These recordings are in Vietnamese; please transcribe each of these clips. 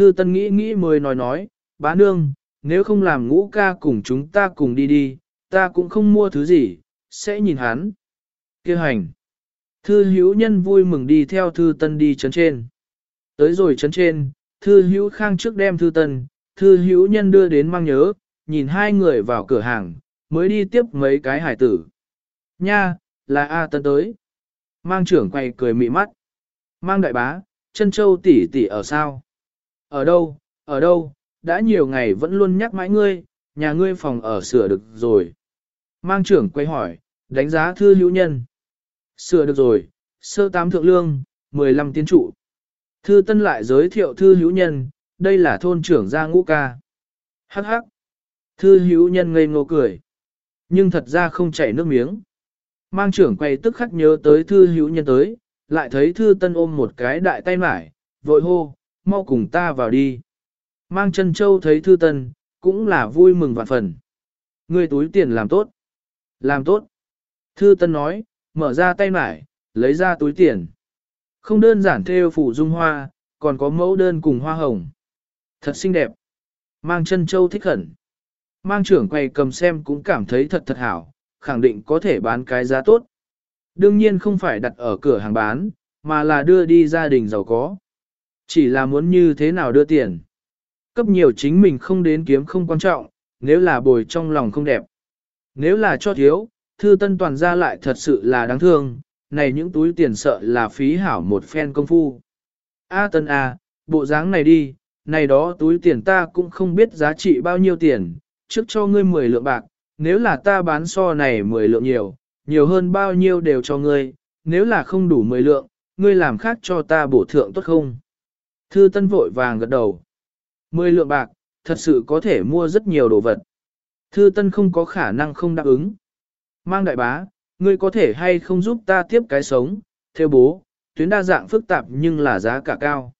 Thư tân nghĩ nghĩ mới nói nói, bá nương, nếu không làm ngũ ca cùng chúng ta cùng đi đi, ta cũng không mua thứ gì, sẽ nhìn hắn. Kêu hành. Thư hữu nhân vui mừng đi theo thư tân đi chấn trên. Tới rồi chấn trên, thư hữu khang trước đem thư tân, thư hữu nhân đưa đến mang nhớ, nhìn hai người vào cửa hàng, mới đi tiếp mấy cái hải tử. Nha, là A tân tới. Mang trưởng quay cười mị mắt. Mang đại bá, chân châu tỷ tỷ ở sao? Ở đâu, ở đâu, đã nhiều ngày vẫn luôn nhắc mãi ngươi, nhà ngươi phòng ở sửa được rồi. Mang trưởng quay hỏi, đánh giá thư hữu nhân. Sửa được rồi, sơ tám thượng lương, 15 tiến trụ. Thư tân lại giới thiệu thư hữu nhân, đây là thôn trưởng gia ngũ ca. Hắc hắc. Thư hữu nhân ngây ngô cười. Nhưng thật ra không chảy nước miếng. Mang trưởng quay tức khắc nhớ tới thư hữu nhân tới, lại thấy thư tân ôm một cái đại tay mải, vội hô, mau cùng ta vào đi. Mang chân châu thấy thư tân, cũng là vui mừng vạn phần. Người túi tiền làm tốt. Làm tốt. Thư tân nói, mở ra tay mải, lấy ra túi tiền. Không đơn giản theo phủ dung hoa, còn có mẫu đơn cùng hoa hồng. Thật xinh đẹp. Mang chân châu thích hẳn. Mang trưởng quầy cầm xem cũng cảm thấy thật thật hảo, khẳng định có thể bán cái giá tốt. Đương nhiên không phải đặt ở cửa hàng bán, mà là đưa đi gia đình giàu có. Chỉ là muốn như thế nào đưa tiền. Cấp nhiều chính mình không đến kiếm không quan trọng, nếu là bồi trong lòng không đẹp. Nếu là cho thiếu, thư tân toàn ra lại thật sự là đáng thương, này những túi tiền sợ là phí hảo một phen công phu. A tân A, bộ dáng này đi, này đó túi tiền ta cũng không biết giá trị bao nhiêu tiền, trước cho ngươi 10 lượng bạc, nếu là ta bán so này 10 lượng nhiều, nhiều hơn bao nhiêu đều cho ngươi, nếu là không đủ 10 lượng, ngươi làm khác cho ta bổ thượng tốt không? Thư Tân vội vàng gật đầu. 10 lượng bạc, thật sự có thể mua rất nhiều đồ vật. Thư Tân không có khả năng không đáp ứng. Mang đại bá, ngươi có thể hay không giúp ta tiếp cái sống, theo bố, tuyến đa dạng phức tạp nhưng là giá cả cao.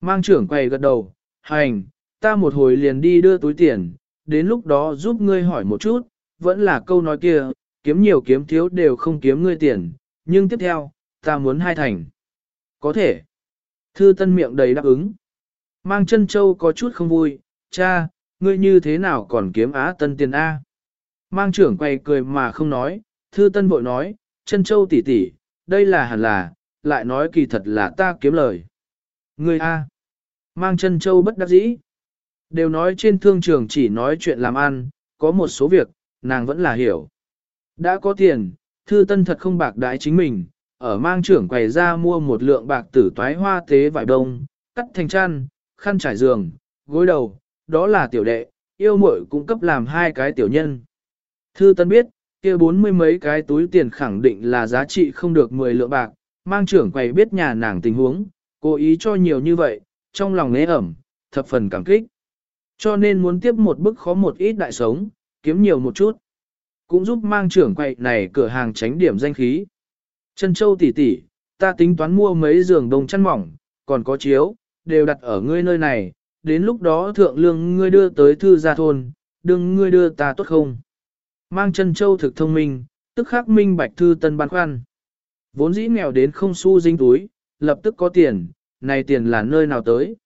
Mang trưởng quầy gật đầu, hành, ta một hồi liền đi đưa túi tiền, đến lúc đó giúp ngươi hỏi một chút, vẫn là câu nói kia, kiếm nhiều kiếm thiếu đều không kiếm ngươi tiền, nhưng tiếp theo, ta muốn hai thành. Có thể. Thư tân miệng đầy đáp ứng. Mang chân châu có chút không vui, cha, ngươi như thế nào còn kiếm á tân tiền A. Mang trưởng quay cười mà không nói, thư tân vội nói, chân châu tỷ tỷ, đây là hẳn là, lại nói kỳ thật là ta kiếm lời. Ngươi A. Mang chân châu bất đắc dĩ. Đều nói trên thương trường chỉ nói chuyện làm ăn, có một số việc, nàng vẫn là hiểu. Đã có tiền, thư tân thật không bạc đái chính mình, ở mang trưởng quầy ra mua một lượng bạc tử toái hoa tế vải đông, cắt thành chăn, khăn trải giường, gối đầu, đó là tiểu đệ, yêu muội cung cấp làm hai cái tiểu nhân. Thư tân biết, kia bốn mươi mấy cái túi tiền khẳng định là giá trị không được 10 lượng bạc, mang trưởng quầy biết nhà nàng tình huống, cố ý cho nhiều như vậy, trong lòng nế ẩm, thập phần cảm kích. Cho nên muốn tiếp một bức khó một ít đại sống, kiếm nhiều một chút. Cũng giúp mang trưởng quầy này cửa hàng tránh điểm danh khí. Trân Châu tỷ tỷ, ta tính toán mua mấy giường đồng chăn mỏng, còn có chiếu, đều đặt ở ngươi nơi này, đến lúc đó thượng lương ngươi đưa tới thư gia thôn, đừng ngươi đưa ta tốt không? Mang chân châu thực thông minh, tức khắc minh bạch thư tân băn khoăn. Vốn dĩ nghèo đến không xu dinh túi, lập tức có tiền, này tiền là nơi nào tới?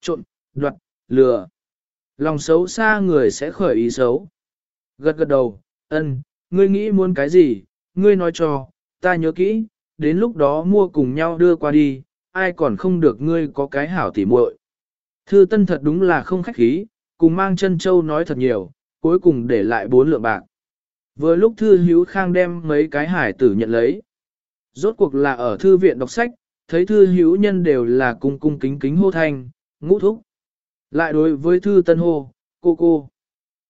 Trộn, đoạt, lừa. Lòng xấu xa người sẽ khởi ý xấu. Gật gật đầu, ân, ngươi nghĩ muốn cái gì, ngươi nói cho, ta nhớ kỹ, đến lúc đó mua cùng nhau đưa qua đi, ai còn không được ngươi có cái hảo tỉ muội. Thư tân thật đúng là không khách khí, cùng mang chân châu nói thật nhiều, cuối cùng để lại bốn lượng bạc. Vừa lúc thư hữu khang đem mấy cái hải tử nhận lấy. Rốt cuộc là ở thư viện đọc sách, thấy thư hữu nhân đều là cung cung kính kính hô thanh, ngũ thúc. Lại đối với thư tân hô, cô cô.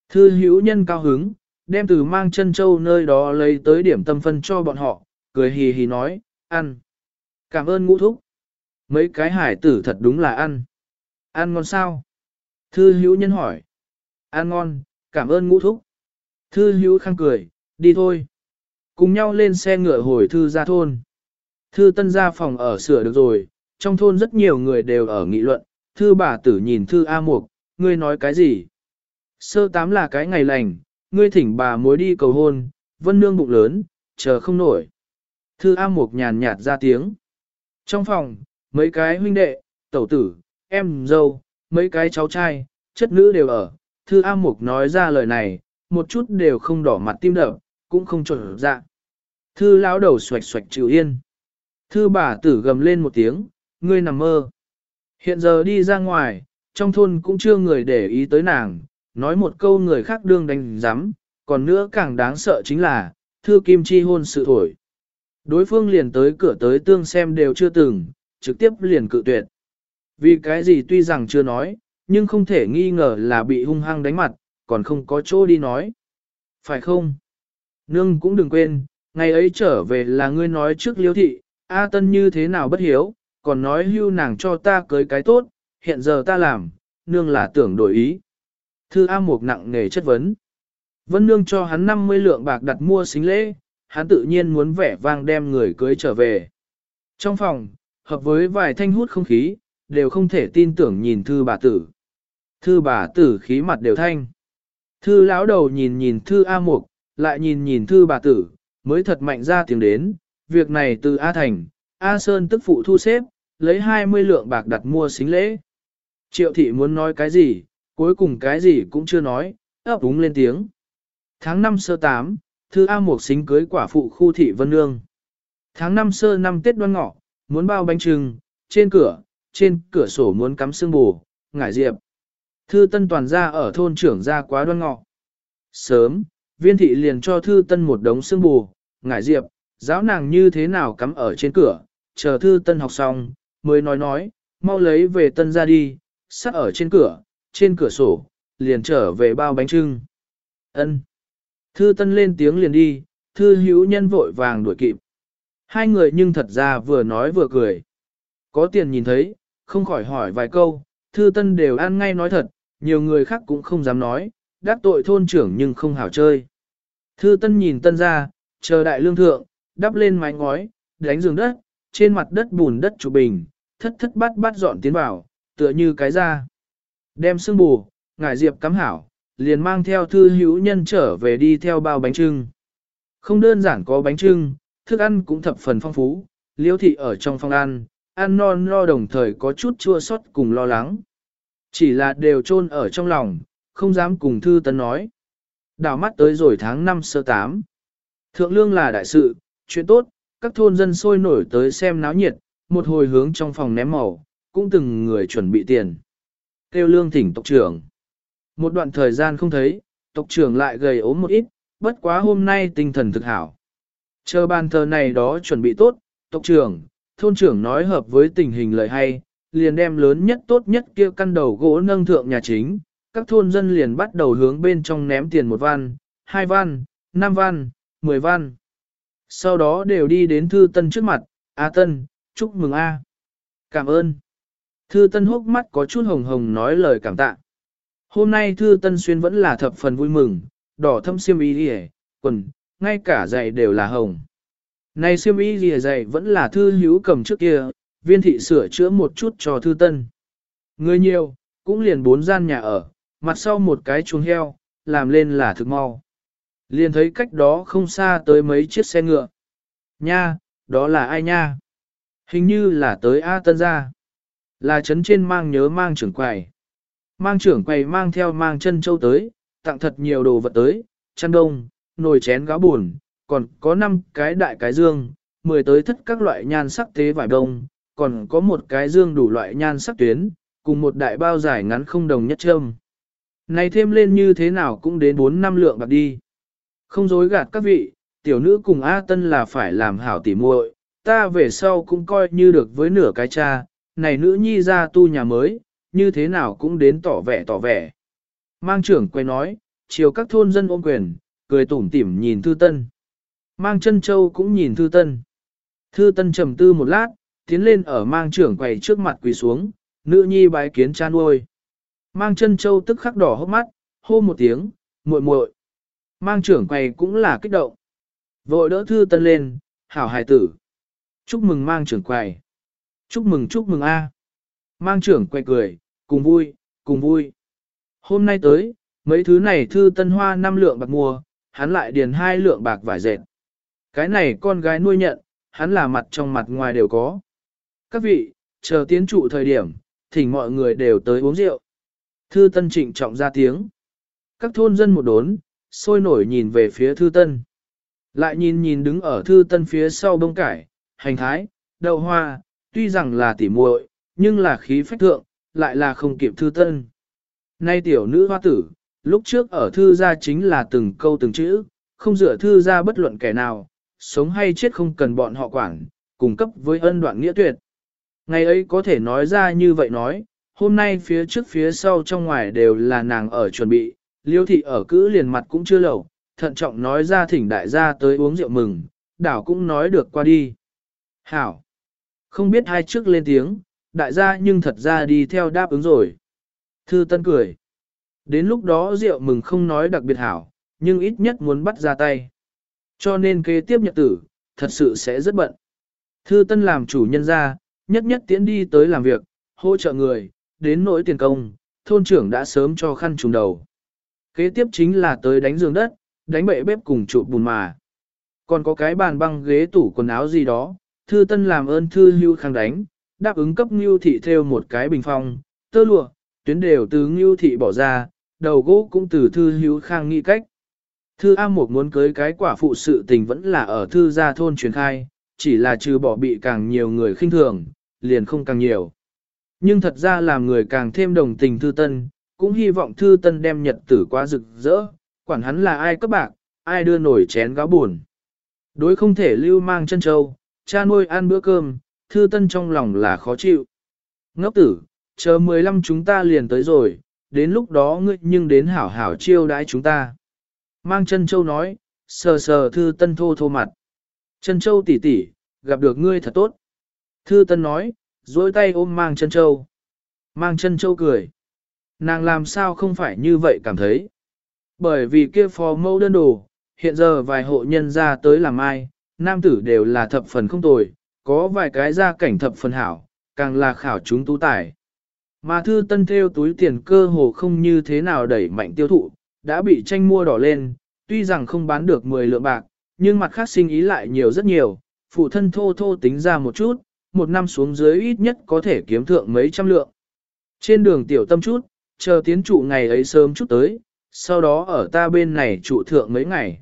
Thư hữu nhân cao hứng, đem từ mang chân châu nơi đó lấy tới điểm tâm phân cho bọn họ, cười hì hì nói, ăn. Cảm ơn ngũ thúc. Mấy cái hải tử thật đúng là ăn. Ăn ngon sao? Thư hữu nhân hỏi. Ăn ngon, cảm ơn ngũ thúc. Thư hữu khang cười, đi thôi. Cùng nhau lên xe ngựa hồi thư ra thôn. Thư tân ra phòng ở sửa được rồi, trong thôn rất nhiều người đều ở nghị luận. Thư bà tử nhìn thư A Mục, ngươi nói cái gì? Sơ tám là cái ngày lành, ngươi thỉnh bà mối đi cầu hôn, vân nương bụng lớn, chờ không nổi. Thư A Mục nhàn nhạt ra tiếng. Trong phòng, mấy cái huynh đệ, tẩu tử, em dâu, mấy cái cháu trai, chất nữ đều ở. Thư A Mục nói ra lời này, một chút đều không đỏ mặt tim đập, cũng không trộn dạ. Thư lão đầu xoạch xoạch chịu yên. Thư bà tử gầm lên một tiếng, ngươi nằm mơ. Hiện giờ đi ra ngoài, trong thôn cũng chưa người để ý tới nàng, nói một câu người khác đương đánh giám, còn nữa càng đáng sợ chính là, thư kim chi hôn sự thổi. Đối phương liền tới cửa tới tương xem đều chưa từng, trực tiếp liền cự tuyệt. Vì cái gì tuy rằng chưa nói, nhưng không thể nghi ngờ là bị hung hăng đánh mặt, còn không có chỗ đi nói. Phải không? Nương cũng đừng quên, ngày ấy trở về là ngươi nói trước liêu thị, A Tân như thế nào bất hiếu, còn nói hưu nàng cho ta cưới cái tốt, hiện giờ ta làm, nương là tưởng đổi ý. Thư A Mục nặng nề chất vấn. Vân nương cho hắn 50 lượng bạc đặt mua xính lễ, hắn tự nhiên muốn vẻ vang đem người cưới trở về. Trong phòng, hợp với vài thanh hút không khí, đều không thể tin tưởng nhìn thư bà tử. Thư bà tử khí mặt đều thanh. Thư lão đầu nhìn nhìn thư A Mục, lại nhìn nhìn thư bà tử, mới thật mạnh ra tiếng đến, việc này từ A Thành, A Sơn tức phụ thu xếp, lấy 20 lượng bạc đặt mua xính lễ. Triệu thị muốn nói cái gì, cuối cùng cái gì cũng chưa nói, ấp úng lên tiếng. Tháng 5 sơ 8, thư A Mộc xính cưới quả phụ khu thị Vân Nương. Tháng 5 sơ năm Tết đoan ngọ, muốn bao bánh trưng, trên cửa, trên cửa sổ muốn cắm xương bù, ngải diệp. Thư Tân toàn ra ở thôn trưởng ra quá đoan ngọ. Sớm, viên thị liền cho Thư Tân một đống xương bù, ngải diệp, giáo nàng như thế nào cắm ở trên cửa, chờ Thư Tân học xong, mới nói nói, mau lấy về Tân ra đi, sắt ở trên cửa, trên cửa sổ, liền trở về bao bánh trưng. Ân. Thư Tân lên tiếng liền đi, Thư Hữu Nhân vội vàng đuổi kịp. Hai người nhưng thật ra vừa nói vừa cười. Có tiền nhìn thấy, không khỏi hỏi vài câu, Thư Tân đều ăn ngay nói thật, nhiều người khác cũng không dám nói, đắc tội thôn trưởng nhưng không hảo chơi. Thư Tân nhìn Tân ra, chờ đại lương thượng, đắp lên mái ngói, đánh giường đất, trên mặt đất bùn đất trụ bình, thất thất bát bát dọn tiến vào, tựa như cái ra. Đem xương bù, ngải diệp cắm hảo, liền mang theo thư hữu nhân trở về đi theo bao bánh trưng. Không đơn giản có bánh trưng, thức ăn cũng thập phần phong phú, liêu thị ở trong phòng ăn, ăn non lo đồng thời có chút chua xót cùng lo lắng. Chỉ là đều chôn ở trong lòng, không dám cùng thư tấn nói. Đào mắt tới rồi tháng 5 sơ 8. Thượng lương là đại sự, chuyện tốt, các thôn dân sôi nổi tới xem náo nhiệt, một hồi hướng trong phòng ném màu, cũng từng người chuẩn bị tiền. Kêu lương thỉnh tộc trưởng. Một đoạn thời gian không thấy, tộc trưởng lại gầy ốm một ít, bất quá hôm nay tinh thần thực hảo. Chờ bàn thờ này đó chuẩn bị tốt, tộc trưởng, thôn trưởng nói hợp với tình hình lời hay, liền đem lớn nhất tốt nhất kia căn đầu gỗ nâng thượng nhà chính, các thôn dân liền bắt đầu hướng bên trong ném tiền một văn, hai văn, năm văn, mười văn. Sau đó đều đi đến Thư Tân trước mặt, A Tân, chúc mừng A. Cảm ơn. Thư Tân hốc mắt có chút hồng hồng nói lời cảm tạ. Hôm nay Thư Tân Xuyên vẫn là thập phần vui mừng, đỏ thâm xiêm y rìa quần, ngay cả giày đều là hồng. Này xiêm y rìa giày vẫn là Thư Hữu cầm trước kia, viên thị sửa chữa một chút cho Thư Tân. Người nhiều, cũng liền bốn gian nhà ở, mặt sau một cái chuồng heo, làm lên là thực mau. Liền thấy cách đó không xa tới mấy chiếc xe ngựa. Nha, đó là ai nha? Hình như là tới A Tân gia. Là chấn trên mang nhớ mang trưởng quầy. Mang trưởng quầy mang theo mang chân châu tới, tặng thật nhiều đồ vật tới, chăn đông, nồi chén gáo buồn, còn có 5 cái đại cái dương, 10 tới thất các loại nhan sắc tế vải đông, còn có một cái dương đủ loại nhan sắc tuyến, cùng một đại bao dài ngắn không đồng nhất châm. Này thêm lên như thế nào cũng đến 4 năm lượng bạc đi. Không dối gạt các vị, tiểu nữ cùng A Tân là phải làm hảo tỉ muội, ta về sau cũng coi như được với nửa cái cha, này nữ nhi ra tu nhà mới, như thế nào cũng đến tỏ vẻ tỏ vẻ. Mang trưởng quay nói, chiều các thôn dân ôm quyền, cười tủm tỉm nhìn Thư Tân. Mang chân châu cũng nhìn Thư Tân. Thư Tân trầm tư một lát, tiến lên ở mang trưởng quầy trước mặt quỳ xuống, nữ nhi bái kiến cha nuôi. Mang chân châu tức khắc đỏ hốc mắt, hô một tiếng, muội muội. Mang trưởng quầy cũng là kích động. Vội đỡ Thư Tân lên, hảo hài tử. Chúc mừng mang trưởng quầy. Chúc mừng chúc mừng a. Mang trưởng quay cười, cùng vui, cùng vui. Hôm nay tới, mấy thứ này thư tân hoa năm lượng bạc mua, hắn lại điền hai lượng bạc vải dệt. Cái này con gái nuôi nhận, hắn là mặt trong mặt ngoài đều có. Các vị, chờ tiến trụ thời điểm, thỉnh mọi người đều tới uống rượu. Thư Tân trịnh trọng ra tiếng. Các thôn dân một đốn, sôi nổi nhìn về phía Thư Tân. Lại nhìn nhìn đứng ở Thư Tân phía sau bông cải, hành thái, đậu hoa, tuy rằng là tỉ muội, nhưng là khí phách thượng, lại là không kịp Thư Tân. Nay tiểu nữ hoa tử, lúc trước ở Thư gia chính là từng câu từng chữ, không dựa Thư gia bất luận kẻ nào, sống hay chết không cần bọn họ quản, cung cấp với ân đoạn nghĩa tuyệt. Ngày ấy có thể nói ra như vậy nói, hôm nay phía trước phía sau trong ngoài đều là nàng ở chuẩn bị, liêu thị ở cữ liền mặt cũng chưa lẩu, thận trọng nói ra thỉnh đại gia tới uống rượu mừng, đảo cũng nói được qua đi. Hảo! Không biết hai trước lên tiếng, đại gia nhưng thật ra đi theo đáp ứng rồi. Thư Tân cười. Đến lúc đó rượu mừng không nói đặc biệt hảo, nhưng ít nhất muốn bắt ra tay. Cho nên kế tiếp nhật tử, thật sự sẽ rất bận. Thư Tân làm chủ nhân ra, nhất nhất tiến đi tới làm việc, hỗ trợ người, đến nỗi tiền công, thôn trưởng đã sớm cho khăn trùng đầu. Kế tiếp chính là tới đánh giường đất, đánh bệ bếp cùng trụ bùn mà. Còn có cái bàn băng ghế tủ quần áo gì đó, thư tân làm ơn thư hưu khang đánh, đáp ứng cấp ngưu thị theo một cái bình phong, tơ lụa, tuyến đều từ ngưu thị bỏ ra, đầu gỗ cũng từ thư hữu khang nghĩ cách. Thư A Mộc muốn cưới cái quả phụ sự tình vẫn là ở thư gia thôn truyền khai, chỉ là trừ bỏ bị càng nhiều người khinh thường, liền không càng nhiều. Nhưng thật ra làm người càng thêm đồng tình thư tân, cũng hy vọng thư tân đem nhật tử quá rực rỡ, quản hắn là ai cấp bạc, ai đưa nổi chén gáo buồn. Đối không thể lưu mang chân châu, cha nuôi ăn bữa cơm, thư tân trong lòng là khó chịu. Ngốc tử, chờ 15 chúng ta liền tới rồi, đến lúc đó ngươi nhưng đến hảo hảo chiêu đãi chúng ta. Mang chân châu nói, sờ sờ thư tân thô thô mặt. Chân châu tỷ tỷ, gặp được ngươi thật tốt. Thư tân nói, dối tay ôm mang chân châu. Mang chân châu cười. Nàng làm sao không phải như vậy cảm thấy. Bởi vì kia phò mâu đơn đồ, hiện giờ vài hộ nhân ra tới làm ai, nam tử đều là thập phần không tồi, có vài cái gia cảnh thập phần hảo, càng là khảo chúng tú tài. Mà thư tân theo túi tiền cơ hồ không như thế nào đẩy mạnh tiêu thụ, đã bị tranh mua đỏ lên, tuy rằng không bán được 10 lượng bạc, nhưng mặt khác sinh ý lại nhiều rất nhiều, phụ thân thô thô tính ra một chút, một năm xuống dưới ít nhất có thể kiếm thượng mấy trăm lượng. Trên đường tiểu tâm chút, chờ tiến trụ ngày ấy sớm chút tới, sau đó ở ta bên này trụ thượng mấy ngày.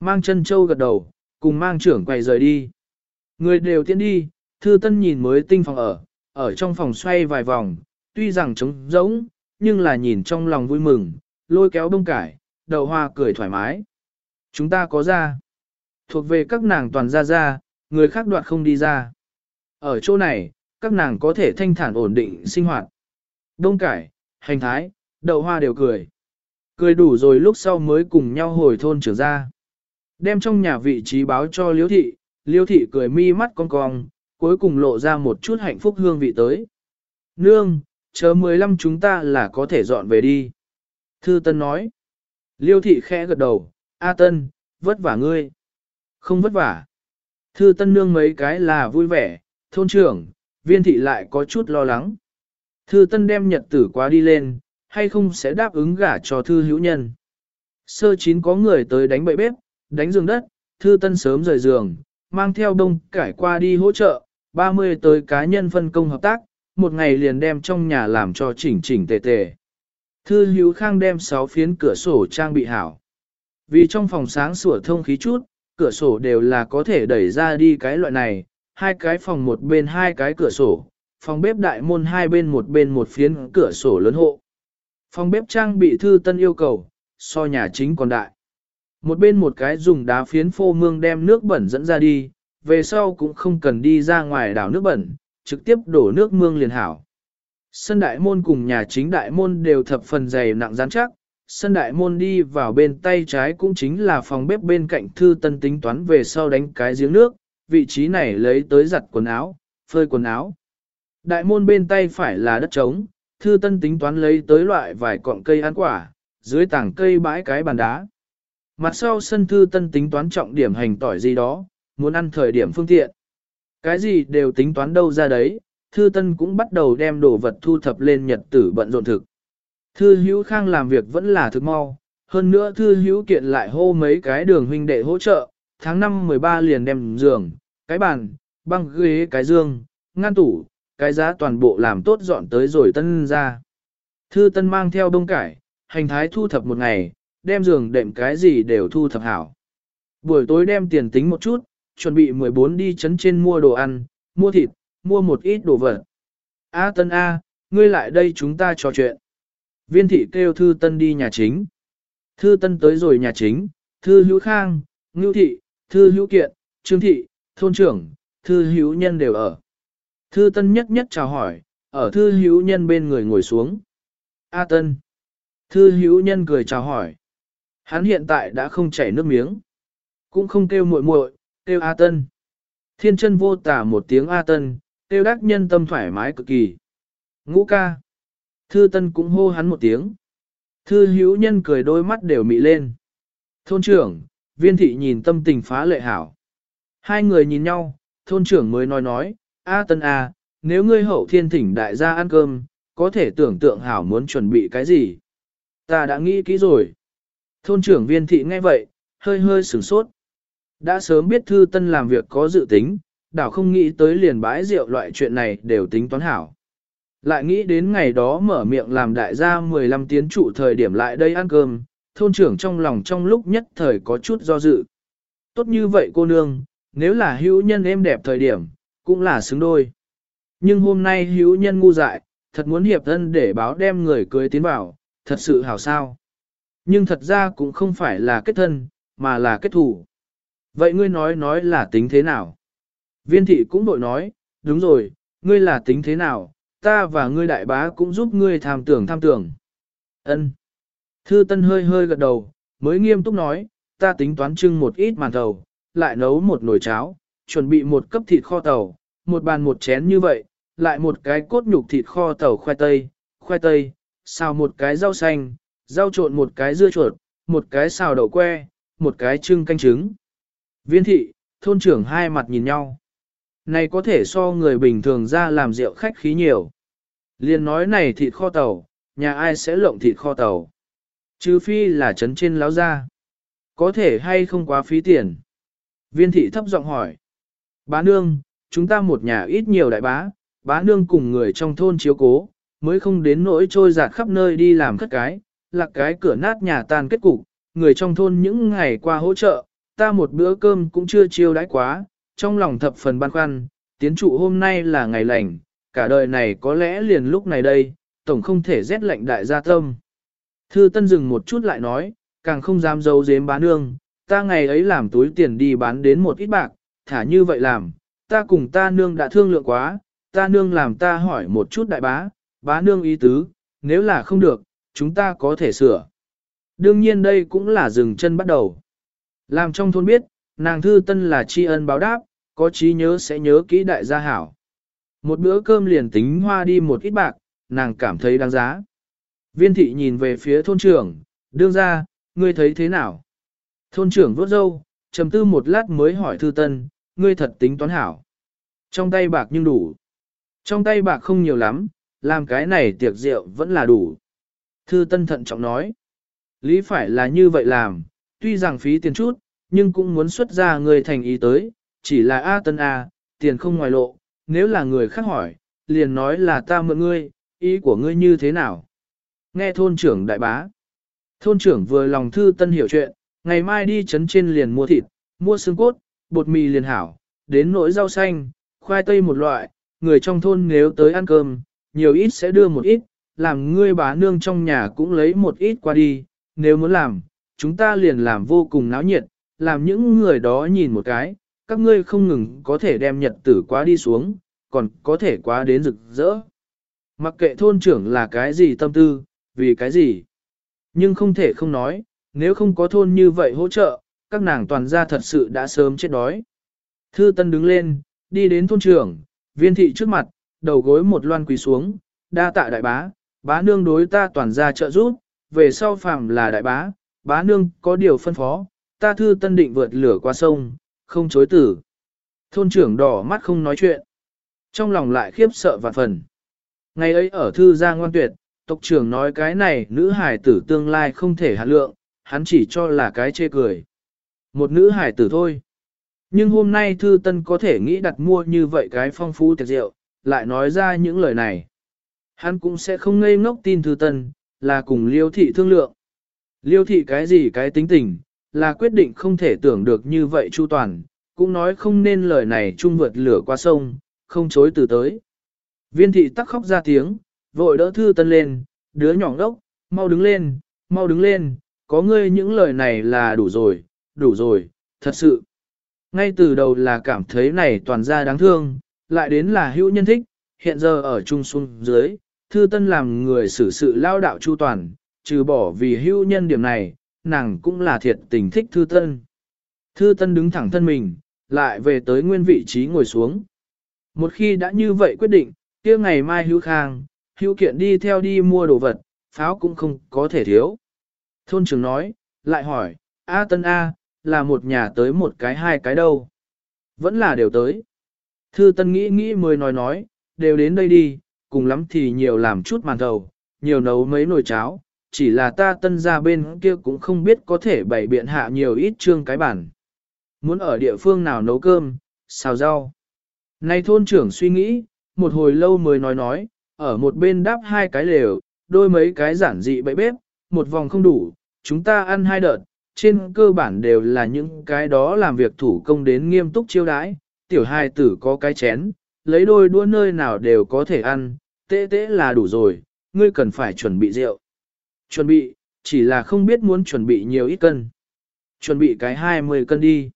Mang chân châu gật đầu, cùng mang trưởng quay rời đi. Người đều tiến đi, thư tân nhìn mới tinh phòng ở, ở trong phòng xoay vài vòng, tuy rằng trống rỗng, nhưng là nhìn trong lòng vui mừng, lôi kéo bông cải, đầu hoa cười thoải mái. Chúng ta có ra. Thuộc về các nàng toàn ra ra, người khác đoạt không đi ra. Ở chỗ này, các nàng có thể thanh thản ổn định sinh hoạt. Đông cải, hành thái, đậu hoa đều cười. Cười đủ rồi lúc sau mới cùng nhau hồi thôn trưởng ra. Đem trong nhà vị trí báo cho liễu thị, Liêu thị cười mi mắt con cong, cuối cùng lộ ra một chút hạnh phúc hương vị tới. Nương, chờ 15 chúng ta là có thể dọn về đi. Thư Tân nói. Liêu thị khẽ gật đầu, A Tân, vất vả ngươi. Không vất vả. Thư Tân nương mấy cái là vui vẻ, thôn trưởng, viên thị lại có chút lo lắng. Thư Tân đem nhật tử quá đi lên, hay không sẽ đáp ứng gả cho thư hữu nhân. Sơ chín có người tới đánh bậy bếp, đánh giường đất, Thư Tân sớm rời giường, mang theo đông cải qua đi hỗ trợ, 30 tới cá nhân phân công hợp tác, một ngày liền đem trong nhà làm cho chỉnh chỉnh tề tề. Thư hữu khang đem 6 phiến cửa sổ trang bị hảo. Vì trong phòng sáng sủa thông khí chút, cửa sổ đều là có thể đẩy ra đi cái loại này, hai cái phòng một bên hai cái cửa sổ, phòng bếp đại môn hai bên một bên một phiến cửa sổ lớn hộ. Phòng bếp trang bị thư tân yêu cầu, so nhà chính còn đại. Một bên một cái dùng đá phiến phô mương đem nước bẩn dẫn ra đi, về sau cũng không cần đi ra ngoài đảo nước bẩn, trực tiếp đổ nước mương liền hảo. Sân đại môn cùng nhà chính đại môn đều thập phần dày nặng rắn chắc, sân đại môn đi vào bên tay trái cũng chính là phòng bếp bên cạnh thư tân tính toán về sau đánh cái giếng nước, vị trí này lấy tới giặt quần áo, phơi quần áo. Đại môn bên tay phải là đất trống, thư tân tính toán lấy tới loại vài cọng cây ăn quả, dưới tảng cây bãi cái bàn đá. Mặt sau sân thư tân tính toán trọng điểm hành tỏi gì đó, muốn ăn thời điểm phương tiện. Cái gì đều tính toán đâu ra đấy, thư tân cũng bắt đầu đem đồ vật thu thập lên nhật tử bận rộn thực. Thư hữu khang làm việc vẫn là thực mau, hơn nữa thư hữu kiện lại hô mấy cái đường huynh đệ hỗ trợ, tháng 5 13 liền đem giường, cái bàn, băng ghế cái dương, ngăn tủ, cái giá toàn bộ làm tốt dọn tới rồi tân ra. Thư tân mang theo đông cải, hành thái thu thập một ngày, đem giường đệm cái gì đều thu thập hảo. Buổi tối đem tiền tính một chút, chuẩn bị 14 đi chấn trên mua đồ ăn, mua thịt, mua một ít đồ vật. A Tân A, ngươi lại đây chúng ta trò chuyện. Viên thị kêu Thư Tân đi nhà chính. Thư Tân tới rồi nhà chính, Thư Hữu Khang, Ngưu Thị, Thư Hữu Kiện, Trương Thị, Thôn trưởng, Thư Hữu Nhân đều ở. Thư Tân nhất nhất chào hỏi, ở Thư Hữu Nhân bên người ngồi xuống. A Tân. Thư Hữu Nhân cười chào hỏi. Hắn hiện tại đã không chảy nước miếng. Cũng không kêu muội muội, kêu A Tân. Thiên chân vô tả một tiếng A Tân, kêu đắc nhân tâm thoải mái cực kỳ. Ngũ ca. Thư Tân cũng hô hắn một tiếng. Thư hữu nhân cười đôi mắt đều mị lên. Thôn trưởng, viên thị nhìn tâm tình phá lệ hảo. Hai người nhìn nhau, thôn trưởng mới nói nói, A Tân A, nếu ngươi hậu thiên thỉnh đại gia ăn cơm, có thể tưởng tượng hảo muốn chuẩn bị cái gì. Ta đã nghĩ kỹ rồi. Thôn trưởng viên thị nghe vậy, hơi hơi sửng sốt. Đã sớm biết thư tân làm việc có dự tính, đảo không nghĩ tới liền bãi rượu loại chuyện này đều tính toán hảo. Lại nghĩ đến ngày đó mở miệng làm đại gia 15 tiến trụ thời điểm lại đây ăn cơm, thôn trưởng trong lòng trong lúc nhất thời có chút do dự. Tốt như vậy cô nương, nếu là hữu nhân êm đẹp thời điểm, cũng là xứng đôi. Nhưng hôm nay hữu nhân ngu dại, thật muốn hiệp thân để báo đem người cưới tiến vào, thật sự hảo sao. Nhưng thật ra cũng không phải là kết thân, mà là kết thủ. Vậy ngươi nói nói là tính thế nào? Viên thị cũng bội nói, đúng rồi, ngươi là tính thế nào, ta và ngươi đại bá cũng giúp ngươi tham tưởng tham tưởng. Ân. Thư Tân hơi hơi gật đầu, mới nghiêm túc nói, ta tính toán trưng một ít màn thầu, lại nấu một nồi cháo, chuẩn bị một cấp thịt kho tàu, một bàn một chén như vậy, lại một cái cốt nhục thịt kho tàu khoai tây, khoai tây, xào một cái rau xanh, rau trộn một cái dưa chuột, một cái xào đậu que, một cái trưng canh trứng. Viên thị, thôn trưởng hai mặt nhìn nhau. Này có thể so người bình thường ra làm rượu khách khí nhiều. Liên nói này thịt kho tàu, nhà ai sẽ lộng thịt kho tàu. Chứ phi là trấn trên láo ra. Có thể hay không quá phí tiền. Viên thị thấp giọng hỏi. Bá nương, chúng ta một nhà ít nhiều đại bá, bá nương cùng người trong thôn chiếu cố, mới không đến nỗi trôi giạt khắp nơi đi làm cất cái, là cái cửa nát nhà tan kết cục, người trong thôn những ngày qua hỗ trợ, ta một bữa cơm cũng chưa chiêu đãi quá, trong lòng thập phần băn khoăn, tiến trụ hôm nay là ngày lành, cả đời này có lẽ liền lúc này đây, tổng không thể rét lạnh đại gia tâm. Thư Tân dừng một chút lại nói, càng không dám giấu giếm bán nương, ta ngày ấy làm túi tiền đi bán đến một ít bạc, thả như vậy làm, ta cùng ta nương đã thương lượng quá, ta nương làm ta hỏi một chút đại bá, bá nương ý tứ, nếu là không được, chúng ta có thể sửa. Đương nhiên đây cũng là dừng chân bắt đầu. Làm trong thôn biết, nàng thư tân là tri ân báo đáp, có trí nhớ sẽ nhớ kỹ đại gia hảo. Một bữa cơm liền tính hoa đi một ít bạc, nàng cảm thấy đáng giá. Viên thị nhìn về phía thôn trưởng, đương ra, ngươi thấy thế nào? Thôn trưởng vốt râu, trầm tư một lát mới hỏi thư tân, ngươi thật tính toán hảo. Trong tay bạc nhưng đủ. Trong tay bạc không nhiều lắm, làm cái này tiệc rượu vẫn là đủ. Thư tân thận trọng nói. Lý phải là như vậy làm, tuy rằng phí tiền chút, nhưng cũng muốn xuất ra người thành ý tới, chỉ là A tân A, tiền không ngoài lộ, nếu là người khác hỏi, liền nói là ta mượn ngươi, ý của ngươi như thế nào? Nghe thôn trưởng đại bá. Thôn trưởng vừa lòng thư tân hiểu chuyện, ngày mai đi chấn trên liền mua thịt, mua xương cốt, bột mì liền hảo, đến nỗi rau xanh, khoai tây một loại, người trong thôn nếu tới ăn cơm, nhiều ít sẽ đưa một ít, làm ngươi bá nương trong nhà cũng lấy một ít qua đi, nếu muốn làm, chúng ta liền làm vô cùng náo nhiệt, làm những người đó nhìn một cái, các ngươi không ngừng có thể đem nhật tử quá đi xuống, còn có thể quá đến rực rỡ. Mặc kệ thôn trưởng là cái gì tâm tư, vì cái gì. Nhưng không thể không nói, nếu không có thôn như vậy hỗ trợ, các nàng toàn gia thật sự đã sớm chết đói. Thư Tân đứng lên, đi đến thôn trưởng, viên thị trước mặt, đầu gối một loan quỳ xuống, đa tạ đại bá, bá nương đối ta toàn gia trợ giúp, về sau phàm là đại bá, bá nương có điều phân phó, ta thư tân định vượt lửa qua sông, không chối tử. Thôn trưởng đỏ mắt không nói chuyện, trong lòng lại khiếp sợ vạn phần. Ngày ấy ở thư gia ngoan tuyệt, tộc trưởng nói cái này nữ hải tử tương lai không thể hạ lượng, hắn chỉ cho là cái chê cười. Một nữ hải tử thôi. Nhưng hôm nay Thư Tân có thể nghĩ đặt mua như vậy cái phong phú tiệc rượu, lại nói ra những lời này. Hắn cũng sẽ không ngây ngốc tin thư tân, là cùng liêu thị thương lượng. Liêu thị cái gì cái tính tình, là quyết định không thể tưởng được như vậy chu toàn, cũng nói không nên lời này chung vượt lửa qua sông, không chối từ tới. Viên thị tắc khóc ra tiếng, vội đỡ thư tân lên, đứa nhỏ ngốc, mau đứng lên, mau đứng lên, có ngươi những lời này là đủ rồi, đủ rồi, thật sự. Ngay từ đầu là cảm thấy này toàn ra đáng thương, lại đến là hữu nhân thích, hiện giờ ở trung xuân dưới, thư tân làm người xử sự lao đạo chu toàn, trừ bỏ vì hưu nhân điểm này, nàng cũng là thiệt tình thích thư tân. Thư tân đứng thẳng thân mình, lại về tới nguyên vị trí ngồi xuống. Một khi đã như vậy quyết định, kia ngày mai hữu khang, hữu kiện đi theo đi mua đồ vật, pháo cũng không có thể thiếu. Thôn trưởng nói, lại hỏi, A Tân A, là một nhà tới một cái hai cái đâu? Vẫn là đều tới. Thư Tân nghĩ nghĩ mới nói nói, đều đến đây đi, cùng lắm thì nhiều làm chút màn thầu, nhiều nấu mấy nồi cháo, chỉ là ta tân ra bên kia cũng không biết có thể bày biện hạ nhiều ít trương cái bản. Muốn ở địa phương nào nấu cơm, xào rau. Nay thôn trưởng suy nghĩ, một hồi lâu mới nói nói, ở một bên đáp hai cái lều, đôi mấy cái giản dị bậy bếp, một vòng không đủ, chúng ta ăn hai đợt, trên cơ bản đều là những cái đó làm việc thủ công đến nghiêm túc chiêu đãi, tiểu hai tử có cái chén, lấy đôi đua nơi nào đều có thể ăn, tế tế là đủ rồi, ngươi cần phải chuẩn bị rượu. Chuẩn bị, chỉ là không biết muốn chuẩn bị nhiều ít cân. Chuẩn bị cái 20 cân đi.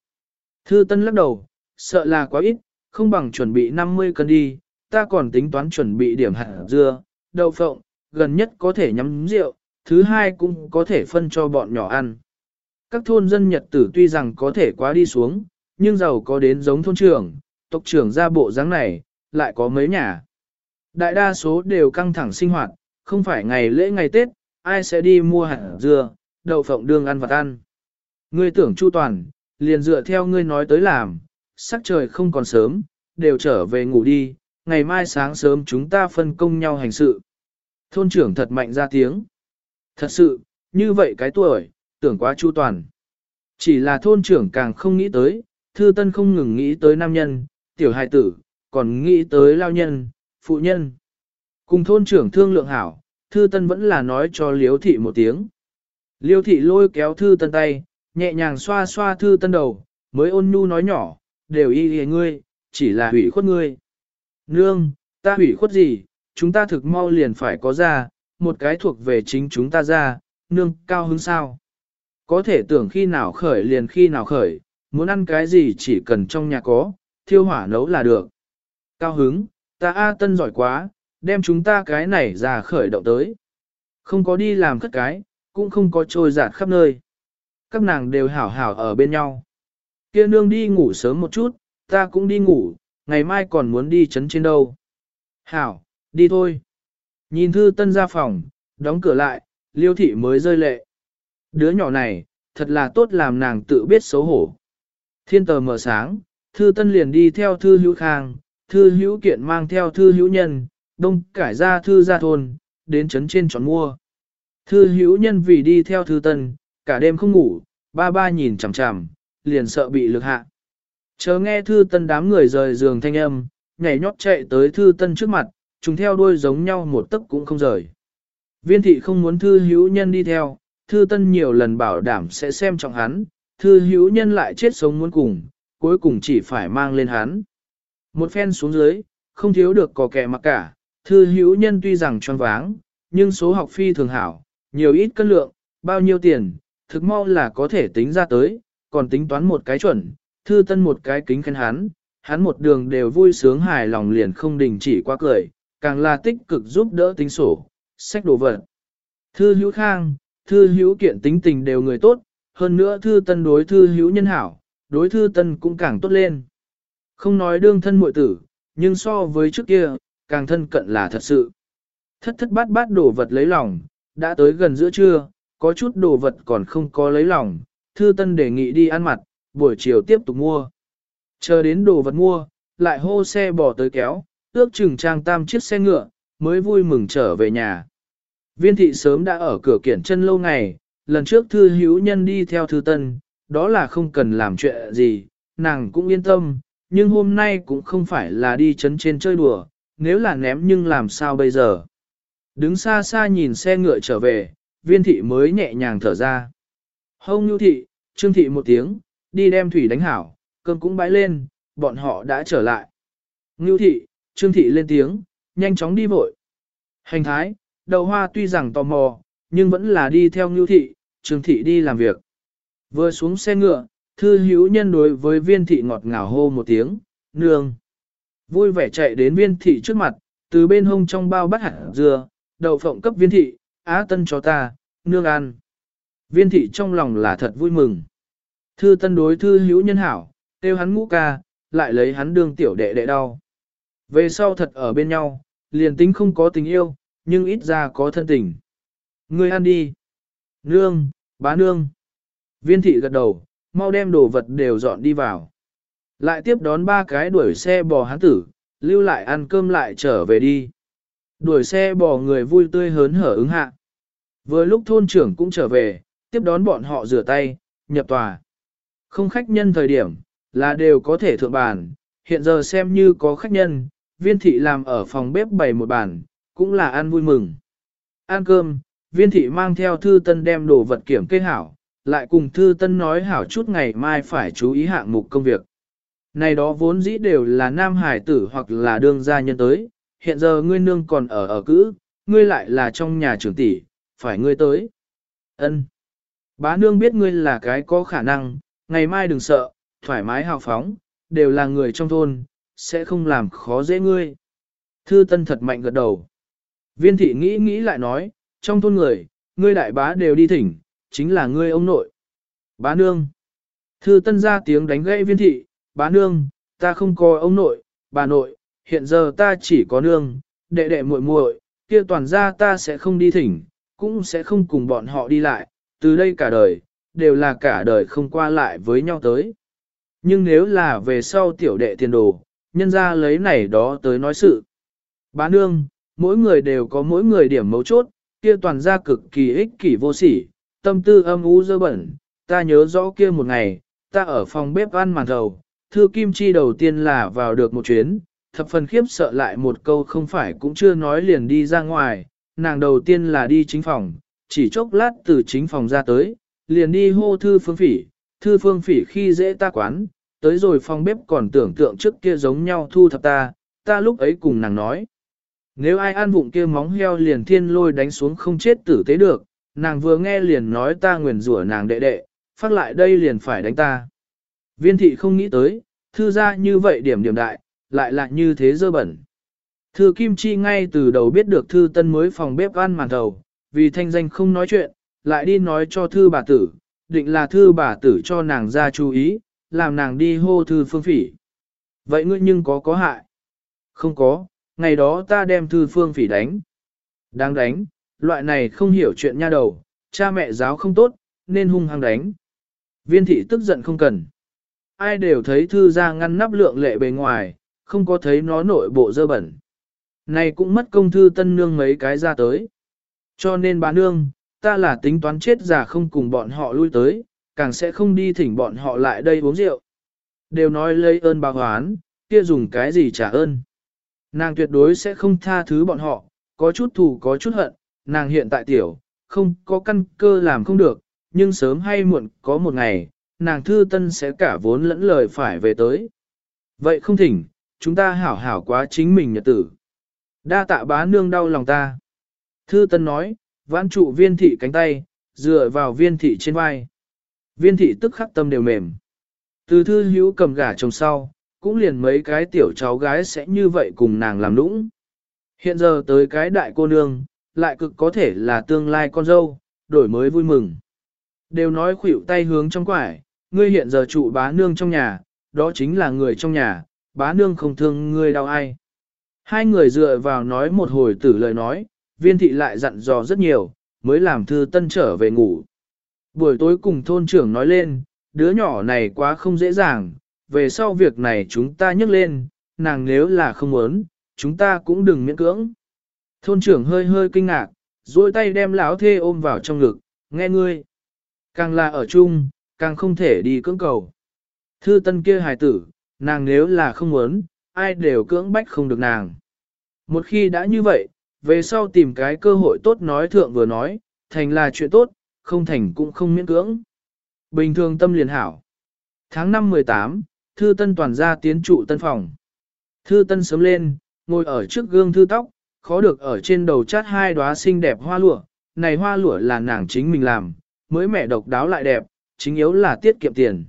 Thư Tân lắc đầu, sợ là quá ít, không bằng chuẩn bị 50 cân đi, ta còn tính toán chuẩn bị điểm hạt dưa, đậu phộng, gần nhất có thể nhắm rượu, thứ hai cũng có thể phân cho bọn nhỏ ăn. Các thôn dân Nhật tử tuy rằng có thể quá đi xuống, nhưng giàu có đến giống thôn trưởng, tộc trưởng ra bộ dáng này, lại có mấy nhà. Đại đa số đều căng thẳng sinh hoạt, không phải ngày lễ ngày Tết, ai sẽ đi mua hạt dưa, đậu phộng đường ăn vặt ăn. Ngươi tưởng chu toàn, liền dựa theo ngươi nói tới làm, sắc trời không còn sớm, đều trở về ngủ đi, ngày mai sáng sớm chúng ta phân công nhau hành sự. Thôn trưởng thật mạnh ra tiếng. Thật sự, như vậy cái tuổi, tưởng quá chu toàn. Chỉ là thôn trưởng càng không nghĩ tới, thư tân không ngừng nghĩ tới nam nhân, tiểu hài tử, còn nghĩ tới lao nhân, phụ nhân. Cùng thôn trưởng thương lượng hảo, thư tân vẫn là nói cho liếu thị một tiếng. Liêu thị lôi kéo thư tân tay, nhẹ nhàng xoa xoa thư tân đầu, mới ôn nhu nói nhỏ, đều y hề ngươi, chỉ là hủy khuất ngươi. Nương, ta hủy khuất gì, chúng ta thực mau liền phải có ra, một cái thuộc về chính chúng ta ra, nương cao hứng sao. Có thể tưởng khi nào khởi liền khi nào khởi, muốn ăn cái gì chỉ cần trong nhà có, thiêu hỏa nấu là được. Cao hứng, ta A Tân giỏi quá, đem chúng ta cái này ra khởi động tới. Không có đi làm khất cái, cũng không có trôi giạt khắp nơi. Các nàng đều hảo hảo ở bên nhau. Kia nương đi ngủ sớm một chút, ta cũng đi ngủ, ngày mai còn muốn đi chấn trên đâu. Hảo, đi thôi. Nhìn thư tân ra phòng, đóng cửa lại, liêu thị mới rơi lệ. Đứa nhỏ này, thật là tốt làm nàng tự biết xấu hổ. Thiên tờ mở sáng, thư tân liền đi theo thư hữu khang, thư hữu kiện mang theo thư hữu nhân, đông cải ra thư ra thôn, đến chấn trên chọn mua. Thư hữu nhân vì đi theo thư tân, cả đêm không ngủ, ba ba nhìn chằm chằm, liền sợ bị lực hạ. Chờ nghe thư tân đám người rời giường thanh âm, nhảy nhót chạy tới thư tân trước mặt, chúng theo đuôi giống nhau một tấc cũng không rời. Viên thị không muốn thư hữu nhân đi theo, thư tân nhiều lần bảo đảm sẽ xem trọng hắn, thư hữu nhân lại chết sống muốn cùng, cuối cùng chỉ phải mang lên hắn. Một phen xuống dưới, không thiếu được có kẻ mặc cả, thư hữu nhân tuy rằng tròn váng, nhưng số học phi thường hảo, nhiều ít cân lượng, bao nhiêu tiền, thực mau là có thể tính ra tới, còn tính toán một cái chuẩn, thư tân một cái kính khen hắn, hắn một đường đều vui sướng hài lòng liền không đình chỉ qua cười, càng là tích cực giúp đỡ tính sổ, sách đồ vật. Thư hữu khang, thư hữu kiện tính tình đều người tốt, hơn nữa thư tân đối thư hữu nhân hảo, đối thư tân cũng càng tốt lên. Không nói đương thân muội tử, nhưng so với trước kia, càng thân cận là thật sự. Thất thất bát bát đồ vật lấy lòng, đã tới gần giữa trưa, có chút đồ vật còn không có lấy lòng, thư tân đề nghị đi ăn mặt, buổi chiều tiếp tục mua. Chờ đến đồ vật mua, lại hô xe bỏ tới kéo, ước chừng trang tam chiếc xe ngựa, mới vui mừng trở về nhà. Viên thị sớm đã ở cửa kiển chân lâu ngày, lần trước thư hữu nhân đi theo thư tân, đó là không cần làm chuyện gì, nàng cũng yên tâm, nhưng hôm nay cũng không phải là đi chấn trên chơi đùa, nếu là ném nhưng làm sao bây giờ? Đứng xa xa nhìn xe ngựa trở về, viên thị mới nhẹ nhàng thở ra. Hông nhu thị, trương thị một tiếng, đi đem thủy đánh hảo, cơm cũng bãi lên, bọn họ đã trở lại. Ngưu thị, trương thị lên tiếng, nhanh chóng đi vội. Hành thái, đầu hoa tuy rằng tò mò, nhưng vẫn là đi theo ngưu thị, trương thị đi làm việc. Vừa xuống xe ngựa, thư hữu nhân đối với viên thị ngọt ngào hô một tiếng, nương. Vui vẻ chạy đến viên thị trước mặt, từ bên hông trong bao bắt hạt dừa, đậu phộng cấp viên thị, á tân cho ta, nương ăn. Viên thị trong lòng là thật vui mừng. Thư tân đối thư hữu nhân hảo, tiêu hắn ngũ ca, lại lấy hắn đương tiểu đệ đệ đau. Về sau thật ở bên nhau, liền tính không có tình yêu, nhưng ít ra có thân tình. Ngươi ăn đi. Nương, bá nương. Viên thị gật đầu, mau đem đồ vật đều dọn đi vào. Lại tiếp đón ba cái đuổi xe bò hắn tử, lưu lại ăn cơm lại trở về đi. Đuổi xe bò người vui tươi hớn hở ứng hạ. Vừa lúc thôn trưởng cũng trở về, tiếp đón bọn họ rửa tay, nhập tòa. Không khách nhân thời điểm, là đều có thể thượng bàn, hiện giờ xem như có khách nhân, viên thị làm ở phòng bếp bày một bàn, cũng là ăn vui mừng. Ăn cơm, viên thị mang theo thư tân đem đồ vật kiểm kê hảo, lại cùng thư tân nói hảo chút ngày mai phải chú ý hạng mục công việc. Này đó vốn dĩ đều là nam hải tử hoặc là đương gia nhân tới, hiện giờ ngươi nương còn ở ở cữ, ngươi lại là trong nhà trưởng tỷ, phải ngươi tới. Ân. Bá nương biết ngươi là cái có khả năng, ngày mai đừng sợ, thoải mái hào phóng, đều là người trong thôn, sẽ không làm khó dễ ngươi. Thư Tân thật mạnh gật đầu. Viên thị nghĩ nghĩ lại nói, trong thôn người, ngươi đại bá đều đi thỉnh, chính là ngươi ông nội. Bá nương. Thư Tân ra tiếng đánh gãy viên thị, bá nương, ta không có ông nội, bà nội, hiện giờ ta chỉ có nương, đệ đệ muội muội, kia toàn gia ta sẽ không đi thỉnh, cũng sẽ không cùng bọn họ đi lại, từ đây cả đời, đều là cả đời không qua lại với nhau tới. Nhưng nếu là về sau tiểu đệ tiền đồ, nhân ra lấy này đó tới nói sự. Bá nương, mỗi người đều có mỗi người điểm mấu chốt, kia toàn ra cực kỳ ích kỷ vô sỉ, tâm tư âm u dơ bẩn, ta nhớ rõ kia một ngày, ta ở phòng bếp ăn màn thầu, thư kim chi đầu tiên là vào được một chuyến, thập phần khiếp sợ lại một câu không phải cũng chưa nói liền đi ra ngoài, nàng đầu tiên là đi chính phòng, chỉ chốc lát từ chính phòng ra tới, liền đi hô thư phương phỉ, thư phương phỉ khi dễ ta quán, tới rồi phòng bếp còn tưởng tượng trước kia giống nhau thu thập ta, ta lúc ấy cùng nàng nói. Nếu ai ăn vụng kia móng heo liền thiên lôi đánh xuống không chết tử tế được, nàng vừa nghe liền nói ta nguyền rủa nàng đệ đệ, phát lại đây liền phải đánh ta. Viên thị không nghĩ tới, thư ra như vậy điểm điểm đại, lại là như thế dơ bẩn. Thư Kim Chi ngay từ đầu biết được thư tân mới phòng bếp ăn màn đầu, vì thanh danh không nói chuyện, lại đi nói cho thư bà tử, định là thư bà tử cho nàng ra chú ý, làm nàng đi hô thư phương phỉ. Vậy ngươi nhưng có có hại? Không có, ngày đó ta đem thư phương phỉ đánh. Đang đánh, loại này không hiểu chuyện nha đầu, cha mẹ giáo không tốt, nên hung hăng đánh. Viên thị tức giận không cần. Ai đều thấy thư ra ngăn nắp lượng lệ bề ngoài, không có thấy nó nội bộ dơ bẩn. Này cũng mất công thư tân nương mấy cái ra tới. Cho nên bà nương, ta là tính toán chết già không cùng bọn họ lui tới, càng sẽ không đi thỉnh bọn họ lại đây uống rượu. Đều nói lấy ơn bà hoán, kia dùng cái gì trả ơn. Nàng tuyệt đối sẽ không tha thứ bọn họ, có chút thù có chút hận, nàng hiện tại tiểu, không có căn cơ làm không được, nhưng sớm hay muộn có một ngày, nàng thư tân sẽ cả vốn lẫn lời phải về tới. Vậy không thỉnh, chúng ta hảo hảo quá chính mình nhật tử. Đa tạ bá nương đau lòng ta. Thư tân nói, vãn trụ viên thị cánh tay, dựa vào viên thị trên vai. Viên thị tức khắc tâm đều mềm. Từ thư hữu cầm gả chồng sau, cũng liền mấy cái tiểu cháu gái sẽ như vậy cùng nàng làm nũng. Hiện giờ tới cái đại cô nương, lại cực có thể là tương lai con dâu, đổi mới vui mừng. Đều nói khuỷu tay hướng trong quải, ngươi hiện giờ trụ bá nương trong nhà, đó chính là người trong nhà, bá nương không thương ngươi đau ai. Hai người dựa vào nói một hồi tử lời nói, viên thị lại dặn dò rất nhiều, mới làm thư tân trở về ngủ. Buổi tối cùng thôn trưởng nói lên, đứa nhỏ này quá không dễ dàng, về sau việc này chúng ta nhắc lên, nàng nếu là không muốn, chúng ta cũng đừng miễn cưỡng. Thôn trưởng hơi hơi kinh ngạc, duỗi tay đem lão thê ôm vào trong ngực, nghe ngươi. Càng là ở chung, càng không thể đi cưỡng cầu. Thư tân kia hài tử, nàng nếu là không muốn, ai đều cưỡng bách không được nàng. Một khi đã như vậy, về sau tìm cái cơ hội tốt nói thượng vừa nói, thành là chuyện tốt, không thành cũng không miễn cưỡng. Bình thường tâm liền hảo. Tháng 5 18, Thư Tân toàn gia tiến trụ tân phòng. Thư Tân sớm lên, ngồi ở trước gương thư tóc, khó được ở trên đầu chát hai đóa xinh đẹp hoa lụa, này hoa lụa là nàng chính mình làm, mới mẻ độc đáo lại đẹp, chính yếu là tiết kiệm tiền.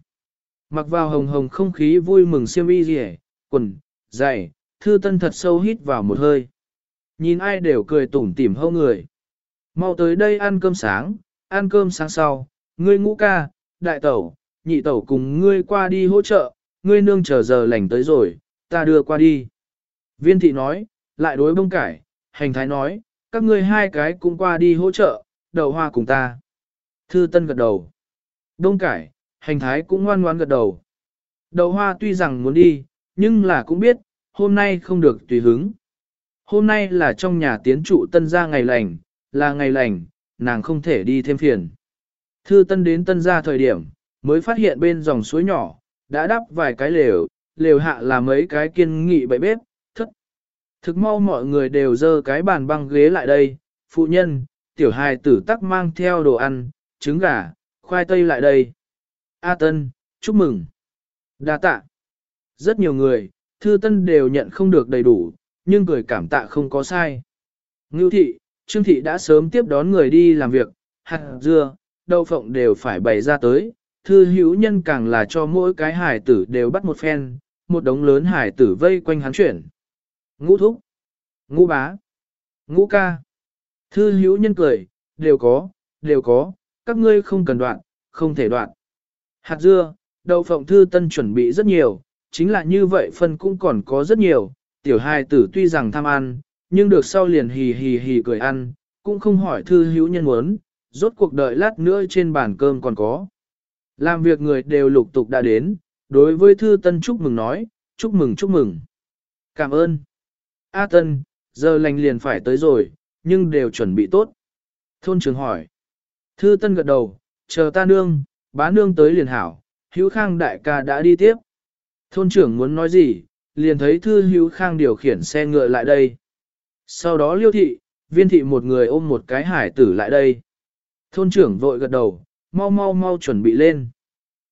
Mặc vào hồng hồng không khí vui mừng xiêm y rỉ, quần, giày, Thư Tân thật sâu hít vào một hơi. Nhìn ai đều cười tủm tỉm hâu người. Mau tới đây ăn cơm sáng, ăn cơm sáng sau, ngươi ngũ ca, đại tẩu, nhị tẩu cùng ngươi qua đi hỗ trợ, ngươi nương chờ giờ lành tới rồi, ta đưa qua đi. Viên thị nói, lại đối bông cải, hành thái nói, các ngươi hai cái cũng qua đi hỗ trợ, đầu hoa cùng ta. Thư Tân gật đầu. Bông cải, hành thái cũng ngoan ngoãn gật đầu. Đầu hoa tuy rằng muốn đi, nhưng là cũng biết, hôm nay không được tùy hứng. Hôm nay là trong nhà tiến trụ tân gia ngày lành, là ngày lành, nàng không thể đi thêm phiền. Thư tân đến tân gia thời điểm, mới phát hiện bên dòng suối nhỏ, đã đắp vài cái lều, lều hạ là mấy cái kiên nghị bậy bếp. Thực mau mọi người đều dơ cái bàn băng ghế lại đây, phụ nhân, tiểu hài tử tắc mang theo đồ ăn, trứng gà, khoai tây lại đây. A Tân, chúc mừng. Đa tạ. Rất nhiều người, thư tân đều nhận không được đầy đủ, nhưng cười cảm tạ không có sai. Ngưu thị, Trương thị đã sớm tiếp đón người đi làm việc, hạt dưa, đậu phộng đều phải bày ra tới, thư hữu nhân càng là cho mỗi cái hải tử đều bắt một phen, một đống lớn hải tử vây quanh hắn chuyển. Ngũ thúc, ngũ bá, ngũ ca. Thư hữu nhân cười, đều có, đều có, các ngươi không cần đoạn, không thể đoạn. Hạt dưa, đậu phộng thư tân chuẩn bị rất nhiều, chính là như vậy phân cũng còn có rất nhiều, tiểu hai tử tuy rằng tham ăn, nhưng được sau liền hì hì hì cười ăn, cũng không hỏi thư hữu nhân muốn, rốt cuộc đợi lát nữa trên bàn cơm còn có. Làm việc người đều lục tục đã đến, đối với thư tân chúc mừng nói, chúc mừng chúc mừng. Cảm ơn. A tân, giờ lành liền phải tới rồi, nhưng đều chuẩn bị tốt. Thôn trường hỏi. Thư tân gật đầu, chờ ta nương, bá nương tới liền hảo, hữu khang đại ca đã đi tiếp. Thôn trưởng muốn nói gì, liền thấy thư hữu khang điều khiển xe ngựa lại đây. Sau đó liêu thị, viên thị một người ôm một cái hải tử lại đây. Thôn trưởng vội gật đầu, mau mau mau chuẩn bị lên.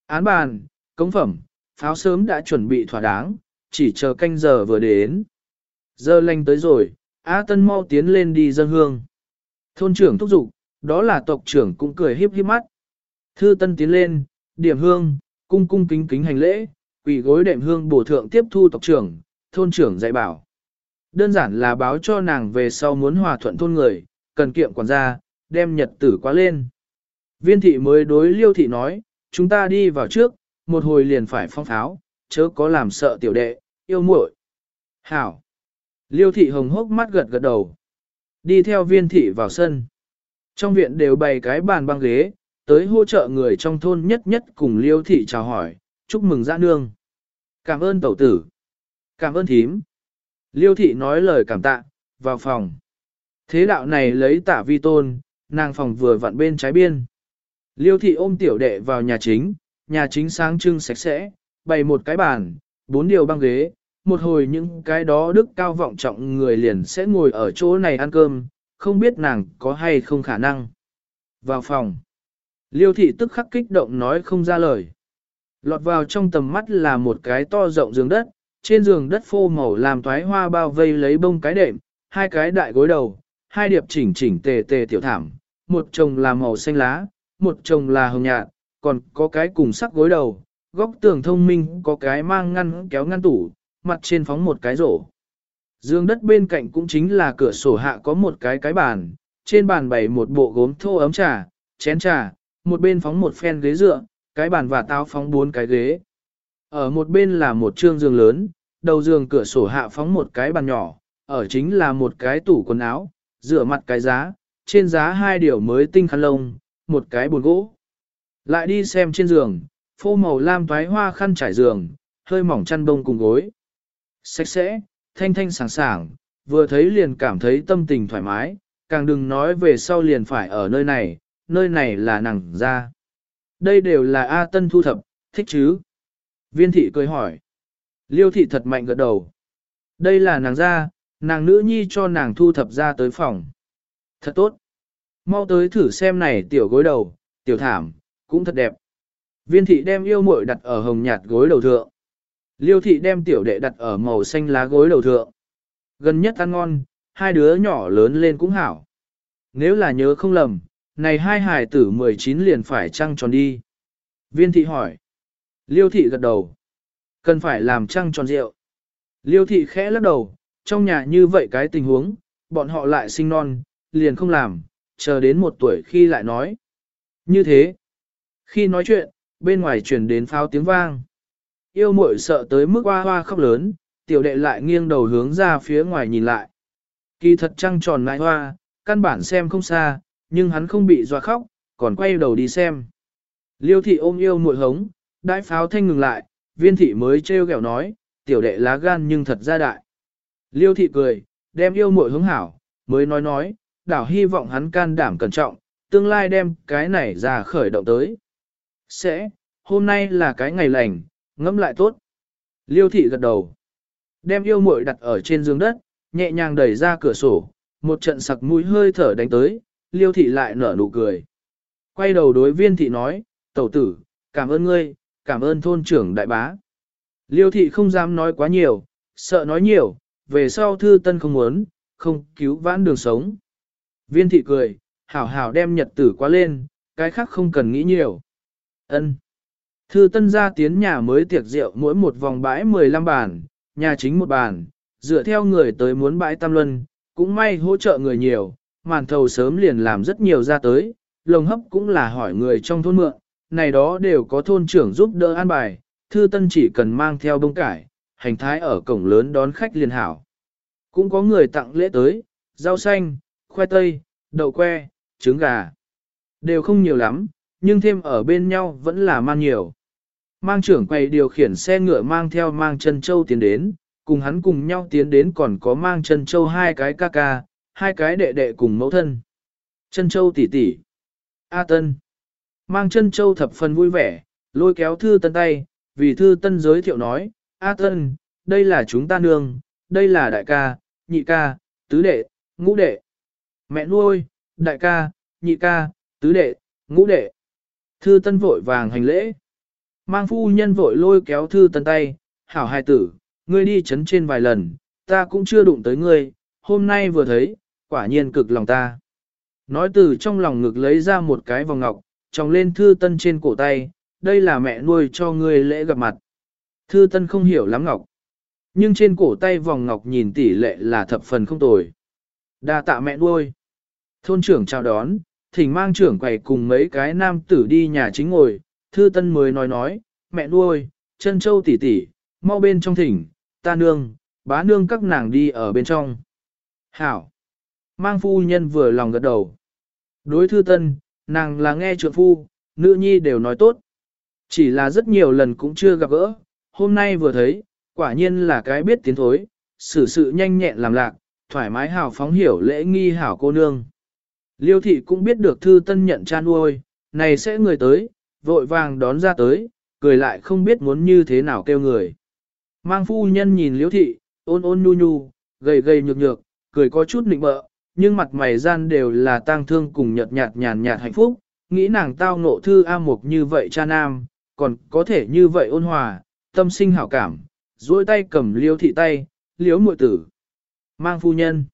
Án bàn, cống phẩm, pháo sớm đã chuẩn bị thỏa đáng, chỉ chờ canh giờ vừa đến. Giờ lành tới rồi, A Tân mau tiến lên đi dân hương. Thôn trưởng thúc giục, đó là tộc trưởng cũng cười hiếp hiếp mắt. Thư Tân tiến lên, điểm hương, cung cung kính kính hành lễ, quỳ gối đệm hương bổ thượng tiếp thu tộc trưởng, thôn trưởng dạy bảo. Đơn giản là báo cho nàng về sau muốn hòa thuận thôn người, cần kiệm quản gia, đem nhật tử quá lên. Viên thị mới đối liêu thị nói, chúng ta đi vào trước, một hồi liền phải phong tháo, chớ có làm sợ tiểu đệ, yêu muội. Hảo. Liêu thị hồng hốc mắt gật gật đầu. Đi theo viên thị vào sân. Trong viện đều bày cái bàn băng ghế, tới hỗ trợ người trong thôn nhất nhất cùng liêu thị chào hỏi, chúc mừng giã nương. Cảm ơn tẩu tử. Cảm ơn thím. Liêu thị nói lời cảm tạ, vào phòng. Thế đạo này lấy tả vi tôn, nàng phòng vừa vặn bên trái biên. Liêu thị ôm tiểu đệ vào nhà chính, nhà chính sáng trưng sạch sẽ, bày một cái bàn, bốn điều băng ghế, một hồi những cái đó đức cao vọng trọng người liền sẽ ngồi ở chỗ này ăn cơm, không biết nàng có hay không khả năng. Vào phòng. Liêu thị tức khắc kích động nói không ra lời. Lọt vào trong tầm mắt là một cái to rộng giường đất, trên giường đất phô màu làm toái hoa bao vây lấy bông cái đệm, hai cái đại gối đầu, hai điệp chỉnh chỉnh tề tề tiểu thảm, một chồng là màu xanh lá, một chồng là hồng nhạt, còn có cái cùng sắc gối đầu, góc tường thông minh có cái mang ngăn kéo ngăn tủ, mặt trên phóng một cái rổ. Dương đất bên cạnh cũng chính là cửa sổ hạ có một cái cái bàn, trên bàn bày một bộ gốm thô ấm trà, chén trà, một bên phóng một phen ghế dựa, cái bàn và táo phóng bốn cái ghế. Ở một bên là một trương giường lớn, đầu giường cửa sổ hạ phóng một cái bàn nhỏ, ở chính là một cái tủ quần áo, rửa mặt cái giá, trên giá hai điều mới tinh khăn lông, một cái bồn gỗ. Lại đi xem trên giường, phô màu lam toái hoa khăn trải giường, hơi mỏng chăn bông cùng gối. Sạch sẽ, thanh thanh sảng sảng, vừa thấy liền cảm thấy tâm tình thoải mái, càng đừng nói về sau liền phải ở nơi này, nơi này là nàng ra. Đây đều là A Tân thu thập, thích chứ? Viên thị cười hỏi. Liêu thị thật mạnh gật đầu. Đây là nàng ra, nàng nữ nhi cho nàng thu thập ra tới phòng. Thật tốt. Mau tới thử xem này tiểu gối đầu, tiểu thảm, cũng thật đẹp. Viên thị đem yêu muội đặt ở hồng nhạt gối đầu thượng. Liêu thị đem tiểu đệ đặt ở màu xanh lá gối đầu thượng. Gần nhất ăn ngon, hai đứa nhỏ lớn lên cũng hảo. Nếu là nhớ không lầm, này hai hài tử 19 liền phải trăng tròn đi. Viên thị hỏi. Liêu thị gật đầu. Cần phải làm trăng tròn rượu. Liêu thị khẽ lắc đầu, trong nhà như vậy cái tình huống, bọn họ lại sinh non, liền không làm, chờ đến một tuổi khi lại nói. Như thế, khi nói chuyện, bên ngoài truyền đến pháo tiếng vang. Yêu muội sợ tới mức hoa hoa khóc lớn, tiểu đệ lại nghiêng đầu hướng ra phía ngoài nhìn lại. Kỳ thật trăng tròn lại hoa, căn bản xem không xa, nhưng hắn không bị doa khóc, còn quay đầu đi xem. Liêu thị ôm yêu muội hống, đại pháo thanh ngừng lại, viên thị mới trêu ghẹo nói, tiểu đệ lá gan nhưng thật ra đại. Liêu thị cười, đem yêu muội hướng hảo, mới nói nói, đảo hy vọng hắn can đảm cẩn trọng, tương lai đem cái này ra khởi động tới. Sẽ, hôm nay là cái ngày lành, ngẫm lại tốt. Liêu thị gật đầu. Đem yêu muội đặt ở trên giường đất, nhẹ nhàng đẩy ra cửa sổ, một trận sặc mũi hơi thở đánh tới, liêu thị lại nở nụ cười. Quay đầu đối viên thị nói, tẩu tử, cảm ơn ngươi, cảm ơn thôn trưởng đại bá. Liêu thị không dám nói quá nhiều, sợ nói nhiều, về sau thư tân không muốn, không cứu vãn đường sống. Viên thị cười, hảo hảo đem nhật tử qua lên, cái khác không cần nghĩ nhiều. ân Thư tân ra tiến nhà mới tiệc rượu mỗi một vòng bãi 15 bàn, nhà chính một bàn, dựa theo người tới muốn bãi tam luân, cũng may hỗ trợ người nhiều, màn thầu sớm liền làm rất nhiều ra tới, lồng hấp cũng là hỏi người trong thôn mượn, này đó đều có thôn trưởng giúp đỡ an bài, thư tân chỉ cần mang theo bông cải, hành thái ở cổng lớn đón khách liền hảo. Cũng có người tặng lễ tới, rau xanh, khoai tây, đậu que, trứng gà. Đều không nhiều lắm, nhưng thêm ở bên nhau vẫn là mang nhiều. Mang trưởng quầy điều khiển xe ngựa mang theo mang chân châu tiến đến, cùng hắn cùng nhau tiến đến còn có mang chân châu hai cái ca ca, hai cái đệ đệ cùng mẫu thân. Chân châu tỷ tỷ. A Tân. Mang chân châu thập phần vui vẻ, lôi kéo thư tân tay, vì thư tân giới thiệu nói, A Tân, đây là chúng ta nương, đây là đại ca, nhị ca, tứ đệ, ngũ đệ. Mẹ nuôi, đại ca, nhị ca, tứ đệ, ngũ đệ. Thư tân vội vàng hành lễ. Mang phu nhân vội lôi kéo thư tân tay, hảo hai tử, ngươi đi chấn trên vài lần, ta cũng chưa đụng tới ngươi, hôm nay vừa thấy, quả nhiên cực lòng ta. Nói từ trong lòng ngực lấy ra một cái vòng ngọc, tròng lên thư tân trên cổ tay, đây là mẹ nuôi cho ngươi lễ gặp mặt. Thư tân không hiểu lắm ngọc. Nhưng trên cổ tay vòng ngọc nhìn tỷ lệ là thập phần không tồi. đa tạ mẹ nuôi. Thôn trưởng chào đón, thỉnh mang trưởng quầy cùng mấy cái nam tử đi nhà chính ngồi, thư tân mới nói nói, mẹ nuôi, chân châu tỷ tỷ, mau bên trong thỉnh, ta nương, bá nương các nàng đi ở bên trong. Hảo. Mang phu nhân vừa lòng gật đầu. Đối thư tân, nàng là nghe trượng phu, nữ nhi đều nói tốt. Chỉ là rất nhiều lần cũng chưa gặp gỡ, hôm nay vừa thấy, quả nhiên là cái biết tiến thối, xử sự nhanh nhẹn làm lạc, thoải mái hào phóng hiểu lễ nghi hảo cô nương. Liêu thị cũng biết được thư tân nhận cha nuôi, này sẽ người tới, vội vàng đón ra tới, cười lại không biết muốn như thế nào kêu người. Mang phu nhân nhìn liêu thị, ôn ôn nhu nhu, gầy gầy nhược nhược, cười có chút nịnh bợ, nhưng mặt mày gian đều là tang thương cùng nhợt nhạt nhàn nhạt hạnh phúc, nghĩ nàng tao ngộ thư A Mục như vậy cha nam, còn có thể như vậy ôn hòa, tâm sinh hảo cảm, duỗi tay cầm liêu thị tay, liếu muội tử. Mang phu nhân.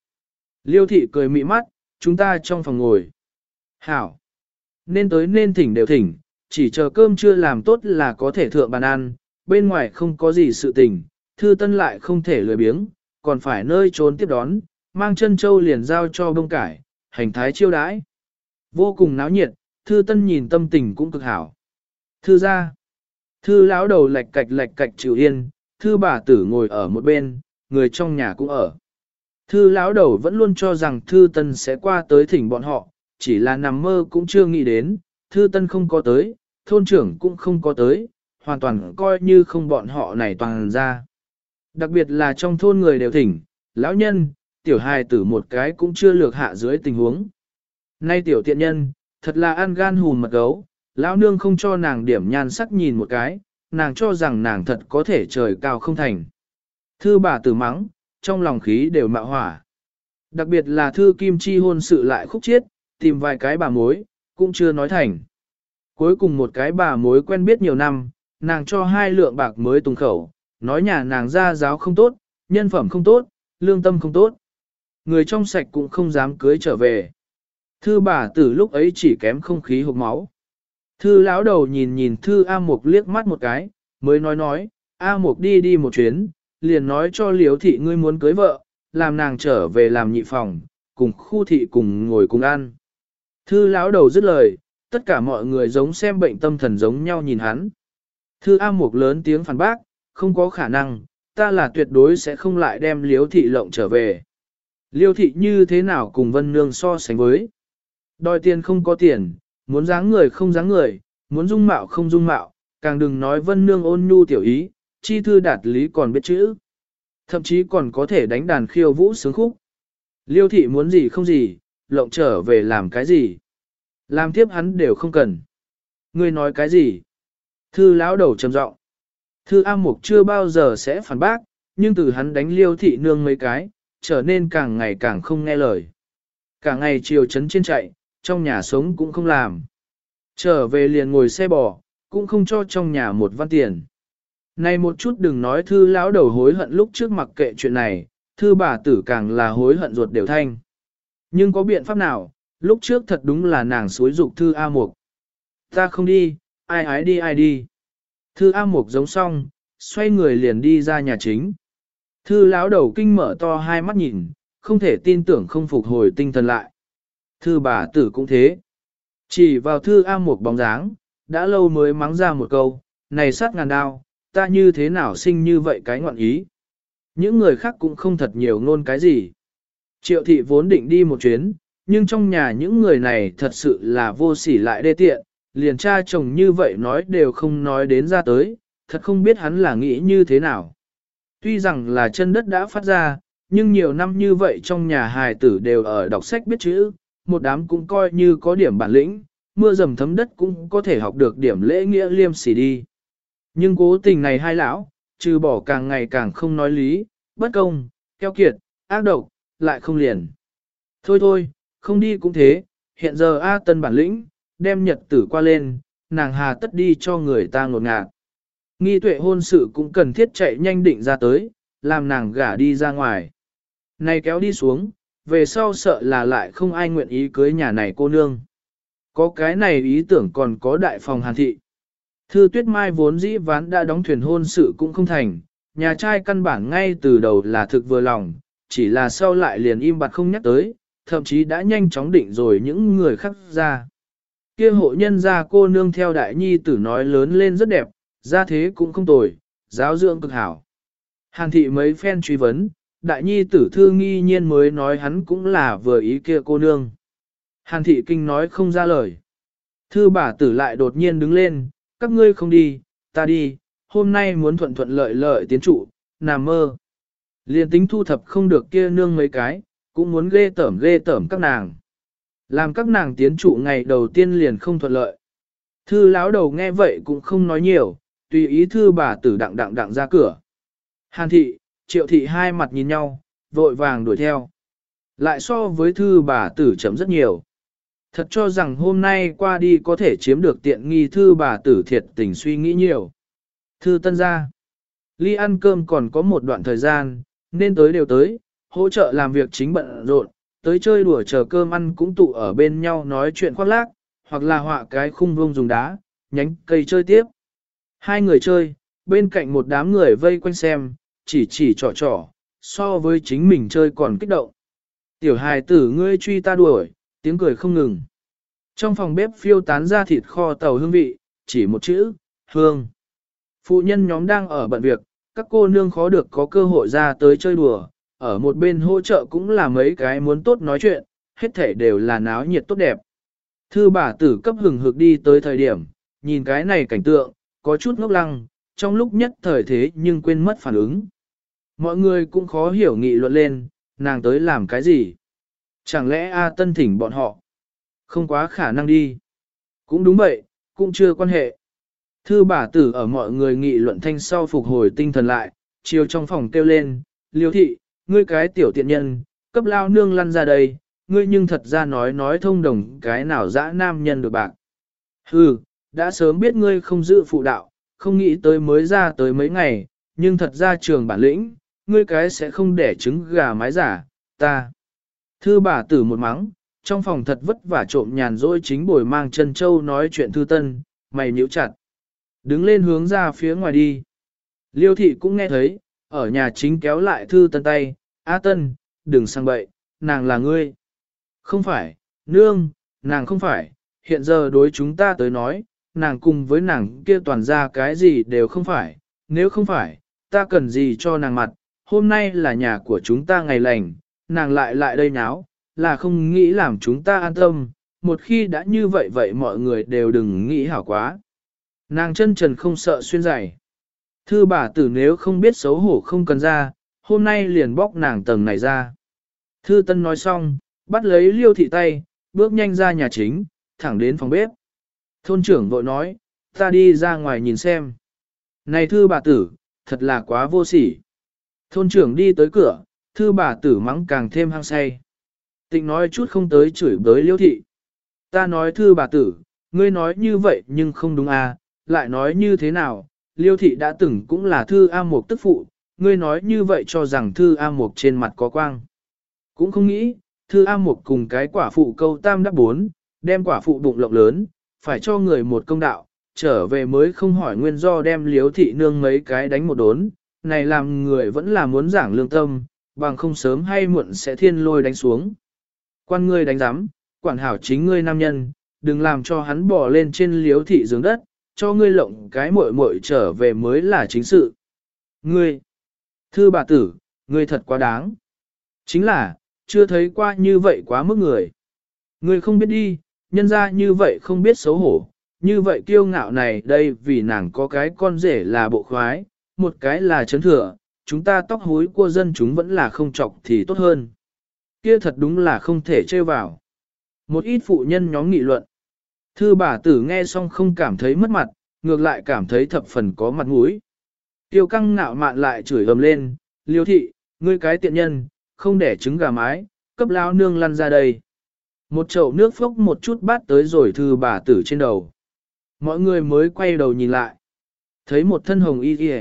Liêu thị cười mị mắt, chúng ta trong phòng ngồi. Hảo. Nên tới nên thỉnh đều thỉnh, chỉ chờ cơm chưa làm tốt là có thể thượng bàn ăn, bên ngoài không có gì sự tình, thư tân lại không thể lười biếng, còn phải nơi trốn tiếp đón, mang chân châu liền giao cho bông cải, hành thái chiêu đãi. Vô cùng náo nhiệt, thư tân nhìn tâm tình cũng cực hảo. Thư ra. Thư lão đầu lạch cạch lạch cạch chịu yên, thư bà tử ngồi ở một bên, người trong nhà cũng ở. Thư lão đầu vẫn luôn cho rằng thư tân sẽ qua tới thỉnh bọn họ, chỉ là nằm mơ cũng chưa nghĩ đến, thư tân không có tới, thôn trưởng cũng không có tới, hoàn toàn coi như không bọn họ này toàn ra. Đặc biệt là trong thôn người đều thỉnh, lão nhân, tiểu hài tử một cái cũng chưa lược hạ dưới tình huống. Nay tiểu tiện nhân, thật là ăn gan hùn mật gấu, lão nương không cho nàng điểm nhan sắc nhìn một cái, nàng cho rằng nàng thật có thể trời cao không thành. Thư bà tử mắng, trong lòng khí đều mạo hỏa. Đặc biệt là thư kim chi hôn sự lại khúc chiết, tìm vài cái bà mối, cũng chưa nói thành. Cuối cùng một cái bà mối quen biết nhiều năm, nàng cho hai lượng bạc mới tung khẩu, nói nhà nàng ra giáo không tốt, nhân phẩm không tốt, lương tâm không tốt. Người trong sạch cũng không dám cưới trở về. Thư bà tử lúc ấy chỉ kém không khí hộp máu. Thư lão đầu nhìn nhìn thư A Mục liếc mắt một cái, mới nói nói, A Mục đi đi một chuyến, liền nói cho liếu thị ngươi muốn cưới vợ, làm nàng trở về làm nhị phòng, cùng khu thị cùng ngồi cùng ăn. Thư lão đầu dứt lời, tất cả mọi người giống xem bệnh tâm thần giống nhau nhìn hắn. Thư A Mục lớn tiếng phản bác, không có khả năng, ta là tuyệt đối sẽ không lại đem liếu thị lộng trở về. Liêu thị như thế nào cùng vân nương so sánh với? Đòi tiền không có tiền, muốn dáng người không dáng người, muốn dung mạo không dung mạo, càng đừng nói vân nương ôn nhu tiểu ý, chi thư đạt lý còn biết chữ. Thậm chí còn có thể đánh đàn khiêu vũ sướng khúc. Liêu thị muốn gì không gì, lộng trở về làm cái gì. Làm tiếp hắn đều không cần. Ngươi nói cái gì? Thư lão đầu trầm giọng. Thư A Mục chưa bao giờ sẽ phản bác, nhưng từ hắn đánh liêu thị nương mấy cái, trở nên càng ngày càng không nghe lời. Cả ngày chiều chấn trên chạy, trong nhà sống cũng không làm. Trở về liền ngồi xe bò, cũng không cho trong nhà một văn tiền. Này một chút đừng nói thư lão đầu hối hận lúc trước mặc kệ chuyện này, thư bà tử càng là hối hận ruột đều thanh. Nhưng có biện pháp nào, lúc trước thật đúng là nàng suối dục thư A Mục. Ta không đi, ai ái đi ai đi. Thư A Mục giống xong, xoay người liền đi ra nhà chính. Thư lão đầu kinh mở to hai mắt nhìn, không thể tin tưởng không phục hồi tinh thần lại. Thư bà tử cũng thế. Chỉ vào thư A Mục bóng dáng, đã lâu mới mắng ra một câu, này sát ngàn đao, ta như thế nào sinh như vậy cái ngọn ý. Những người khác cũng không thật nhiều ngôn cái gì. Triệu thị vốn định đi một chuyến, nhưng trong nhà những người này thật sự là vô sỉ lại đê tiện, liền cha chồng như vậy nói đều không nói đến ra tới, thật không biết hắn là nghĩ như thế nào. Tuy rằng là chân đất đã phát ra, nhưng nhiều năm như vậy trong nhà hài tử đều ở đọc sách biết chữ, một đám cũng coi như có điểm bản lĩnh, mưa dầm thấm đất cũng có thể học được điểm lễ nghĩa liêm sỉ đi. Nhưng cố tình này hai lão, trừ bỏ càng ngày càng không nói lý, bất công, keo kiệt, ác độc, lại không liền. Thôi thôi, không đi cũng thế, hiện giờ A tân bản lĩnh, đem nhật tử qua lên, nàng hà tất đi cho người ta ngột ngạt. Nghi tuệ hôn sự cũng cần thiết chạy nhanh định ra tới, làm nàng gả đi ra ngoài. Này kéo đi xuống, về sau sợ là lại không ai nguyện ý cưới nhà này cô nương. Có cái này ý tưởng còn có đại phòng hàn thị. Thư tuyết mai vốn dĩ ván đã đóng thuyền hôn sự cũng không thành, nhà trai căn bản ngay từ đầu là thực vừa lòng, chỉ là sau lại liền im bặt không nhắc tới, thậm chí đã nhanh chóng định rồi những người khác ra. Kia hộ nhân gia cô nương theo đại nhi tử nói lớn lên rất đẹp, gia thế cũng không tồi, giáo dưỡng cực hảo. Hàn thị mấy phen truy vấn, đại nhi tử thư nghi nhiên mới nói hắn cũng là vừa ý kia cô nương. Hàn thị kinh nói không ra lời. Thư bà tử lại đột nhiên đứng lên, các ngươi không đi, ta đi, hôm nay muốn thuận thuận lợi lợi tiến trụ, nằm mơ. Liên tính thu thập không được kia nương mấy cái, cũng muốn ghê tởm ghê tởm các nàng. Làm các nàng tiến trụ ngày đầu tiên liền không thuận lợi. Thư lão đầu nghe vậy cũng không nói nhiều, tùy ý thư bà tử đặng đặng đặng ra cửa. Hàn thị, triệu thị hai mặt nhìn nhau, vội vàng đuổi theo. Lại so với thư bà tử chấm rất nhiều. Thật cho rằng hôm nay qua đi có thể chiếm được tiện nghi thư bà tử thiệt tình suy nghĩ nhiều. Thư tân gia. Ly ăn cơm còn có một đoạn thời gian, nên tới đều tới, hỗ trợ làm việc chính bận rộn, tới chơi đùa chờ cơm ăn cũng tụ ở bên nhau nói chuyện khoác lác, hoặc là họa cái khung vuông dùng đá, nhánh cây chơi tiếp. Hai người chơi, bên cạnh một đám người vây quanh xem, chỉ chỉ trò trò, so với chính mình chơi còn kích động. Tiểu hài tử ngươi truy ta đuổi, tiếng cười không ngừng. Trong phòng bếp phiêu tán ra thịt kho tàu hương vị, chỉ một chữ, hương. Phụ nhân nhóm đang ở bận việc, các cô nương khó được có cơ hội ra tới chơi đùa, ở một bên hỗ trợ cũng là mấy cái muốn tốt nói chuyện, hết thể đều là náo nhiệt tốt đẹp. Thư bà tử cấp hừng hực đi tới thời điểm, nhìn cái này cảnh tượng, có chút ngốc lăng, trong lúc nhất thời thế nhưng quên mất phản ứng. Mọi người cũng khó hiểu nghị luận lên, nàng tới làm cái gì? Chẳng lẽ A Tân thỉnh bọn họ? Không quá khả năng đi. Cũng đúng vậy, cũng chưa quan hệ. Thư bà tử ở mọi người nghị luận thanh sau phục hồi tinh thần lại, chiều trong phòng kêu lên, liêu thị, ngươi cái tiểu tiện nhân, cấp lao nương lăn ra đây, ngươi nhưng thật ra nói nói thông đồng cái nào dã nam nhân được bạc. Hừ, đã sớm biết ngươi không giữ phụ đạo, không nghĩ tới mới ra tới mấy ngày, nhưng thật ra trường bản lĩnh, ngươi cái sẽ không để trứng gà mái giả, ta. Thư bà tử một mắng, trong phòng thật vất vả trộm nhàn rỗi chính bồi mang chân châu nói chuyện thư tân, mày nhíu chặt. Đứng lên hướng ra phía ngoài đi. Liêu thị cũng nghe thấy, ở nhà chính kéo lại thư tân tay, A tân, đừng sang bậy, nàng là ngươi. Không phải, nương, nàng không phải, hiện giờ đối chúng ta tới nói, nàng cùng với nàng kia toàn ra cái gì đều không phải, nếu không phải, ta cần gì cho nàng mặt, hôm nay là nhà của chúng ta ngày lành, nàng lại lại đây nháo, là không nghĩ làm chúng ta an tâm, một khi đã như vậy vậy mọi người đều đừng nghĩ hảo quá. Nàng chân trần không sợ xuyên giày. Thư bà tử nếu không biết xấu hổ không cần ra, hôm nay liền bóc nàng tầng này ra. Thư tân nói xong, bắt lấy liêu thị tay, bước nhanh ra nhà chính, thẳng đến phòng bếp. Thôn trưởng vội nói, ta đi ra ngoài nhìn xem. Này thư bà tử, thật là quá vô sỉ. Thôn trưởng đi tới cửa, thư bà tử mắng càng thêm hăng say. Tịnh nói chút không tới chửi bới liêu thị. Ta nói thư bà tử, ngươi nói như vậy nhưng không đúng à, lại nói như thế nào, liêu thị đã từng cũng là thư A Mộc tức phụ, ngươi nói như vậy cho rằng thư A Mộc trên mặt có quang. Cũng không nghĩ, thư A Mộc cùng cái quả phụ câu tam đắc bốn, đem quả phụ bụng lộng lớn, phải cho người một công đạo, trở về mới không hỏi nguyên do đem liếu thị nương mấy cái đánh một đốn, này làm người vẫn là muốn giảng lương tâm, bằng không sớm hay muộn sẽ thiên lôi đánh xuống. Quan ngươi đánh giám, quản hảo chính ngươi nam nhân, đừng làm cho hắn bỏ lên trên liếu thị giường đất, cho ngươi lộng cái muội muội trở về mới là chính sự. Ngươi, thư bà tử, ngươi thật quá đáng. Chính là, chưa thấy qua như vậy quá mức người. Ngươi không biết đi, nhân ra như vậy không biết xấu hổ, như vậy kiêu ngạo này đây vì nàng có cái con rể là bộ khoái, một cái là chấn thừa, chúng ta tóc hối của dân chúng vẫn là không chọc thì tốt hơn. Kia thật đúng là không thể trêu vào. Một ít phụ nhân nhóm nghị luận. Thư bà tử nghe xong không cảm thấy mất mặt, ngược lại cảm thấy thập phần có mặt mũi. Tiêu căng ngạo mạn lại chửi ầm lên, liêu thị, ngươi cái tiện nhân, không để trứng gà mái, cấp lao nương lăn ra đây. Một chậu nước phốc một chút bát tới rồi thư bà tử trên đầu. Mọi người mới quay đầu nhìn lại. Thấy một thân hồng y y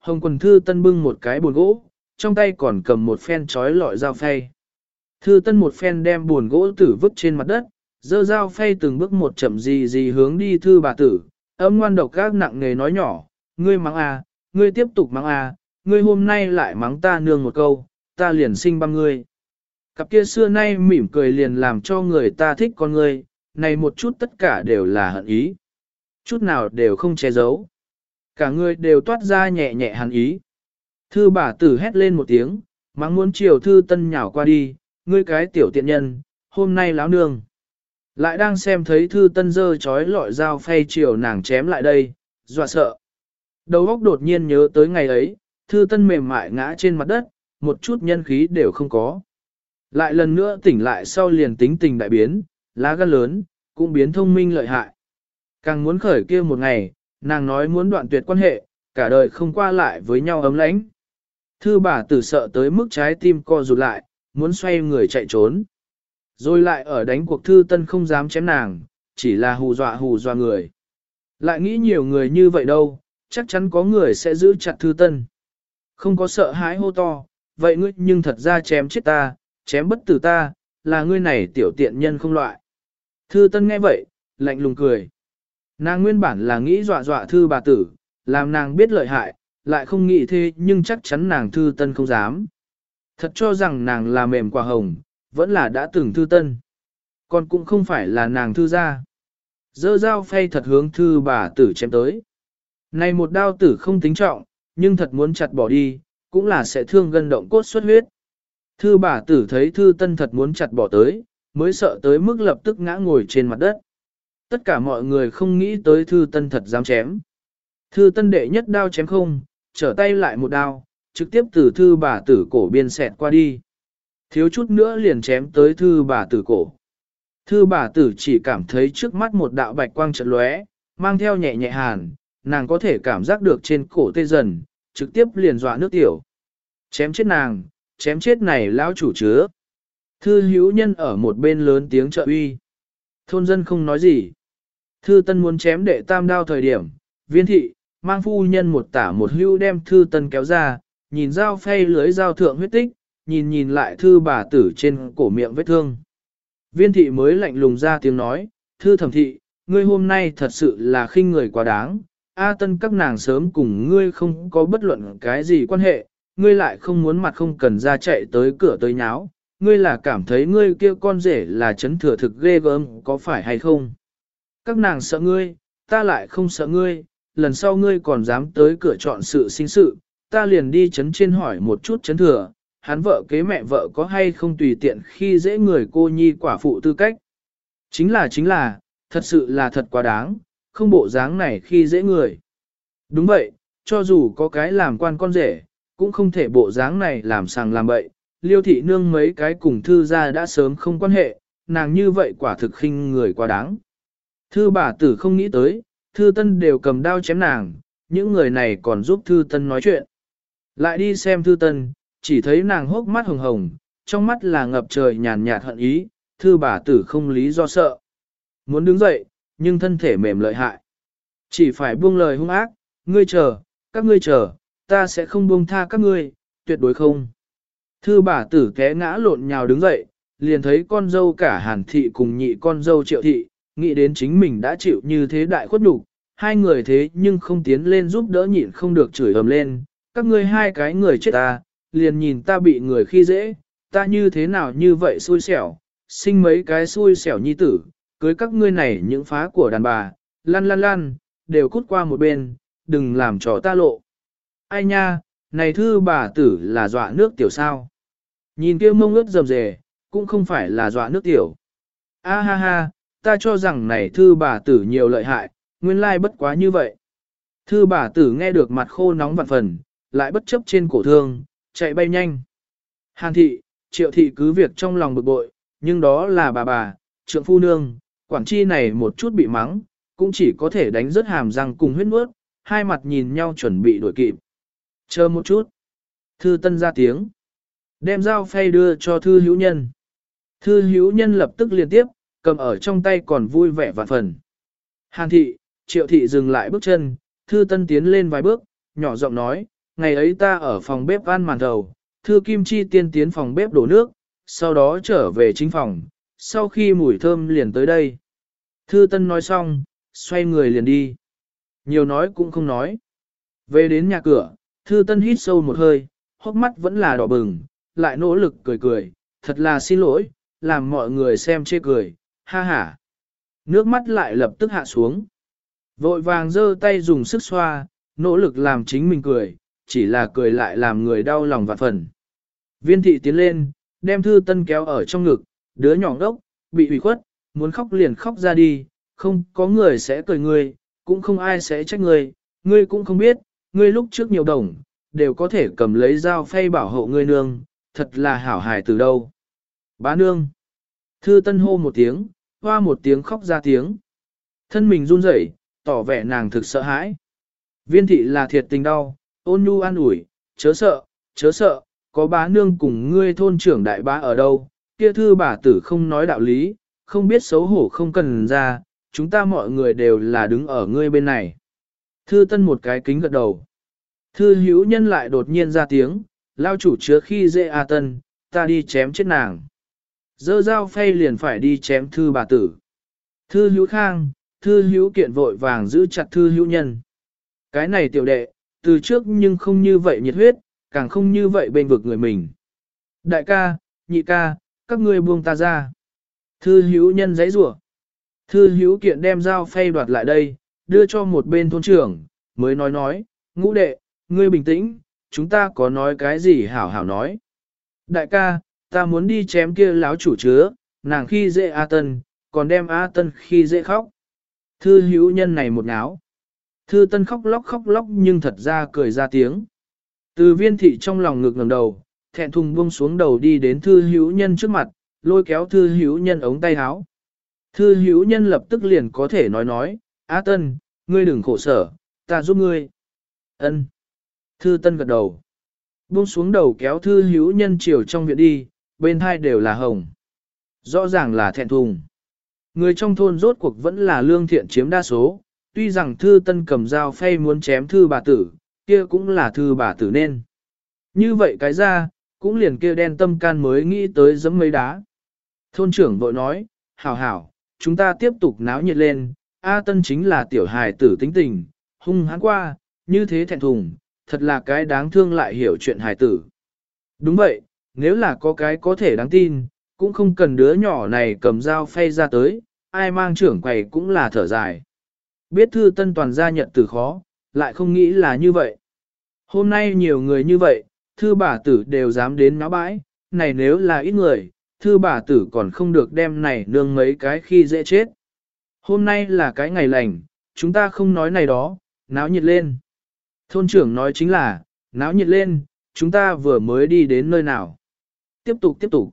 hồng quần thư tân bưng một cái buồn gỗ, trong tay còn cầm một phen chói lọi dao phay. Thư tân một phen đem buồn gỗ tử vứt trên mặt đất, dơ dao phay từng bước một chậm gì gì hướng đi thư bà tử, âm ngoan độc các nặng nghề nói nhỏ, ngươi mắng à, ngươi tiếp tục mắng à, ngươi hôm nay lại mắng ta nương một câu, ta liền sinh băm ngươi. Cặp kia xưa nay mỉm cười liền làm cho người ta thích con ngươi, này một chút tất cả đều là hận ý. Chút nào đều không che giấu. Cả người đều toát ra nhẹ nhẹ hẳn ý. Thư bà tử hét lên một tiếng, mắng muốn chiều thư tân nhảo qua đi, ngươi cái tiểu tiện nhân, hôm nay láo nương. Lại đang xem thấy thư tân dơ chói lọi dao phay chiều nàng chém lại đây, dọa sợ. Đầu óc đột nhiên nhớ tới ngày ấy, thư tân mềm mại ngã trên mặt đất, một chút nhân khí đều không có. Lại lần nữa tỉnh lại sau liền tính tình đại biến, lá gan lớn, cũng biến thông minh lợi hại. Càng muốn khởi kia một ngày, nàng nói muốn đoạn tuyệt quan hệ, cả đời không qua lại với nhau ấm lãnh. Thư bà tử sợ tới mức trái tim co rụt lại, muốn xoay người chạy trốn. Rồi lại ở đánh cuộc thư tân không dám chém nàng, chỉ là hù dọa hù dọa người. Lại nghĩ nhiều người như vậy đâu, chắc chắn có người sẽ giữ chặt thư tân. Không có sợ hãi hô to, vậy ngươi nhưng thật ra chém chết ta, chém bất tử ta, là ngươi này tiểu tiện nhân không loại. Thư tân nghe vậy, lạnh lùng cười. Nàng nguyên bản là nghĩ dọa dọa thư bà tử, làm nàng biết lợi hại, lại không nghĩ thế nhưng chắc chắn nàng thư tân không dám. Thật cho rằng nàng là mềm quả hồng, vẫn là đã từng thư tân. Còn cũng không phải là nàng thư ra. Dơ dao phay thật hướng thư bà tử chém tới. Này một đao tử không tính trọng, nhưng thật muốn chặt bỏ đi, cũng là sẽ thương gân động cốt xuất huyết. Thư bà tử thấy thư tân thật muốn chặt bỏ tới, mới sợ tới mức lập tức ngã ngồi trên mặt đất. Tất cả mọi người không nghĩ tới thư tân thật dám chém. Thư tân đệ nhất đao chém không, trở tay lại một đao, trực tiếp từ thư bà tử cổ biên xẹt qua đi. Thiếu chút nữa liền chém tới thư bà tử cổ. Thư bà tử chỉ cảm thấy trước mắt một đạo bạch quang trận lóe, mang theo nhẹ nhẹ hàn, nàng có thể cảm giác được trên cổ tê dần, trực tiếp liền dọa nước tiểu. Chém chết nàng, chém chết này lão chủ chứa. Thư hữu nhân ở một bên lớn tiếng trợ uy. Thôn dân không nói gì. Thư tân muốn chém đệ tam đao thời điểm, viên thị, mang phu nhân một tả một hưu đem thư tân kéo ra, nhìn dao phay lưới dao thượng huyết tích, nhìn nhìn lại thư bà tử trên cổ miệng vết thương. Viên thị mới lạnh lùng ra tiếng nói, thư thẩm thị, ngươi hôm nay thật sự là khinh người quá đáng, A tân các nàng sớm cùng ngươi không có bất luận cái gì quan hệ, ngươi lại không muốn mặt không cần ra chạy tới cửa tới nháo, ngươi là cảm thấy ngươi kia con rể là chấn thừa thực ghê gớm có phải hay không? Các nàng sợ ngươi, ta lại không sợ ngươi, lần sau ngươi còn dám tới cửa chọn sự sinh sự, ta liền đi chấn trên hỏi một chút chấn thừa, hắn vợ kế mẹ vợ có hay không tùy tiện khi dễ người cô nhi quả phụ tư cách. Chính là chính là, thật sự là thật quá đáng, không bộ dáng này khi dễ người. Đúng vậy, cho dù có cái làm quan con rể, cũng không thể bộ dáng này làm sàng làm bậy. Liêu thị nương mấy cái cùng thư ra đã sớm không quan hệ, nàng như vậy quả thực khinh người quá đáng. Thư bà tử không nghĩ tới, thư tân đều cầm đao chém nàng, những người này còn giúp thư tân nói chuyện. Lại đi xem thư tân, chỉ thấy nàng hốc mắt hồng hồng, trong mắt là ngập trời nhàn nhạt hận ý, thư bà tử không lý do sợ. Muốn đứng dậy, nhưng thân thể mềm lợi hại. Chỉ phải buông lời hung ác, ngươi chờ, các ngươi chờ, ta sẽ không buông tha các ngươi, tuyệt đối không. Thư bà tử té ngã lộn nhào đứng dậy, liền thấy con dâu cả hàn thị cùng nhị con dâu triệu thị, nghĩ đến chính mình đã chịu như thế đại khuất nhục hai người thế nhưng không tiến lên giúp đỡ nhịn không được chửi ầm lên, các ngươi hai cái người chết ta, liền nhìn ta bị người khi dễ, ta như thế nào như vậy xui xẻo, sinh mấy cái xui xẻo nhi tử, cưới các ngươi này những phá của đàn bà, lăn lăn lăn, đều cút qua một bên, đừng làm trò ta lộ. Ai nha, này thư bà tử là dọa nước tiểu sao. Nhìn kia mông ướt rầm rề, cũng không phải là dọa nước tiểu. A ha ha, ta cho rằng này thư bà tử nhiều lợi hại, nguyên lai bất quá như vậy. Thư bà tử nghe được mặt khô nóng vạn phần, lại bất chấp trên cổ thương, chạy bay nhanh. Hàn thị, triệu thị cứ việc trong lòng bực bội, nhưng đó là bà bà, trượng phu nương, quản chi này một chút bị mắng, cũng chỉ có thể đánh rớt hàm răng cùng huyết mướt, hai mặt nhìn nhau chuẩn bị đuổi kịp. Chờ một chút. Thư tân ra tiếng. Đem dao phay đưa cho thư hữu nhân. Thư hữu nhân lập tức liên tiếp, cầm ở trong tay còn vui vẻ vạn phần. Hàn thị, triệu thị dừng lại bước chân, thư tân tiến lên vài bước, nhỏ giọng nói, ngày ấy ta ở phòng bếp ăn màn thầu, thư kim chi tiên tiến phòng bếp đổ nước, sau đó trở về chính phòng, sau khi mùi thơm liền tới đây. Thư tân nói xong, xoay người liền đi. Nhiều nói cũng không nói. Về đến nhà cửa, thư tân hít sâu một hơi, hốc mắt vẫn là đỏ bừng, lại nỗ lực cười cười, thật là xin lỗi, làm mọi người xem chê cười, ha ha. Nước mắt lại lập tức hạ xuống. Vội vàng giơ tay dùng sức xoa, nỗ lực làm chính mình cười, chỉ là cười lại làm người đau lòng vạn phần. Viên thị tiến lên, đem thư tân kéo ở trong ngực, đứa nhỏ đốc, bị ủy khuất, muốn khóc liền khóc ra đi, không có người sẽ cười ngươi, cũng không ai sẽ trách ngươi, ngươi cũng không biết, ngươi lúc trước nhiều đồng, đều có thể cầm lấy dao phay bảo hộ ngươi nương, thật là hảo hài từ đâu. Bá nương. Thư tân hô một tiếng, hoa một tiếng khóc ra tiếng. Thân mình run rẩy, tỏ vẻ nàng thực sợ hãi. Viên thị là thiệt tình đau, ôn nhu an ủi, chớ sợ, chớ sợ, có bá nương cùng ngươi thôn trưởng đại bá ở đâu, kia thư bà tử không nói đạo lý, không biết xấu hổ không cần ra, chúng ta mọi người đều là đứng ở ngươi bên này. Thư tân một cái kính gật đầu. Thư hữu nhân lại đột nhiên ra tiếng, lao chủ chứa khi dễ A tân, ta đi chém chết nàng. Dơ dao phay liền phải đi chém thư bà tử. Thư hữu khang, thư hữu kiện vội vàng giữ chặt thư hữu nhân. Cái này tiểu đệ, từ trước nhưng không như vậy nhiệt huyết, càng không như vậy bên vực người mình. Đại ca, nhị ca, các ngươi buông ta ra. Thư hữu nhân giấy rủa Thư hữu kiện đem dao phay đoạt lại đây, đưa cho một bên thôn trưởng, mới nói nói, ngũ đệ, ngươi bình tĩnh, chúng ta có nói cái gì hảo hảo nói. Đại ca, ta muốn đi chém kia láo chủ chứa, nàng khi dễ A Tân, còn đem A Tân khi dễ khóc. Thư hữu nhân này một ngáo. Thư Tân khóc lóc khóc lóc nhưng thật ra cười ra tiếng. Từ viên thị trong lòng ngực ngẩng đầu, thẹn thùng buông xuống đầu đi đến thư hữu nhân trước mặt, lôi kéo thư hữu nhân ống tay áo. Thư hữu nhân lập tức liền có thể nói nói, Á Tân, ngươi đừng khổ sở, ta giúp ngươi. Ân. Thư Tân gật đầu. Buông xuống đầu kéo thư hữu nhân chiều trong viện đi, bên hai đều là hồng. Rõ ràng là thẹn thùng. Người trong thôn rốt cuộc vẫn là lương thiện chiếm đa số, tuy rằng thư tân cầm dao phay muốn chém thư bà tử, kia cũng là thư bà tử nên. Như vậy cái ra, cũng liền kia đen tâm can mới nghĩ tới giấm mấy đá. Thôn trưởng vội nói, hảo hảo, chúng ta tiếp tục náo nhiệt lên, A Tân chính là tiểu hài tử tính tình, hung hãn qua, như thế thẹn thùng, thật là cái đáng thương lại hiểu chuyện hài tử. Đúng vậy, nếu là có cái có thể đáng tin, cũng không cần đứa nhỏ này cầm dao phay ra tới, ai mang trưởng quầy cũng là thở dài. Biết thư tân toàn gia nhận từ khó, lại không nghĩ là như vậy. Hôm nay nhiều người như vậy, thư bà tử đều dám đến náo bãi, này nếu là ít người, thư bà tử còn không được đem này nương mấy cái khi dễ chết. Hôm nay là cái ngày lành, chúng ta không nói này đó, náo nhiệt lên. Thôn trưởng nói chính là, náo nhiệt lên, chúng ta vừa mới đi đến nơi nào. Tiếp tục tiếp tục.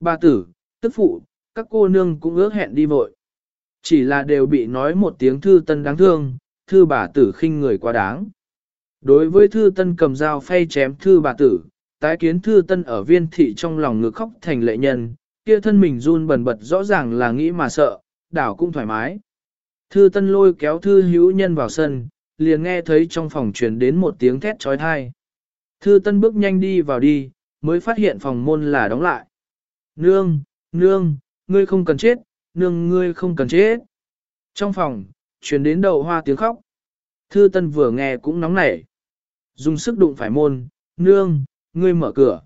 Bà tử, tức phụ, các cô nương cũng ước hẹn đi vội. Chỉ là đều bị nói một tiếng thư tân đáng thương, thư bà tử khinh người quá đáng. Đối với thư tân cầm dao phay chém thư bà tử, tái kiến thư tân ở viên thị trong lòng ngực khóc thành lệ nhân, kia thân mình run bần bật rõ ràng là nghĩ mà sợ, đảo cũng thoải mái. Thư tân lôi kéo thư hữu nhân vào sân, liền nghe thấy trong phòng truyền đến một tiếng thét trói thai. Thư tân bước nhanh đi vào đi, mới phát hiện phòng môn là đóng lại. Nương, nương, ngươi không cần chết, nương ngươi không cần chết. Trong phòng, truyền đến đầu hoa tiếng khóc. Thư tân vừa nghe cũng nóng nảy. Dùng sức đụng phải môn, nương, ngươi mở cửa.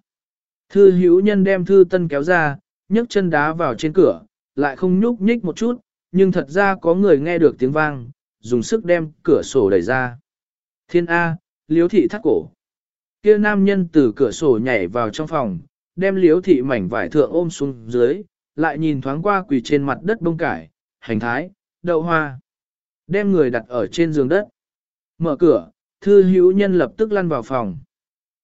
Thư hữu nhân đem thư tân kéo ra, nhấc chân đá vào trên cửa, lại không nhúc nhích một chút, nhưng thật ra có người nghe được tiếng vang, dùng sức đem cửa sổ đẩy ra. Thiên A, liếu thị thắt cổ. kia nam nhân từ cửa sổ nhảy vào trong phòng, đem liếu thị mảnh vải thượng ôm xuống dưới, lại nhìn thoáng qua quỳ trên mặt đất bông cải, hành thái, đậu hoa. Đem người đặt ở trên giường đất. Mở cửa, thư hữu nhân lập tức lăn vào phòng.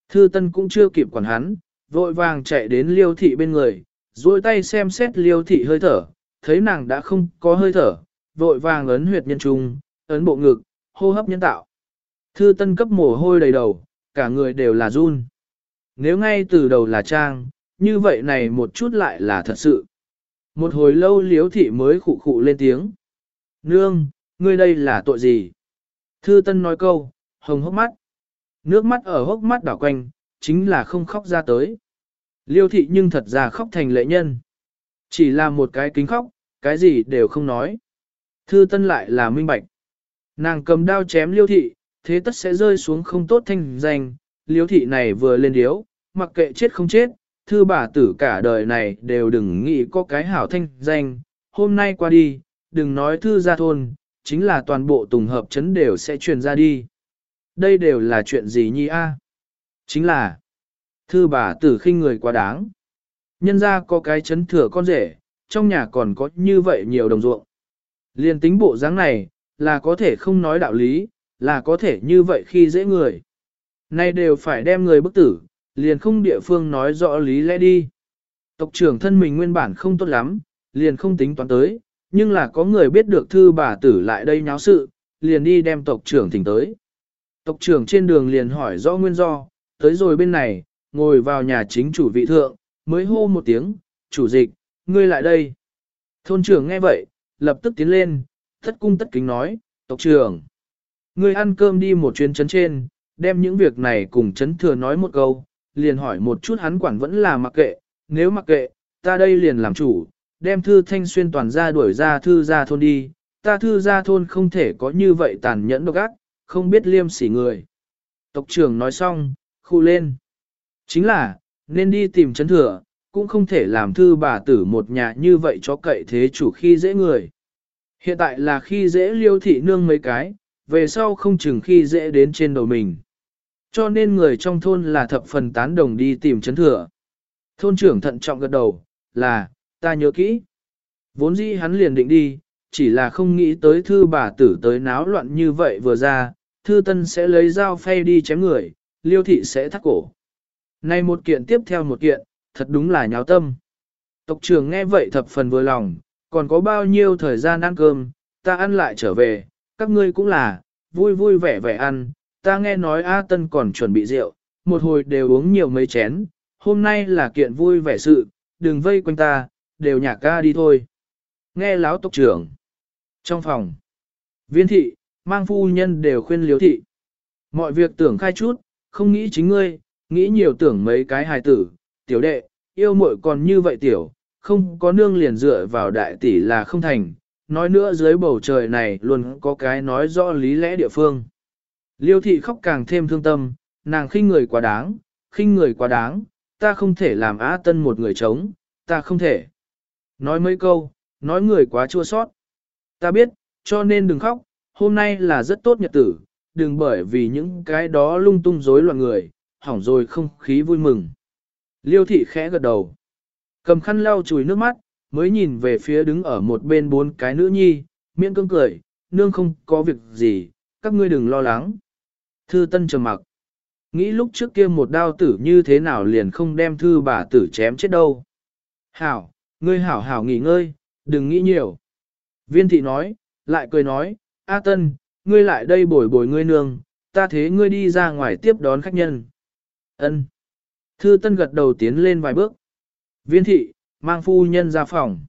Thư tân cũng chưa kịp quản hắn, vội vàng chạy đến liêu thị bên người, duỗi tay xem xét liêu thị hơi thở, thấy nàng đã không có hơi thở, vội vàng ấn huyệt nhân trung, ấn bộ ngực, hô hấp nhân tạo. Thư tân cấp mồ hôi đầy đầu, cả người đều là run. Nếu ngay từ đầu là trang, như vậy này một chút lại là thật sự. Một hồi lâu liếu thị mới khụ khụ lên tiếng. Nương, ngươi đây là tội gì? Thư Tân nói câu, hồng hốc mắt. Nước mắt ở hốc mắt đảo quanh, chính là không khóc ra tới. Liêu thị nhưng thật ra khóc thành lệ nhân. Chỉ là một cái kính khóc, cái gì đều không nói. Thư Tân lại là minh bạch. Nàng cầm đao chém liêu thị, thế tất sẽ rơi xuống không tốt thanh danh. Liêu thị này vừa lên điếu, mặc kệ chết không chết, thư bà tử cả đời này đều đừng nghĩ có cái hảo thanh danh. Hôm nay qua đi, đừng nói thư ra thôn, chính là toàn bộ tùng hợp chấn đều sẽ truyền ra đi. Đây đều là chuyện gì nhi a? Chính là, thư bà tử khinh người quá đáng. Nhân ra có cái chấn thừa con rể, trong nhà còn có như vậy nhiều đồng ruộng. Liên tính bộ dáng này, là có thể không nói đạo lý, là có thể như vậy khi dễ người. Nay đều phải đem người bức tử, liền không địa phương nói rõ lý lẽ đi. Tộc trưởng thân mình nguyên bản không tốt lắm, liền không tính toán tới, nhưng là có người biết được thư bà tử lại đây nháo sự, liền đi đem tộc trưởng thỉnh tới. Tộc trưởng trên đường liền hỏi rõ nguyên do, tới rồi bên này, ngồi vào nhà chính chủ vị thượng, mới hô một tiếng, chủ dịch, ngươi lại đây. Thôn trưởng nghe vậy, lập tức tiến lên, thất cung tất kính nói, tộc trưởng. Ngươi ăn cơm đi một chuyến chấn trên, đem những việc này cùng chấn thừa nói một câu, liền hỏi một chút hắn quản vẫn là mặc kệ, nếu mặc kệ, ta đây liền làm chủ, đem thư thanh xuyên toàn ra đuổi ra thư ra thôn đi, ta thư ra thôn không thể có như vậy tàn nhẫn độc ác, không biết liêm sỉ người. Tộc trưởng nói xong, khu lên. Chính là, nên đi tìm chấn thừa, cũng không thể làm thư bà tử một nhà như vậy cho cậy thế chủ khi dễ người. Hiện tại là khi dễ liêu thị nương mấy cái, về sau không chừng khi dễ đến trên đầu mình. Cho nên người trong thôn là thập phần tán đồng đi tìm chấn thừa. Thôn trưởng thận trọng gật đầu, là, ta nhớ kỹ. Vốn dĩ hắn liền định đi, chỉ là không nghĩ tới thư bà tử tới náo loạn như vậy vừa ra, thư tân sẽ lấy dao phay đi chém người, liêu thị sẽ thắt cổ. Này một kiện tiếp theo một kiện, thật đúng là nháo tâm. Tộc trưởng nghe vậy thập phần vừa lòng, còn có bao nhiêu thời gian ăn cơm, ta ăn lại trở về, các ngươi cũng là, vui vui vẻ vẻ ăn, ta nghe nói A Tân còn chuẩn bị rượu, một hồi đều uống nhiều mấy chén, hôm nay là kiện vui vẻ sự, đừng vây quanh ta, đều nhả ca đi thôi. Nghe láo tộc trưởng. Trong phòng, viên thị, mang phu nhân đều khuyên liếu thị. Mọi việc tưởng khai chút, không nghĩ chính ngươi, nghĩ nhiều tưởng mấy cái hài tử, tiểu đệ, yêu muội còn như vậy tiểu, không có nương liền dựa vào đại tỷ là không thành, nói nữa dưới bầu trời này luôn có cái nói rõ lý lẽ địa phương. Liêu thị khóc càng thêm thương tâm, nàng khinh người quá đáng, khinh người quá đáng, ta không thể làm á tân một người chống, ta không thể. Nói mấy câu, nói người quá chua sót. Ta biết, cho nên đừng khóc, hôm nay là rất tốt nhật tử, đừng bởi vì những cái đó lung tung rối loạn người, hỏng rồi không khí vui mừng. Liêu thị khẽ gật đầu. Cầm khăn lau chùi nước mắt, mới nhìn về phía đứng ở một bên bốn cái nữ nhi, miễn cương cười, nương không có việc gì, các ngươi đừng lo lắng. Thư tân trầm mặc. Nghĩ lúc trước kia một đao tử như thế nào liền không đem thư bà tử chém chết đâu. Hảo, ngươi hảo hảo nghỉ ngơi, đừng nghĩ nhiều. Viên thị nói, lại cười nói, A Tân, ngươi lại đây bồi bồi ngươi nương, ta thế ngươi đi ra ngoài tiếp đón khách nhân. Ân. Thư Tân gật đầu tiến lên vài bước. Viên thị, mang phu nhân ra phòng.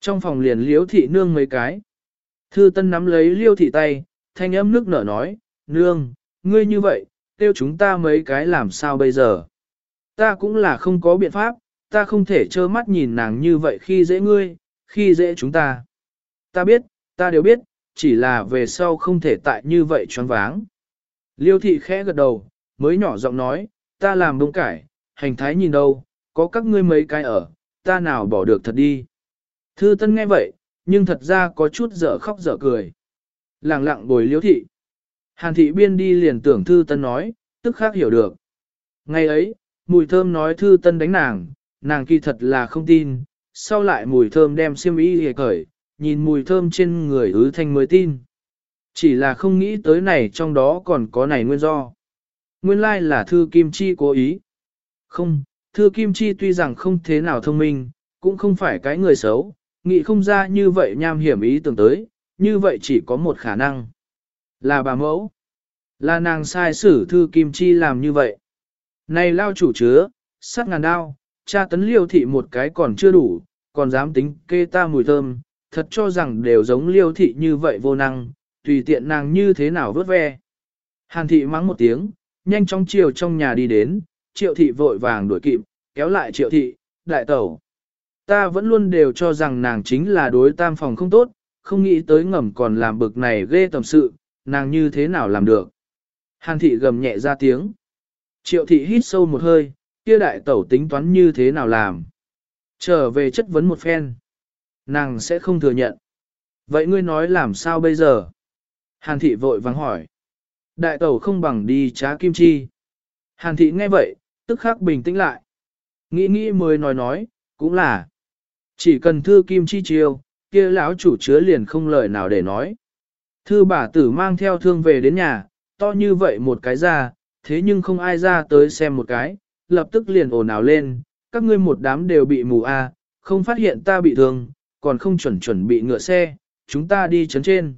Trong phòng liền liếu thị nương mấy cái. Thư Tân nắm lấy liêu thị tay, thanh âm nước nở nói, nương, ngươi như vậy, tiêu chúng ta mấy cái làm sao bây giờ. Ta cũng là không có biện pháp, ta không thể trơ mắt nhìn nàng như vậy khi dễ ngươi, khi dễ chúng ta. Ta biết, ta đều biết, chỉ là về sau không thể tại như vậy choáng váng. Liêu thị khẽ gật đầu, mới nhỏ giọng nói, ta làm bông cải, hành thái nhìn đâu, có các ngươi mấy cái ở, ta nào bỏ được thật đi. Thư tân nghe vậy, nhưng thật ra có chút dở khóc dở cười. Lặng lặng bồi liêu thị. Hàn thị biên đi liền tưởng thư tân nói, tức khác hiểu được. Ngày ấy, mùi thơm nói thư tân đánh nàng, nàng kỳ thật là không tin, sau lại mùi thơm đem xiêm y hề cởi, nhìn mùi thơm trên người ứ thanh mới tin. Chỉ là không nghĩ tới này trong đó còn có này nguyên do. Nguyên lai là thư kim chi cố ý. Không, thư kim chi tuy rằng không thế nào thông minh, cũng không phải cái người xấu, nghĩ không ra như vậy nham hiểm ý tưởng tới, như vậy chỉ có một khả năng. Là bà mẫu. Là nàng sai sử thư kim chi làm như vậy. Này lao chủ chứa, sát ngàn đao, cha tấn liêu thị một cái còn chưa đủ, còn dám tính kê ta mùi thơm, thật cho rằng đều giống liêu thị như vậy vô năng, tùy tiện nàng như thế nào vớt ve. Hàn thị mắng một tiếng, nhanh chóng chiều trong nhà đi đến, triệu thị vội vàng đuổi kịp, kéo lại triệu thị, đại tẩu. Ta vẫn luôn đều cho rằng nàng chính là đối tam phòng không tốt, không nghĩ tới ngầm còn làm bực này ghê tầm sự, nàng như thế nào làm được. Hàn thị gầm nhẹ ra tiếng. Triệu thị hít sâu một hơi, kia đại tẩu tính toán như thế nào làm. Trở về chất vấn một phen. Nàng sẽ không thừa nhận. Vậy ngươi nói làm sao bây giờ? Hàn thị vội vắng hỏi. Đại tẩu không bằng đi trá kim chi. Hàn thị nghe vậy, tức khắc bình tĩnh lại. Nghĩ nghĩ mới nói nói, cũng là. Chỉ cần thư kim chi chiêu, kia lão chủ chứa liền không lời nào để nói. Thư bà tử mang theo thương về đến nhà, to như vậy một cái ra, thế nhưng không ai ra tới xem một cái, lập tức liền ồn ào lên, các ngươi một đám đều bị mù a, à, không phát hiện ta bị thương, còn không chuẩn chuẩn bị ngựa xe, chúng ta đi chấn trên.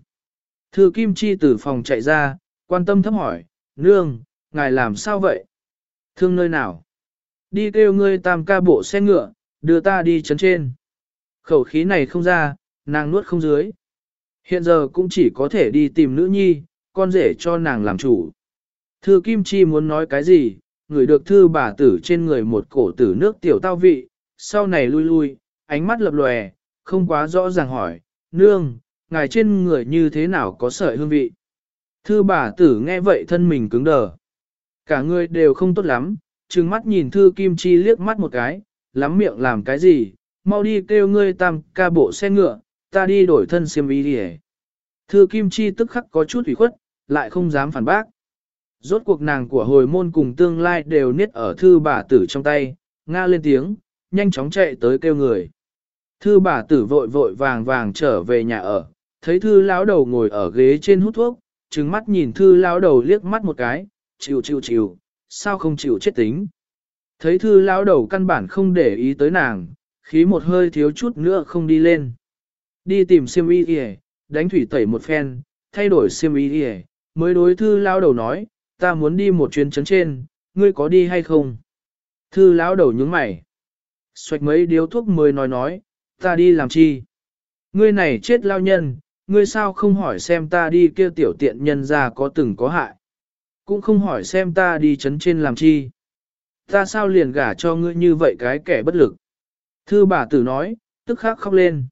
Thư Kim Chi từ phòng chạy ra, quan tâm thấp hỏi, nương, ngài làm sao vậy? Thương nơi nào? Đi kêu ngươi tam ca bộ xe ngựa, đưa ta đi chấn trên. Khẩu khí này không ra, nàng nuốt không dưới. Hiện giờ cũng chỉ có thể đi tìm nữ nhi, con rể cho nàng làm chủ. Thư Kim Chi muốn nói cái gì, người được thư bà tử trên người một cổ tử nước tiểu tao vị, sau này lui lui, ánh mắt lập lòe, không quá rõ ràng hỏi, nương, ngài trên người như thế nào có sợi hương vị. Thư bà tử nghe vậy thân mình cứng đờ. Cả người đều không tốt lắm, trừng mắt nhìn thư kim chi liếc mắt một cái, lắm miệng làm cái gì, mau đi kêu ngươi tam ca bộ xe ngựa, ta đi đổi thân xiêm y đi Thư kim chi tức khắc có chút ủy khuất, lại không dám phản bác. Rốt cuộc nàng của hồi môn cùng tương lai đều niết ở thư bà tử trong tay, nga lên tiếng, nhanh chóng chạy tới kêu người. Thư bà tử vội vội vàng vàng trở về nhà ở, thấy thư lão đầu ngồi ở ghế trên hút thuốc, trừng mắt nhìn thư lão đầu liếc mắt một cái, chịu chịu chịu, sao không chịu chết tính. Thấy thư lão đầu căn bản không để ý tới nàng, khí một hơi thiếu chút nữa không đi lên. Đi tìm siêm y kìa, đánh thủy tẩy một phen, thay đổi siêm y kìa, mới đối thư lão đầu nói, ta muốn đi một chuyến chấn trên, ngươi có đi hay không? Thư lão đầu nhướng mày. Xoạch mấy điếu thuốc mới nói nói, ta đi làm chi? Ngươi này chết lao nhân, ngươi sao không hỏi xem ta đi kia tiểu tiện nhân ra có từng có hại? Cũng không hỏi xem ta đi chấn trên làm chi? Ta sao liền gả cho ngươi như vậy cái kẻ bất lực? Thư bà tử nói, tức khắc khóc lên.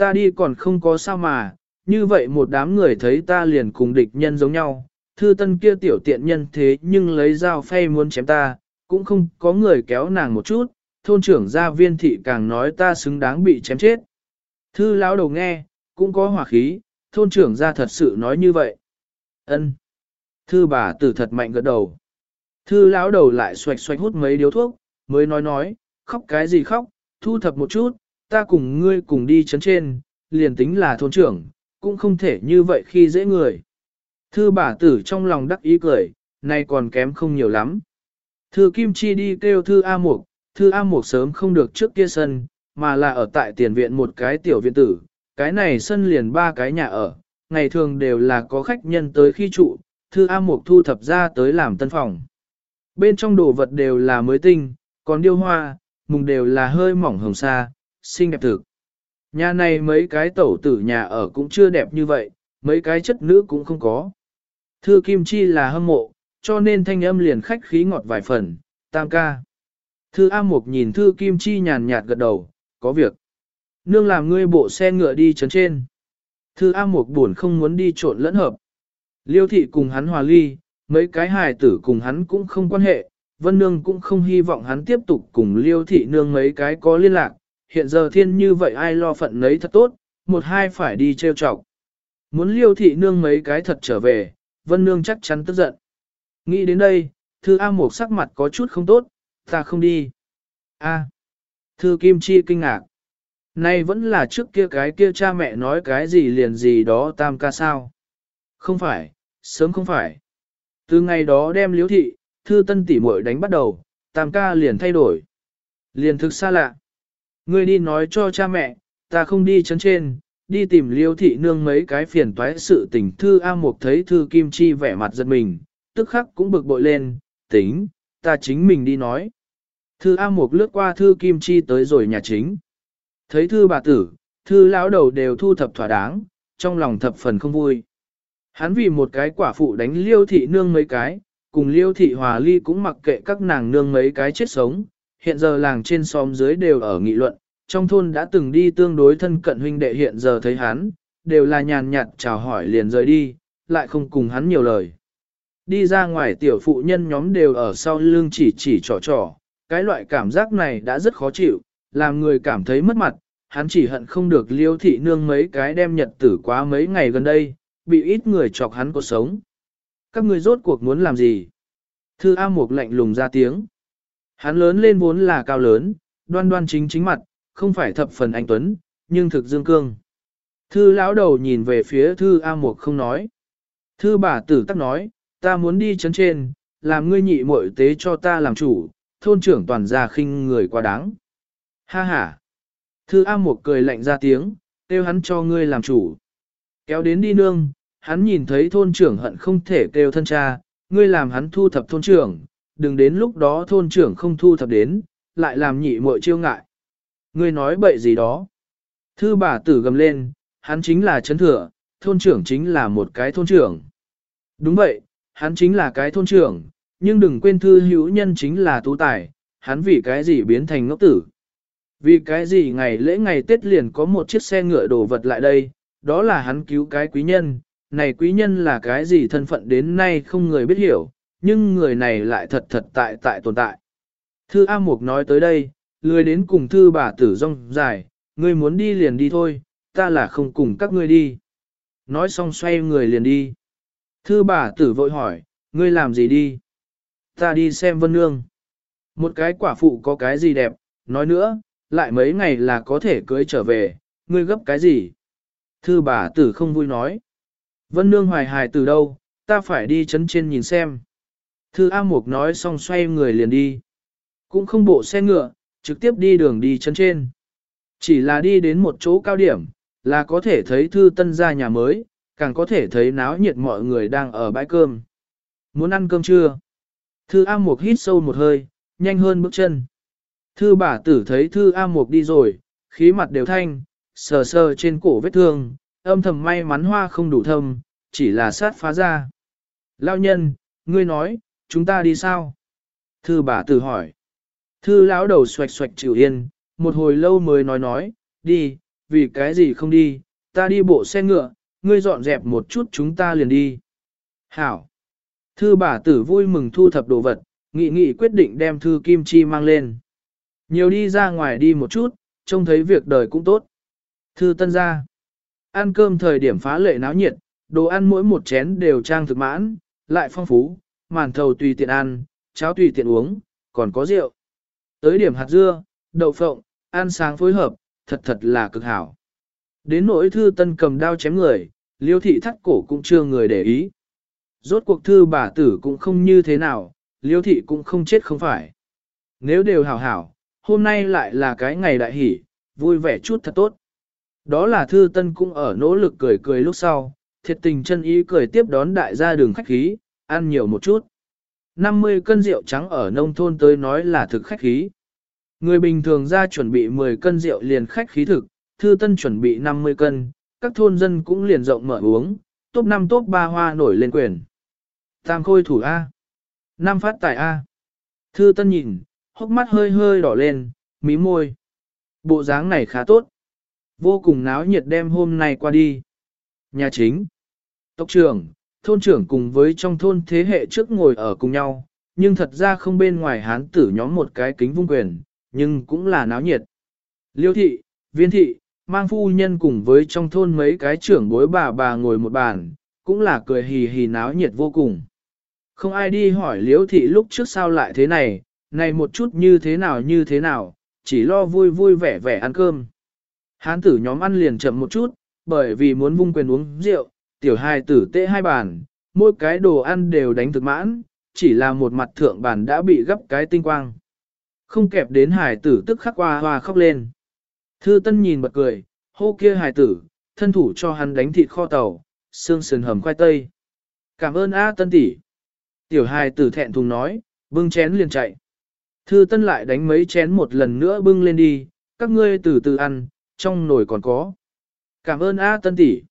Ta đi còn không có sao mà, như vậy một đám người thấy ta liền cùng địch nhân giống nhau. Thư tân kia tiểu tiện nhân thế nhưng lấy dao phay muốn chém ta, cũng không có người kéo nàng một chút, thôn trưởng gia viên thị càng nói ta xứng đáng bị chém chết. Thư lão đầu nghe, cũng có hỏa khí, thôn trưởng gia thật sự nói như vậy. Ân. Thư bà tử thật mạnh gật đầu. Thư lão đầu lại xoạch xoạch hút mấy điếu thuốc, mới nói nói, khóc cái gì khóc, thu thập một chút, ta cùng ngươi cùng đi chấn trên, liền tính là thôn trưởng, cũng không thể như vậy khi dễ người. Thư bà tử trong lòng đắc ý cười, nay còn kém không nhiều lắm. Thư Kim Chi đi kêu Thư A Mục, Thư A Mục sớm không được trước kia sân, mà là ở tại tiền viện một cái tiểu viện tử, cái này sân liền ba cái nhà ở, ngày thường đều là có khách nhân tới khi trụ, Thư A Mục thu thập ra tới làm tân phòng. Bên trong đồ vật đều là mới tinh, còn điêu hoa, mùng đều là hơi mỏng hồng sa, xinh đẹp thực. Nhà này mấy cái tẩu tử nhà ở cũng chưa đẹp như vậy, mấy cái chất nữ cũng không có. Thư Kim Chi là hâm mộ, cho nên thanh âm liền khách khí ngọt vài phần, tam ca. Thư A Mục nhìn Thư Kim Chi nhàn nhạt gật đầu, có việc. Nương làm ngươi bộ xe ngựa đi chấn trên. Thư A Mục buồn không muốn đi trộn lẫn hợp. Liêu thị cùng hắn hòa ly, mấy cái hài tử cùng hắn cũng không quan hệ, Vân Nương cũng không hy vọng hắn tiếp tục cùng Liêu thị nương mấy cái có liên lạc, hiện giờ thiên như vậy ai lo phận nấy thật tốt, một hai phải đi trêu chọc. Muốn Liêu thị nương mấy cái thật trở về, Vân Nương chắc chắn tức giận. Nghĩ đến đây, Thư A Mộc sắc mặt có chút không tốt, ta không đi. A. Thư Kim Chi kinh ngạc. Nay vẫn là trước kia cái kia cha mẹ nói cái gì liền gì đó tam ca sao. Không phải, sớm không phải. Từ ngày đó đem liếu thị, thư tân tỉ muội đánh bắt đầu, tam ca liền thay đổi. Liền thực xa lạ. Ngươi đi nói cho cha mẹ, ta không đi chấn trên, đi tìm liêu thị nương mấy cái phiền toái sự tình thư A Mục thấy thư Kim Chi vẻ mặt giật mình, tức khắc cũng bực bội lên, tính, ta chính mình đi nói. Thư A Mục lướt qua thư Kim Chi tới rồi nhà chính. Thấy thư bà tử, thư lão đầu đều thu thập thỏa đáng, trong lòng thập phần không vui. Hắn vì một cái quả phụ đánh liêu thị nương mấy cái, cùng liêu thị hòa ly cũng mặc kệ các nàng nương mấy cái chết sống. Hiện giờ làng trên xóm dưới đều ở nghị luận, trong thôn đã từng đi tương đối thân cận huynh đệ hiện giờ thấy hắn, đều là nhàn nhạt chào hỏi liền rời đi, lại không cùng hắn nhiều lời. Đi ra ngoài tiểu phụ nhân nhóm đều ở sau lưng chỉ chỉ trò trò, cái loại cảm giác này đã rất khó chịu, làm người cảm thấy mất mặt, hắn chỉ hận không được liêu thị nương mấy cái đem nhật tử quá mấy ngày gần đây, bị ít người chọc hắn cuộc sống. Các người rốt cuộc muốn làm gì? Thư A Mục lạnh lùng ra tiếng. Hắn lớn lên vốn là cao lớn, đoan đoan chính chính mặt, không phải thập phần anh Tuấn, nhưng thực dương cương. Thư lão đầu nhìn về phía thư A Mục không nói. Thư bà tử tắc nói, ta muốn đi chấn trên, làm ngươi nhị muội tế cho ta làm chủ, thôn trưởng toàn gia khinh người quá đáng. Ha ha. Thư A Mục cười lạnh ra tiếng, kêu hắn cho ngươi làm chủ. Kéo đến đi nương, hắn nhìn thấy thôn trưởng hận không thể kêu thân cha, ngươi làm hắn thu thập thôn trưởng, đừng đến lúc đó thôn trưởng không thu thập đến, lại làm nhị muội chiêu ngại. Ngươi nói bậy gì đó. Thư bà tử gầm lên, hắn chính là chấn thừa, thôn trưởng chính là một cái thôn trưởng. Đúng vậy, hắn chính là cái thôn trưởng, nhưng đừng quên thư hữu nhân chính là tú tài, hắn vì cái gì biến thành ngốc tử. Vì cái gì ngày lễ ngày Tết liền có một chiếc xe ngựa đổ vật lại đây, đó là hắn cứu cái quý nhân, này quý nhân là cái gì thân phận đến nay không người biết hiểu, nhưng người này lại thật thật tại tại tồn tại. Thư A Mục nói tới đây, lười đến cùng thư bà tử rong dài, ngươi muốn đi liền đi thôi, ta là không cùng các ngươi đi. Nói xong xoay người liền đi. Thư bà tử vội hỏi, ngươi làm gì đi? Ta đi xem vân nương. Một cái quả phụ có cái gì đẹp, nói nữa, lại mấy ngày là có thể cưới trở về, ngươi gấp cái gì? Thư bà tử không vui nói. Vân nương hoài hài từ đâu, ta phải đi chấn trên nhìn xem. Thư A Mục nói xong xoay người liền đi. Cũng không bộ xe ngựa, trực tiếp đi đường đi chân trên. Chỉ là đi đến một chỗ cao điểm, là có thể thấy thư tân gia nhà mới, càng có thể thấy náo nhiệt mọi người đang ở bãi cơm. Muốn ăn cơm chưa? Thư A Mục hít sâu một hơi, nhanh hơn bước chân. Thư bà tử thấy Thư A Mục đi rồi, khí mặt đều thanh, sờ sờ trên cổ vết thương, âm thầm may mắn hoa không đủ thâm, chỉ là sát phá ra. Lao nhân, ngươi nói, chúng ta đi sao? Thư bà tử hỏi. Thư lão đầu xoạch xoạch chịu yên, một hồi lâu mới nói nói, đi, vì cái gì không đi, ta đi bộ xe ngựa, ngươi dọn dẹp một chút chúng ta liền đi. Hảo. Thư bà tử vui mừng thu thập đồ vật, nghị nghị quyết định đem thư kim chi mang lên. Nhiều đi ra ngoài đi một chút, trông thấy việc đời cũng tốt. Thư tân ra. Ăn cơm thời điểm phá lệ náo nhiệt, đồ ăn mỗi một chén đều trang thực mãn, lại phong phú, màn thầu tùy tiện ăn, cháo tùy tiện uống, còn có rượu. Tới điểm hạt dưa, đậu phộng, ăn sáng phối hợp, thật thật là cực hảo. Đến nỗi thư tân cầm đao chém người, liêu thị thắt cổ cũng chưa người để ý. Rốt cuộc thư bà tử cũng không như thế nào, liêu thị cũng không chết không phải. Nếu đều hảo hảo, hôm nay lại là cái ngày đại hỷ, vui vẻ chút thật tốt. Đó là thư tân cũng ở nỗ lực cười cười lúc sau, thiệt tình chân ý cười tiếp đón đại gia đường khách khí, ăn nhiều một chút. 50 cân rượu trắng ở nông thôn tới nói là thực khách khí. Người bình thường ra chuẩn bị 10 cân rượu liền khách khí thực, thư tân chuẩn bị 50 cân, các thôn dân cũng liền rộng mở uống, top 5 top 3 hoa nổi lên quyền. Tam khôi thủ A. Nam phát tài A. Thư tân nhìn, hốc mắt hơi hơi đỏ lên, mí môi. Bộ dáng này khá tốt. Vô cùng náo nhiệt đem hôm nay qua đi. Nhà chính. Tộc trưởng, thôn trưởng cùng với trong thôn thế hệ trước ngồi ở cùng nhau, nhưng thật ra không bên ngoài hán tử nhóm một cái kính vung quyền, nhưng cũng là náo nhiệt. Liêu thị, viên thị, mang phu nhân cùng với trong thôn mấy cái trưởng bối bà bà ngồi một bàn, cũng là cười hì hì náo nhiệt vô cùng. Không ai đi hỏi liêu thị lúc trước sao lại thế này, này một chút như thế nào như thế nào, chỉ lo vui vui vẻ vẻ ăn cơm. Hán tử nhóm ăn liền chậm một chút, bởi vì muốn vung quyền uống rượu, tiểu hai tử tệ hai bàn, mỗi cái đồ ăn đều đánh thực mãn, chỉ là một mặt thượng bàn đã bị gấp cái tinh quang. Không kẹp đến Hải tử tức khắc hoa hoa khóc lên. Thư Tân nhìn bật cười, hô kia Hải tử, thân thủ cho hắn đánh thịt kho tàu, xương sườn hầm khoai tây. Cảm ơn A Tân tỷ. Tiểu hài tử thẹn thùng nói, bưng chén liền chạy. Thư Tân lại đánh mấy chén một lần nữa bưng lên đi, các ngươi từ từ ăn, trong nồi còn có. Cảm ơn A Tân tỷ.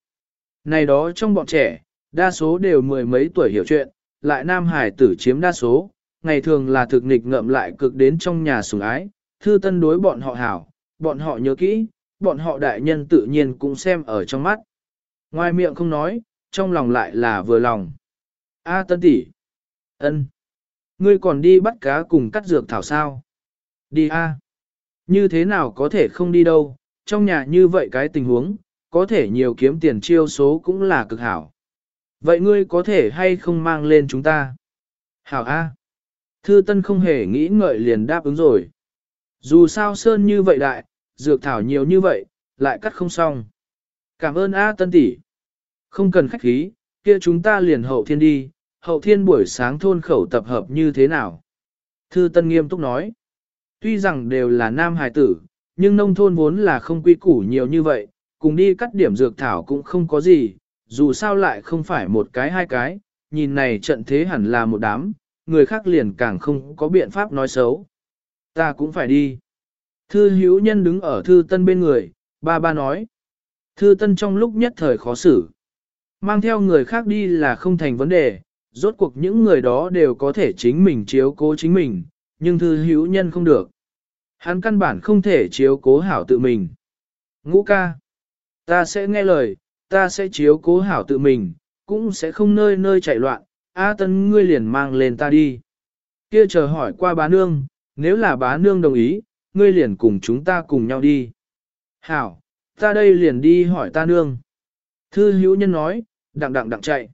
Này đó trong bọn trẻ, đa số đều mười mấy tuổi hiểu chuyện, lại nam hải tử chiếm đa số, ngày thường là thực nghịch ngậm lại cực đến trong nhà sủng ái, thư tân đối bọn họ hảo, bọn họ nhớ kỹ, bọn họ đại nhân tự nhiên cũng xem ở trong mắt. Ngoài miệng không nói, trong lòng lại là vừa lòng. A tân tỷ, ân, ngươi còn đi bắt cá cùng cắt dược thảo sao? Đi a, như thế nào có thể không đi đâu, trong nhà như vậy cái tình huống, có thể nhiều kiếm tiền chiêu số cũng là cực hảo. Vậy ngươi có thể hay không mang lên chúng ta? Hảo A. Thư Tân không hề nghĩ ngợi liền đáp ứng rồi. Dù sao sơn như vậy đại, dược thảo nhiều như vậy, lại cắt không xong. Cảm ơn A Tân tỷ. Không cần khách khí, kia chúng ta liền hậu thiên đi, hậu thiên buổi sáng thôn khẩu tập hợp như thế nào? Thư Tân nghiêm túc nói. Tuy rằng đều là nam hài tử, nhưng nông thôn vốn là không quy củ nhiều như vậy, cùng đi cắt điểm dược thảo cũng không có gì, dù sao lại không phải một cái hai cái, nhìn này trận thế hẳn là một đám, người khác liền càng không có biện pháp nói xấu. Ta cũng phải đi. Thư hữu nhân đứng ở thư tân bên người, ba ba nói. Thư tân trong lúc nhất thời khó xử. Mang theo người khác đi là không thành vấn đề, rốt cuộc những người đó đều có thể chính mình chiếu cố chính mình, nhưng thư hữu nhân không được. Hắn căn bản không thể chiếu cố hảo tự mình. Ngũ ca. Ta sẽ nghe lời, ta sẽ chiếu cố hảo tự mình, cũng sẽ không nơi nơi chạy loạn, A tân ngươi liền mang lên ta đi. Kia chờ hỏi qua bá nương, nếu là bá nương đồng ý, ngươi liền cùng chúng ta cùng nhau đi. Hảo, ta đây liền đi hỏi ta nương. Thư hữu nhân nói, đặng đặng đặng chạy.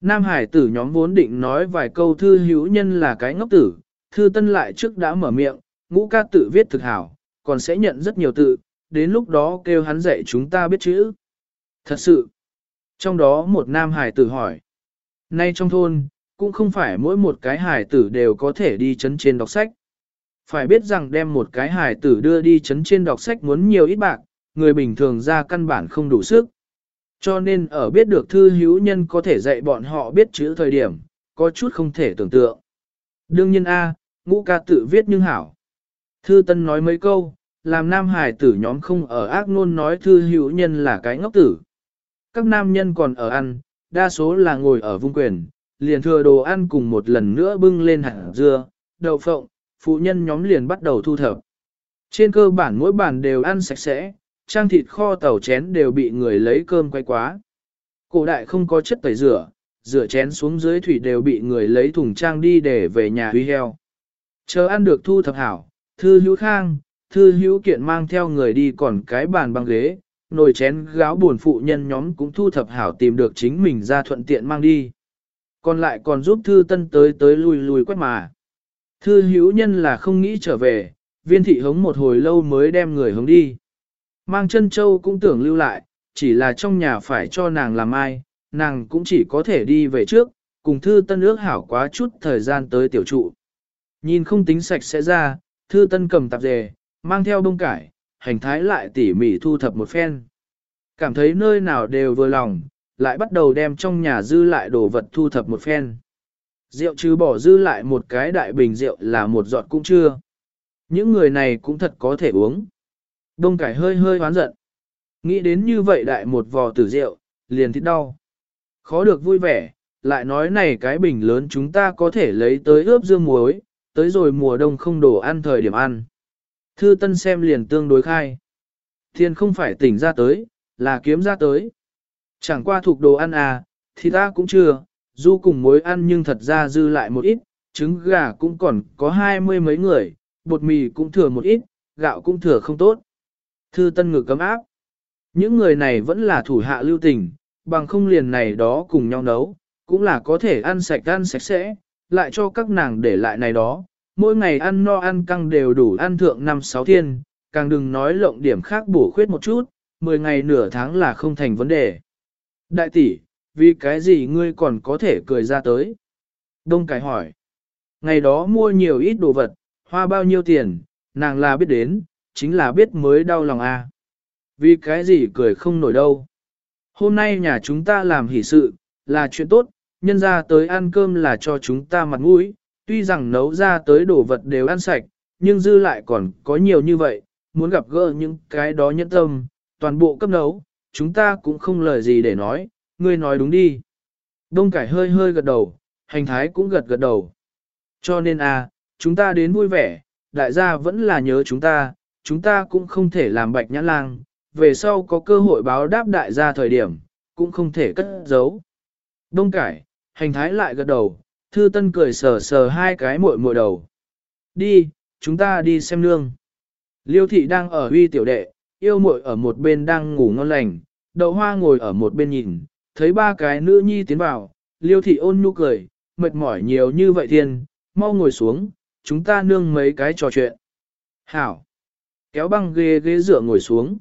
Nam hải tử nhóm vốn định nói vài câu thư hữu nhân là cái ngốc tử, thư tân lại trước đã mở miệng, ngũ ca tự viết thực hảo, còn sẽ nhận rất nhiều tự, đến lúc đó kêu hắn dạy chúng ta biết chữ. Thật sự, trong đó một nam hải tử hỏi, nay trong thôn, cũng không phải mỗi một cái hải tử đều có thể đi chấn trên đọc sách. Phải biết rằng đem một cái hải tử đưa đi chấn trên đọc sách muốn nhiều ít bạc, người bình thường ra căn bản không đủ sức. Cho nên ở biết được thư hữu nhân có thể dạy bọn họ biết chữ thời điểm, có chút không thể tưởng tượng. Đương nhiên A, ngũ ca tự viết nhưng hảo. Thư Tân nói mấy câu, làm nam hải tử nhóm không ở ác nôn nói thư hữu nhân là cái ngốc tử. Các nam nhân còn ở ăn, đa số là ngồi ở vung quyền, liền thừa đồ ăn cùng một lần nữa bưng lên hạt dưa, đậu phộng, phụ nhân nhóm liền bắt đầu thu thập. Trên cơ bản mỗi bàn đều ăn sạch sẽ, trang thịt kho tàu chén đều bị người lấy cơm quay quá. Cổ đại không có chất tẩy rửa, rửa chén xuống dưới thủy đều bị người lấy thùng trang đi để về nhà huy heo. Chờ ăn được thu thập hảo, thư hữu khang, thư hữu kiện mang theo người đi còn cái bàn băng ghế, nồi chén gáo buồn phụ nhân nhóm cũng thu thập hảo tìm được chính mình ra thuận tiện mang đi. Còn lại còn giúp thư tân tới tới lui lui quét mà. Thư hữu nhân là không nghĩ trở về, viên thị hống một hồi lâu mới đem người hống đi. Mang chân châu cũng tưởng lưu lại, chỉ là trong nhà phải cho nàng làm ai, nàng cũng chỉ có thể đi về trước, cùng thư tân ước hảo quá chút thời gian tới tiểu trụ. Nhìn không tính sạch sẽ ra, thư tân cầm tạp dề, mang theo bông cải, hành thái lại tỉ mỉ thu thập một phen. Cảm thấy nơi nào đều vừa lòng, lại bắt đầu đem trong nhà dư lại đồ vật thu thập một phen. Rượu chứ bỏ dư lại một cái đại bình rượu là một giọt cũng chưa. Những người này cũng thật có thể uống. Đông cải hơi hơi hoán giận. Nghĩ đến như vậy đại một vò tử rượu, liền thịt đau. Khó được vui vẻ, lại nói này cái bình lớn chúng ta có thể lấy tới ướp dương muối, tới rồi mùa đông không đồ ăn thời điểm ăn. Thư Tân xem liền tương đối khai. Thiên không phải tỉnh ra tới, là kiếm ra tới. Chẳng qua thuộc đồ ăn à, thì ta cũng chưa, du cùng muối ăn nhưng thật ra dư lại một ít, trứng gà cũng còn có hai mươi mấy người, bột mì cũng thừa một ít, gạo cũng thừa không tốt. Thư Tân ngực cấm áp. Những người này vẫn là thủ hạ lưu tình, bằng không liền này đó cùng nhau nấu, cũng là có thể ăn sạch ăn sạch sẽ, lại cho các nàng để lại này đó, mỗi ngày ăn no ăn căng đều đủ ăn thượng năm sáu thiên, càng đừng nói lộng điểm khác bổ khuyết một chút, 10 ngày nửa tháng là không thành vấn đề. Đại tỷ, vì cái gì ngươi còn có thể cười ra tới? Đông cái hỏi. Ngày đó mua nhiều ít đồ vật, hoa bao nhiêu tiền, nàng là biết đến, chính là biết mới đau lòng à. Vì cái gì cười không nổi đâu. Hôm nay nhà chúng ta làm hỷ sự, là chuyện tốt, nhân ra tới ăn cơm là cho chúng ta mặt mũi, tuy rằng nấu ra tới đồ vật đều ăn sạch, nhưng dư lại còn có nhiều như vậy, muốn gặp gỡ những cái đó nhẫn tâm, toàn bộ cấp nấu, chúng ta cũng không lời gì để nói, ngươi nói đúng đi. Đông cải hơi hơi gật đầu, hành thái cũng gật gật đầu. Cho nên à, chúng ta đến vui vẻ, đại gia vẫn là nhớ chúng ta, chúng ta cũng không thể làm bạch nhãn lang, về sau có cơ hội báo đáp đại gia thời điểm, cũng không thể cất giấu. Đông cải, hành thái lại gật đầu, thư tân cười sờ sờ hai cái muội muội đầu. Đi, chúng ta đi xem nương. Liêu thị đang ở huy tiểu đệ, yêu muội ở một bên đang ngủ ngon lành, đậu hoa ngồi ở một bên nhìn, thấy ba cái nữ nhi tiến vào, liêu thị ôn nhu cười, mệt mỏi nhiều như vậy thiên, mau ngồi xuống, chúng ta nương mấy cái trò chuyện. Hảo! Kéo băng ghế ghế dựa ngồi xuống.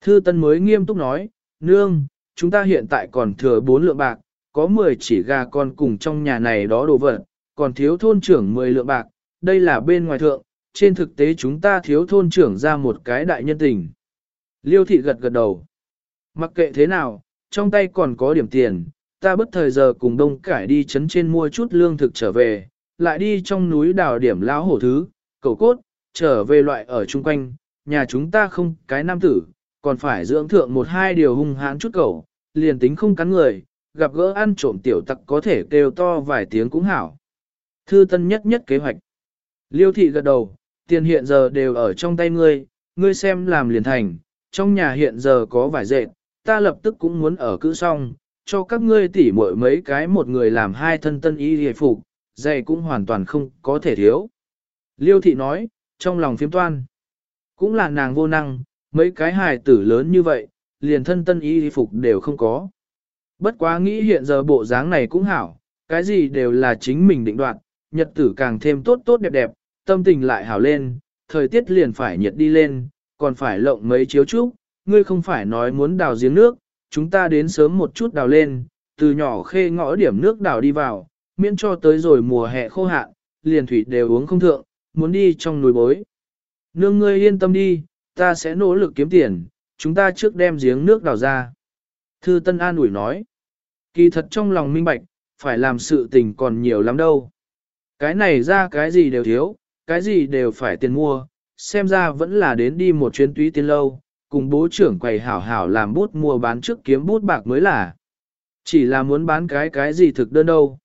Thư Tân mới nghiêm túc nói, nương, chúng ta hiện tại còn thừa bốn lượng bạc, có 10 chỉ gà con cùng trong nhà này đó đồ vật, còn thiếu thôn trưởng 10 lượng bạc, đây là bên ngoài thượng, trên thực tế chúng ta thiếu thôn trưởng ra một cái đại nhân tình. Liêu thị gật gật đầu. Mặc kệ thế nào, trong tay còn có điểm tiền, ta bất thời giờ cùng đông cải đi chấn trên mua chút lương thực trở về, lại đi trong núi đào điểm lão hổ thứ, cầu cốt, trở về loại ở chung quanh, nhà chúng ta không cái nam tử, còn phải dưỡng thượng một hai điều hung hãn chút cầu, liền tính không cắn người, gặp gỡ ăn trộm tiểu tặc có thể kêu to vài tiếng cũng hảo. Thư tân nhất nhất kế hoạch. Liêu thị gật đầu, tiền hiện giờ đều ở trong tay ngươi, ngươi xem làm liền thành, trong nhà hiện giờ có vài dệt, ta lập tức cũng muốn ở cữ xong, cho các ngươi tỉ muội mấy cái một người làm hai thân tân y hề phục, dày cũng hoàn toàn không có thể thiếu. Liêu thị nói, trong lòng phiếm toan, cũng là nàng vô năng, mấy cái hài tử lớn như vậy, liền thân tân y phục đều không có. Bất quá nghĩ hiện giờ bộ dáng này cũng hảo, cái gì đều là chính mình định đoạt, nhật tử càng thêm tốt tốt đẹp đẹp, tâm tình lại hảo lên, thời tiết liền phải nhiệt đi lên, còn phải lộng mấy chiếu trúc, ngươi không phải nói muốn đào giếng nước, chúng ta đến sớm một chút đào lên, từ nhỏ khê ngõ điểm nước đào đi vào, miễn cho tới rồi mùa hè khô hạn, liền thủy đều uống không thượng, muốn đi trong núi bối. Nương ngươi yên tâm đi, ta sẽ nỗ lực kiếm tiền, chúng ta trước đem giếng nước đào ra. Thư Tân An ủi nói, kỳ thật trong lòng minh bạch, phải làm sự tình còn nhiều lắm đâu. Cái này ra cái gì đều thiếu, cái gì đều phải tiền mua, xem ra vẫn là đến đi một chuyến túy tiên lâu, cùng bố trưởng quầy hảo hảo làm bút mua bán trước kiếm bút bạc mới là. Chỉ là muốn bán cái cái gì thực đơn đâu.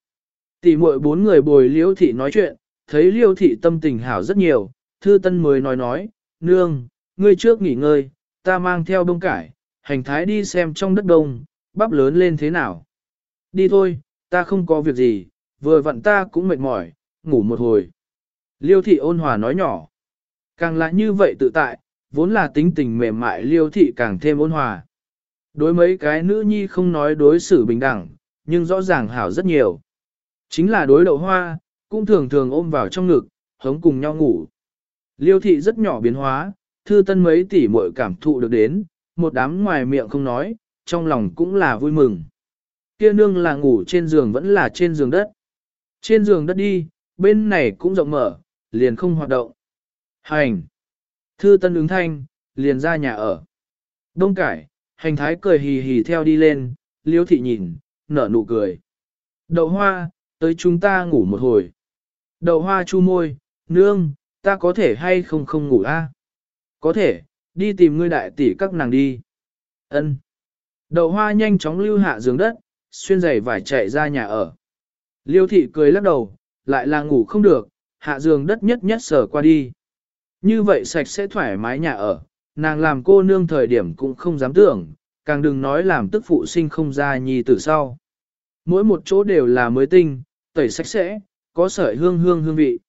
Tỷ muội bốn người bồi liêu thị nói chuyện, thấy liêu thị tâm tình hảo rất nhiều, thư tân mới nói nói, nương, ngươi trước nghỉ ngơi, ta mang theo bông cải, hành thái đi xem trong đất đông, bắp lớn lên thế nào. Đi thôi, ta không có việc gì, vừa vặn ta cũng mệt mỏi, ngủ một hồi. Liêu thị ôn hòa nói nhỏ. Càng là như vậy tự tại, vốn là tính tình mềm mại liêu thị càng thêm ôn hòa. Đối mấy cái nữ nhi không nói đối xử bình đẳng, nhưng rõ ràng hảo rất nhiều. Chính là đối đậu hoa, cũng thường thường ôm vào trong ngực, hống cùng nhau ngủ. Liêu thị rất nhỏ biến hóa, thư tân mấy tỷ muội cảm thụ được đến, một đám ngoài miệng không nói, trong lòng cũng là vui mừng. Kia nương là ngủ trên giường vẫn là trên giường đất. Trên giường đất đi, bên này cũng rộng mở, liền không hoạt động. Hành! Thư tân ứng thanh, liền ra nhà ở. Đông cải, hành thái cười hì hì theo đi lên, liêu thị nhìn, nở nụ cười. Đậu hoa, tới chúng ta ngủ một hồi. Đậu hoa chu môi, nương, ta có thể hay không không ngủ a? Có thể, đi tìm ngươi đại tỷ các nàng đi. Ân. Đậu hoa nhanh chóng lưu hạ giường đất, xuyên giày vải chạy ra nhà ở. Liêu thị cười lắc đầu, lại là ngủ không được, hạ giường đất nhất nhất sở qua đi. Như vậy sạch sẽ thoải mái nhà ở, nàng làm cô nương thời điểm cũng không dám tưởng, càng đừng nói làm tức phụ sinh không ra nhi từ sau. Mỗi một chỗ đều là mới tinh, tẩy sạch sẽ, có sợi hương hương hương vị.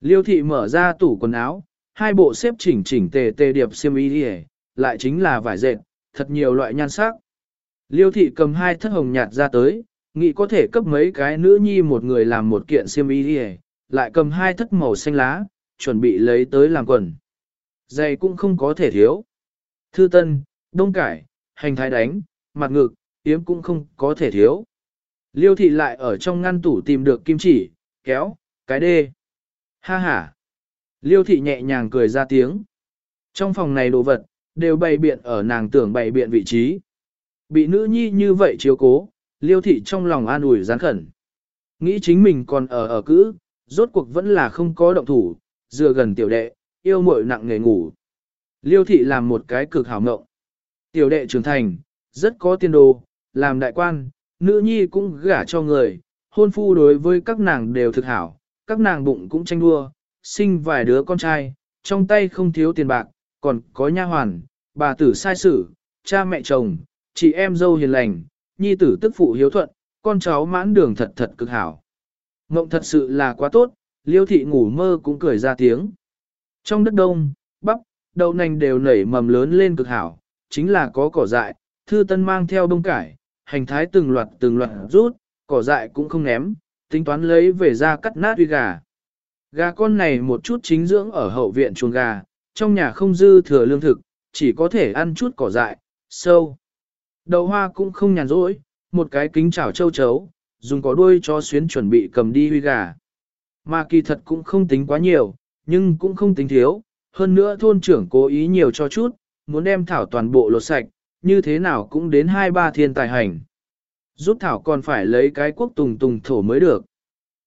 Liêu thị mở ra tủ quần áo, hai bộ xếp chỉnh chỉnh tề tề điệp xiêm y đi lại chính là vải dệt, thật nhiều loại nhan sắc. Liêu thị cầm hai thất hồng nhạt ra tới, nghĩ có thể cấp mấy cái nữ nhi một người làm một kiện xiêm y đi lại cầm hai thất màu xanh lá, chuẩn bị lấy tới làm quần. Giày cũng không có thể thiếu. Thư tân, đông cải, hành thái đánh, mặt ngực, yếm cũng không có thể thiếu. Liêu thị lại ở trong ngăn tủ tìm được kim chỉ, kéo, cái đê. Ha ha. Liêu thị nhẹ nhàng cười ra tiếng. Trong phòng này đồ vật, đều bày biện ở nàng tưởng bày biện vị trí. Bị nữ nhi như vậy chiếu cố, liêu thị trong lòng an ủi gián khẩn. Nghĩ chính mình còn ở ở cữ, rốt cuộc vẫn là không có động thủ, dựa gần tiểu đệ, yêu muội nặng nghề ngủ. Liêu thị làm một cái cực hảo ngộng. Tiểu đệ trưởng thành, rất có tiền đồ, làm đại quan, nữ nhi cũng gả cho người, hôn phu đối với các nàng đều thực hảo, các nàng bụng cũng tranh đua, sinh vài đứa con trai, trong tay không thiếu tiền bạc, còn có nha hoàn, bà tử sai sử, cha mẹ chồng, chị em dâu hiền lành, nhi tử tức phụ hiếu thuận, con cháu mãn đường thật thật cực hảo. Ngộng thật sự là quá tốt, liêu thị ngủ mơ cũng cười ra tiếng. Trong đất đông, bắp, đậu nành đều nảy mầm lớn lên cực hảo, chính là có cỏ dại, thư tân mang theo đông cải, hành thái từng loạt từng loạt rút, cỏ dại cũng không ném, tính toán lấy về ra cắt nát uy gà. Gà con này một chút chính dưỡng ở hậu viện chuồng gà, trong nhà không dư thừa lương thực, chỉ có thể ăn chút cỏ dại, sâu. Đầu hoa cũng không nhàn rỗi, một cái kính chảo châu chấu, dùng có đuôi cho xuyến chuẩn bị cầm đi huy gà. Mà kỳ thật cũng không tính quá nhiều, nhưng cũng không tính thiếu, hơn nữa thôn trưởng cố ý nhiều cho chút, muốn đem thảo toàn bộ lột sạch, như thế nào cũng đến hai ba thiên tài hành. Rút thảo còn phải lấy cái quốc tùng tùng thổ mới được.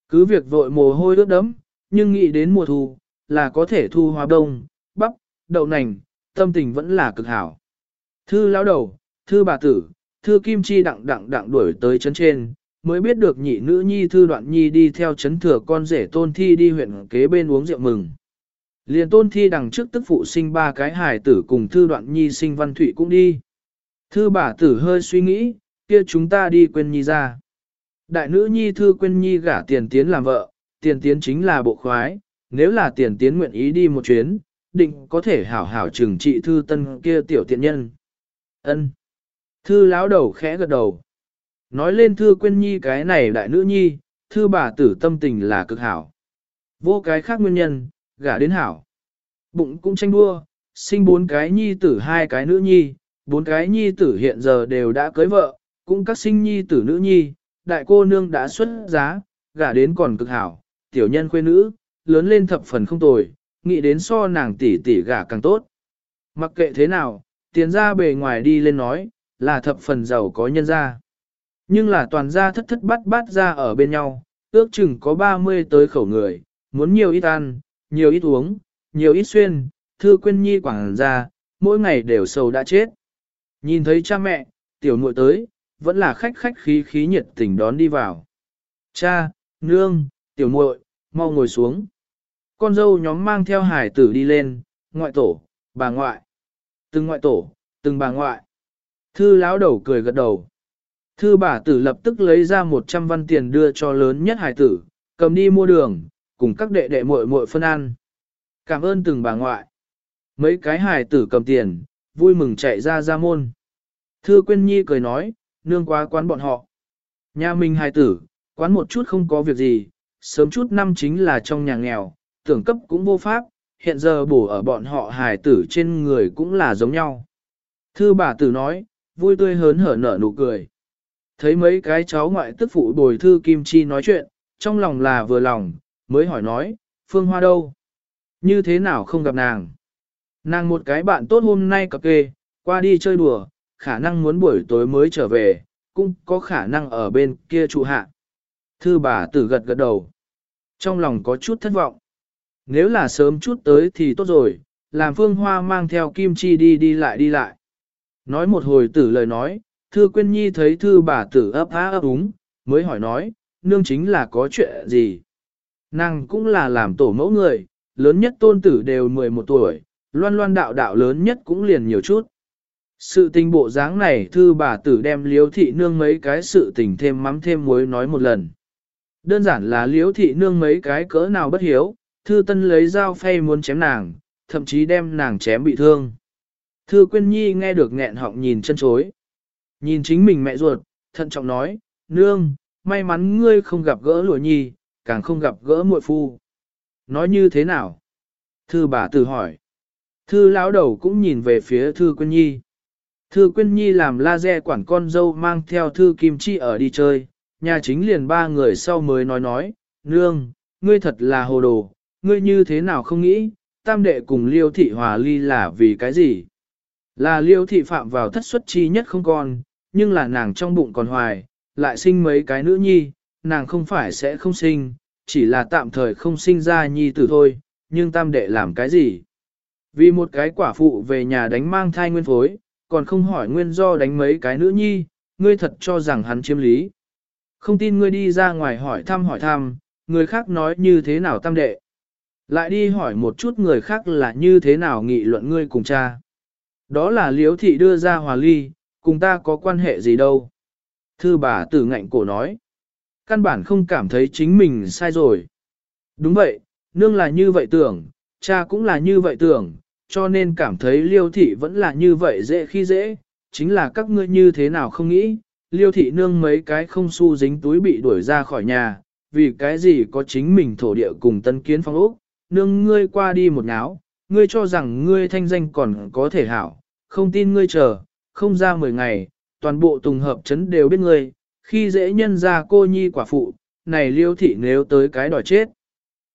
Cứ việc vội mồ hôi ướt đấm, nhưng nghĩ đến mùa thu, là có thể thu hoa đông, bắp, đậu nành, tâm tình vẫn là cực hảo. Thư lão đầu, thư bà tử, thư kim chi đặng đặng đặng đuổi tới chấn trên, mới biết được nhị nữ nhi thư đoạn nhi đi theo chấn thừa con rể tôn thi đi huyện kế bên uống rượu mừng. Liền tôn thi đằng trước tức phụ sinh ba cái hài tử cùng thư đoạn nhi sinh văn thủy cũng đi. Thư bà tử hơi suy nghĩ, kia chúng ta đi quên nhi ra. Đại nữ nhi thư quên nhi gả tiền tiến làm vợ, tiền tiến chính là bộ khoái, nếu là tiền tiến nguyện ý đi một chuyến, định có thể hảo hảo trừng trị thư tân kia tiểu tiện nhân. ân Thư lão đầu khẽ gật đầu. Nói lên thư quên nhi cái này đại nữ nhi, thư bà tử tâm tình là cực hảo. Vô cái khác nguyên nhân, gả đến hảo. Bụng cũng tranh đua, sinh bốn cái nhi tử hai cái nữ nhi, bốn cái nhi tử hiện giờ đều đã cưới vợ, cũng các sinh nhi tử nữ nhi, đại cô nương đã xuất giá, gả đến còn cực hảo, tiểu nhân khuê nữ, lớn lên thập phần không tồi, nghĩ đến so nàng tỷ tỷ gả càng tốt. Mặc kệ thế nào, tiền ra bề ngoài đi lên nói, là thập phần giàu có nhân gia, Nhưng là toàn gia thất thất bát bát ra ở bên nhau, ước chừng có 30 tới khẩu người, muốn nhiều ít ăn, nhiều ít uống, nhiều ít xuyên, thư quên nhi quảng ra, mỗi ngày đều sầu đã chết. Nhìn thấy cha mẹ, tiểu muội tới, vẫn là khách khách khí khí nhiệt tình đón đi vào. Cha, nương, tiểu muội, mau ngồi xuống. Con dâu nhóm mang theo hải tử đi lên, ngoại tổ, bà ngoại. Từng ngoại tổ, từng bà ngoại. Thư lão đầu cười gật đầu. Thư bà tử lập tức lấy ra 100 văn tiền đưa cho lớn nhất hải tử, cầm đi mua đường, cùng các đệ đệ muội muội phân ăn. Cảm ơn từng bà ngoại. Mấy cái hải tử cầm tiền, vui mừng chạy ra ra môn. Thư Quyên Nhi cười nói, nương quá quán bọn họ. Nhà mình hải tử, quán một chút không có việc gì, sớm chút năm chính là trong nhà nghèo, tưởng cấp cũng vô pháp, hiện giờ bổ ở bọn họ hài tử trên người cũng là giống nhau. Thư bà tử nói, vui tươi hớn hở nở nụ cười. Thấy mấy cái cháu ngoại tức phụ bồi thư Kim Chi nói chuyện, trong lòng là vừa lòng, mới hỏi nói, Phương Hoa đâu? Như thế nào không gặp nàng? Nàng một cái bạn tốt hôm nay cập kê, qua đi chơi đùa, khả năng muốn buổi tối mới trở về, cũng có khả năng ở bên kia trụ hạ. Thư bà tử gật gật đầu. Trong lòng có chút thất vọng. Nếu là sớm chút tới thì tốt rồi, làm phương hoa mang theo kim chi đi đi lại đi lại. Nói một hồi tử lời nói, thư quyên nhi thấy thư bà tử ấp á ấp úng, mới hỏi nói, nương chính là có chuyện gì. Nàng cũng là làm tổ mẫu người, lớn nhất tôn tử đều 11 tuổi, loan loan đạo đạo lớn nhất cũng liền nhiều chút. Sự tình bộ dáng này thư bà tử đem liếu thị nương mấy cái sự tình thêm mắm thêm muối nói một lần. Đơn giản là liếu thị nương mấy cái cỡ nào bất hiếu, thư tân lấy dao phay muốn chém nàng, thậm chí đem nàng chém bị thương. Thư Quyên Nhi nghe được nghẹn họng nhìn chân chối. Nhìn chính mình mẹ ruột, thận trọng nói, nương, may mắn ngươi không gặp gỡ lùa nhi, càng không gặp gỡ muội phu. Nói như thế nào? Thư bà tử hỏi. Thư lão đầu cũng nhìn về phía Thư Quyên Nhi. Thư Quyên Nhi làm laser quản con dâu mang theo Thư Kim Chi ở đi chơi, nhà chính liền ba người sau mới nói nói, nương, ngươi thật là hồ đồ, ngươi như thế nào không nghĩ, tam đệ cùng liêu thị hòa ly là vì cái gì? Là liêu thị phạm vào thất xuất chi nhất không còn, nhưng là nàng trong bụng còn hoài, lại sinh mấy cái nữ nhi, nàng không phải sẽ không sinh, chỉ là tạm thời không sinh ra nhi tử thôi, nhưng tam đệ làm cái gì? Vì một cái quả phụ về nhà đánh mang thai nguyên phối, còn không hỏi nguyên do đánh mấy cái nữ nhi, ngươi thật cho rằng hắn chiếm lý. Không tin ngươi đi ra ngoài hỏi thăm hỏi thăm, người khác nói như thế nào tam đệ. Lại đi hỏi một chút người khác là như thế nào nghị luận ngươi cùng cha. Đó là liếu thị đưa ra hòa ly, cùng ta có quan hệ gì đâu. Thư bà tử ngạnh cổ nói. Căn bản không cảm thấy chính mình sai rồi. Đúng vậy, nương là như vậy tưởng, cha cũng là như vậy tưởng, cho nên cảm thấy liêu thị vẫn là như vậy dễ khi dễ, chính là các ngươi như thế nào không nghĩ, liêu thị nương mấy cái không xu dính túi bị đuổi ra khỏi nhà, vì cái gì có chính mình thổ địa cùng tân kiến phong ốc, nương ngươi qua đi một náo, ngươi cho rằng ngươi thanh danh còn có thể hảo, không tin ngươi chờ, không ra 10 ngày, toàn bộ tùng hợp chấn đều biết ngươi, khi dễ nhân ra cô nhi quả phụ, này liêu thị nếu tới cái đòi chết,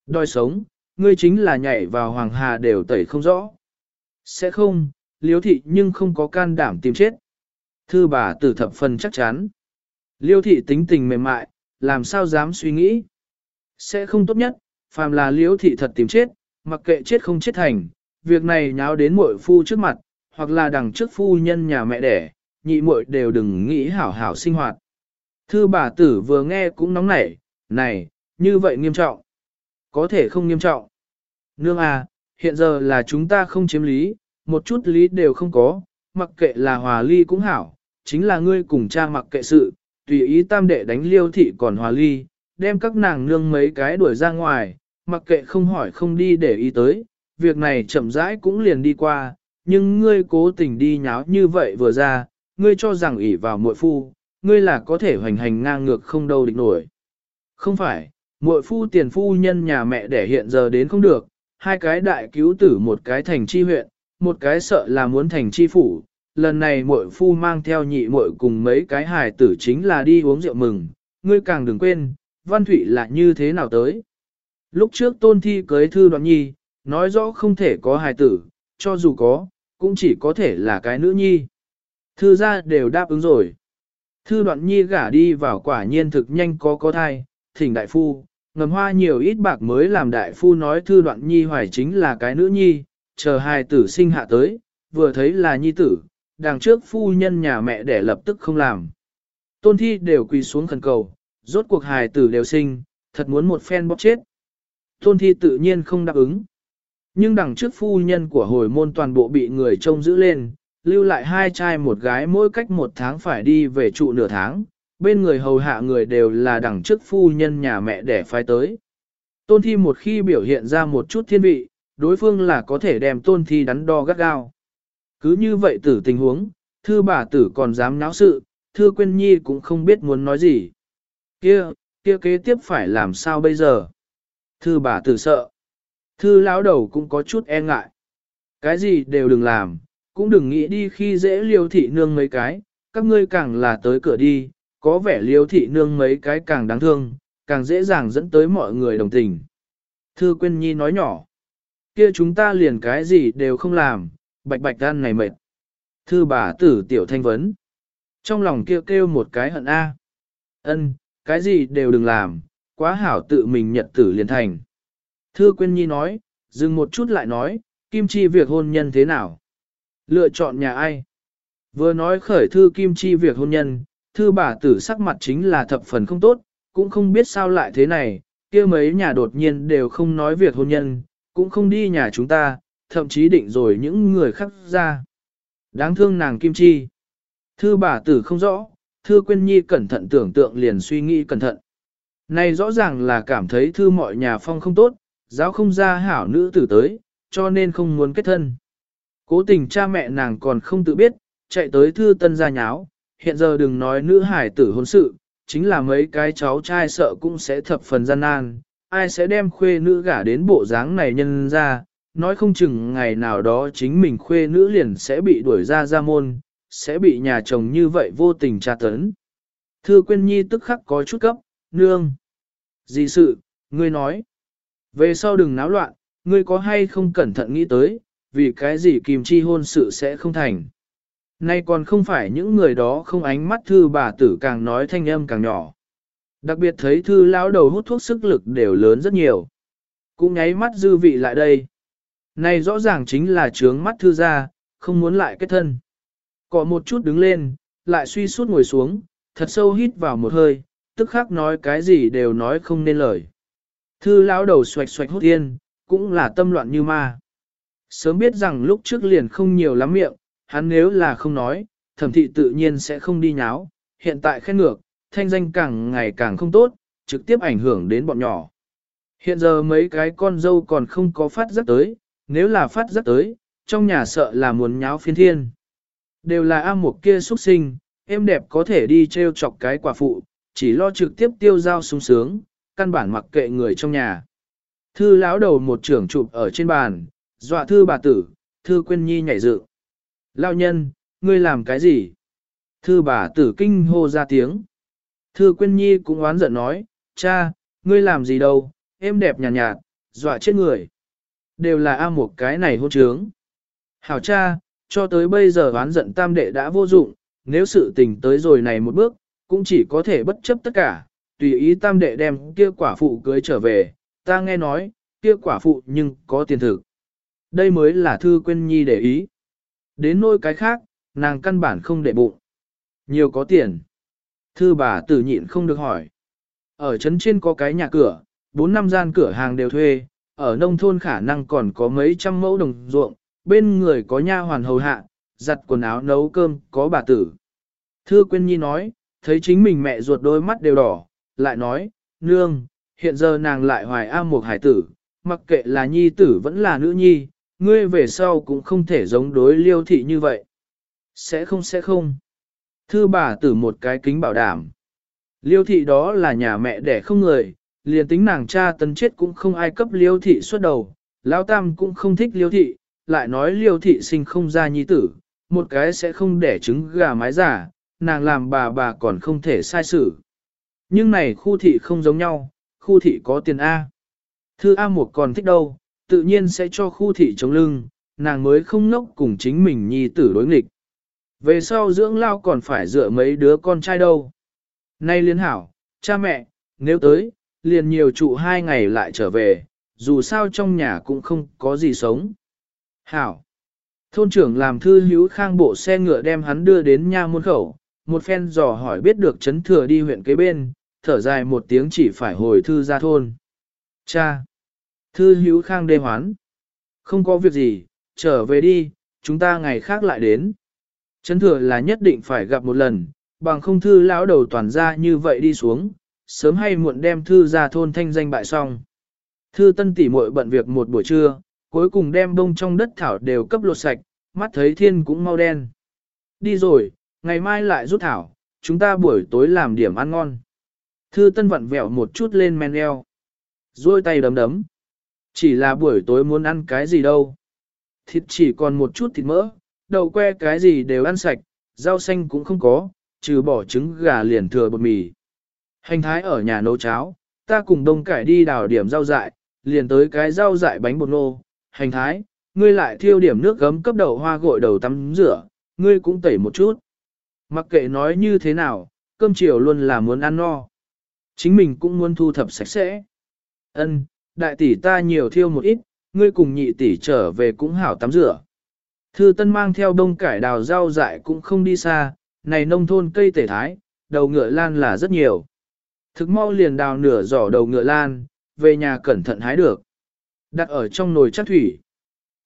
đòi sống, ngươi chính là nhảy vào hoàng hà đều tẩy không rõ. Sẽ không, liêu thị nhưng không có can đảm tìm chết. Thư bà tử thập phần chắc chắn. Liêu thị tính tình mềm mại, làm sao dám suy nghĩ. Sẽ không tốt nhất, phàm là liêu thị thật tìm chết, mặc kệ chết không chết thành, việc này nháo đến muội phu trước mặt, hoặc là đằng trước phu nhân nhà mẹ đẻ, nhị muội đều đừng nghĩ hảo hảo sinh hoạt. Thư bà tử vừa nghe cũng nóng nảy, này, như vậy nghiêm trọng. Có thể không nghiêm trọng. Nương à, hiện giờ là chúng ta không chiếm lý, một chút lý đều không có, mặc kệ là hòa ly cũng hảo, chính là ngươi cùng cha mặc kệ sự, tùy ý tam đệ đánh liêu thị còn hòa ly, đem các nàng nương mấy cái đuổi ra ngoài, mặc kệ không hỏi không đi để ý tới, việc này chậm rãi cũng liền đi qua, nhưng ngươi cố tình đi nháo như vậy vừa ra, ngươi cho rằng ỷ vào muội phu, ngươi là có thể hoành hành ngang ngược không đâu địch nổi. Không phải, muội phu tiền phu nhân nhà mẹ để hiện giờ đến không được, hai cái đại cứu tử một cái thành chi huyện, một cái sợ là muốn thành chi phủ, lần này muội phu mang theo nhị muội cùng mấy cái hài tử chính là đi uống rượu mừng, ngươi càng đừng quên, Văn Thụy là như thế nào tới. Lúc trước tôn thi cưới thư đoạn nhi, nói rõ không thể có hài tử, cho dù có, cũng chỉ có thể là cái nữ nhi. Thư ra đều đáp ứng rồi. Thư đoạn nhi gả đi vào quả nhiên thực nhanh có có thai, thỉnh đại phu, ngầm hoa nhiều ít bạc mới làm đại phu nói thư đoạn nhi hoài chính là cái nữ nhi, chờ hai tử sinh hạ tới, vừa thấy là nhi tử, đằng trước phu nhân nhà mẹ để lập tức không làm. Tôn thi đều quỳ xuống khẩn cầu, rốt cuộc hài tử đều sinh, thật muốn một phen bóp chết. Tôn thi tự nhiên không đáp ứng. Nhưng đằng trước phu nhân của hồi môn toàn bộ bị người trông giữ lên, lưu lại hai trai một gái mỗi cách một tháng phải đi về trụ nửa tháng, bên người hầu hạ người đều là đằng trước phu nhân nhà mẹ đẻ phái tới. Tôn thi một khi biểu hiện ra một chút thiên vị, đối phương là có thể đem tôn thi đắn đo gắt gao. Cứ như vậy tử tình huống, thư bà tử còn dám náo sự, thư quên nhi cũng không biết muốn nói gì. Kia, kia kế tiếp phải làm sao bây giờ? Thư bà tử sợ. Thư lão đầu cũng có chút e ngại. Cái gì đều đừng làm, cũng đừng nghĩ đi khi dễ liêu thị nương mấy cái, các ngươi càng là tới cửa đi, có vẻ liêu thị nương mấy cái càng đáng thương, càng dễ dàng dẫn tới mọi người đồng tình. Thư Quyên Nhi nói nhỏ, kia chúng ta liền cái gì đều không làm, bạch bạch gan này mệt. Thư bà tử tiểu thanh vấn, trong lòng kêu kêu một cái hận A. ân cái gì đều đừng làm, quá hảo tự mình nhật tử liền thành. Thư Quyên Nhi nói, dừng một chút lại nói, Kim Chi việc hôn nhân thế nào? Lựa chọn nhà ai? Vừa nói khởi thư Kim Chi việc hôn nhân, thư bà tử sắc mặt chính là thập phần không tốt, cũng không biết sao lại thế này, kia mấy nhà đột nhiên đều không nói việc hôn nhân, cũng không đi nhà chúng ta, thậm chí định rồi những người khác ra. Đáng thương nàng Kim Chi. Thư bà tử không rõ, thư Quyên Nhi cẩn thận tưởng tượng liền suy nghĩ cẩn thận. Này rõ ràng là cảm thấy thư mọi nhà phong không tốt, giáo không ra hảo nữ tử tới, cho nên không muốn kết thân. Cố tình cha mẹ nàng còn không tự biết, chạy tới thư tân gia nháo, hiện giờ đừng nói nữ hải tử hôn sự, chính là mấy cái cháu trai sợ cũng sẽ thập phần gian nan, ai sẽ đem khuê nữ gả đến bộ dáng này nhân ra, nói không chừng ngày nào đó chính mình khuê nữ liền sẽ bị đuổi ra ra môn, sẽ bị nhà chồng như vậy vô tình tra tấn. Thư Quyên Nhi tức khắc có chút cấp, nương. Gì sự, ngươi nói. Về sau đừng náo loạn, ngươi có hay không cẩn thận nghĩ tới, vì cái gì kìm chi hôn sự sẽ không thành. Nay còn không phải những người đó không ánh mắt thư bà tử càng nói thanh âm càng nhỏ. Đặc biệt thấy thư lão đầu hút thuốc sức lực đều lớn rất nhiều. Cũng nháy mắt dư vị lại đây. Này rõ ràng chính là trướng mắt thư ra, không muốn lại kết thân. Cọ một chút đứng lên, lại suy suốt ngồi xuống, thật sâu hít vào một hơi, tức khắc nói cái gì đều nói không nên lời. Thư lão đầu xoạch xoạch hút yên, cũng là tâm loạn như ma. Sớm biết rằng lúc trước liền không nhiều lắm miệng, hắn nếu là không nói, thẩm thị tự nhiên sẽ không đi nháo, hiện tại khen ngược, thanh danh càng ngày càng không tốt, trực tiếp ảnh hưởng đến bọn nhỏ. Hiện giờ mấy cái con dâu còn không có phát giác tới, nếu là phát giác tới, trong nhà sợ là muốn nháo phiên thiên. Đều là A một kia xuất sinh, em đẹp có thể đi treo chọc cái quả phụ, chỉ lo trực tiếp tiêu giao sung sướng, căn bản mặc kệ người trong nhà. Thư lão đầu một trưởng chụp ở trên bàn, dọa thư bà tử, thư Quyên nhi nhảy dự. Lão nhân, ngươi làm cái gì? Thư bà tử kinh hô ra tiếng. Thư Quyên nhi cũng oán giận nói, cha, ngươi làm gì đâu, em đẹp nhạt nhạt, dọa chết người. Đều là A một cái này hôn trướng. Hảo cha, cho tới bây giờ oán giận tam đệ đã vô dụng, nếu sự tình tới rồi này một bước, cũng chỉ có thể bất chấp tất cả, tùy ý tam đệ đem kia quả phụ cưới trở về, ta nghe nói, kia quả phụ nhưng có tiền thực. Đây mới là thư quên nhi để ý. Đến nôi cái khác, nàng căn bản không để bụng. Nhiều có tiền. Thư bà tử nhịn không được hỏi. Ở trấn trên có cái nhà cửa, bốn năm gian cửa hàng đều thuê, ở nông thôn khả năng còn có mấy trăm mẫu đồng ruộng, bên người có nha hoàn hầu hạ, giặt quần áo nấu cơm, có bà tử. Thư Quyên Nhi nói, thấy chính mình mẹ ruột đôi mắt đều đỏ, lại nói, nương, hiện giờ nàng lại hoài am một hải tử, mặc kệ là nhi tử vẫn là nữ nhi, ngươi về sau cũng không thể giống đối liêu thị như vậy. Sẽ không sẽ không. Thư bà tử một cái kính bảo đảm. Liêu thị đó là nhà mẹ đẻ không người, liền tính nàng cha tân chết cũng không ai cấp liêu thị xuất đầu, lão tam cũng không thích liêu thị, lại nói liêu thị sinh không ra nhi tử, một cái sẽ không đẻ trứng gà mái giả, nàng làm bà bà còn không thể sai xử. Nhưng này khu thị không giống nhau, khu thị có tiền A. Thư A một còn thích đâu, tự nhiên sẽ cho khu thị chống lưng, nàng mới không nốc cùng chính mình nhi tử đối nghịch. Về sau dưỡng lao còn phải dựa mấy đứa con trai đâu. Nay liên hảo, cha mẹ, nếu tới, liền nhiều trụ hai ngày lại trở về, dù sao trong nhà cũng không có gì sống. Hảo! Thôn trưởng làm thư hữu khang bộ xe ngựa đem hắn đưa đến nha môn khẩu, một phen dò hỏi biết được chấn thừa đi huyện kế bên, thở dài một tiếng chỉ phải hồi thư ra thôn. Cha! Thư hữu khang đê hoán. Không có việc gì, trở về đi, chúng ta ngày khác lại đến. Chấn thừa là nhất định phải gặp một lần, bằng không thư lão đầu toàn ra như vậy đi xuống, sớm hay muộn đem thư ra thôn thanh danh bại xong. Thư tân tỉ muội bận việc một buổi trưa, cuối cùng đem bông trong đất thảo đều cấp lột sạch, mắt thấy thiên cũng mau đen. Đi rồi, ngày mai lại rút thảo, chúng ta buổi tối làm điểm ăn ngon. Thư tân vặn vẹo một chút lên men eo. Rồi tay đấm đấm. Chỉ là buổi tối muốn ăn cái gì đâu. Thịt chỉ còn một chút thịt mỡ, đậu que cái gì đều ăn sạch, rau xanh cũng không có, trừ bỏ trứng gà liền thừa bột mì. Hành thái ở nhà nấu cháo, ta cùng đông cải đi đào điểm rau dại, liền tới cái rau dại bánh bột nô, hành thái, ngươi lại thiêu điểm nước gấm cấp đậu hoa gội đầu tắm rửa, ngươi cũng tẩy một chút. Mặc kệ nói như thế nào, cơm chiều luôn là muốn ăn no. Chính mình cũng muốn thu thập sạch sẽ. Ân, đại tỷ ta nhiều thiêu một ít, ngươi cùng nhị tỷ trở về cũng hảo tắm rửa. Thư Tân mang theo đông cải đào rau dại cũng không đi xa, này nông thôn cây tể thái, đầu ngựa lan là rất nhiều. Thực mau liền đào nửa giỏ đầu ngựa lan, về nhà cẩn thận hái được. Đặt ở trong nồi chắc thủy.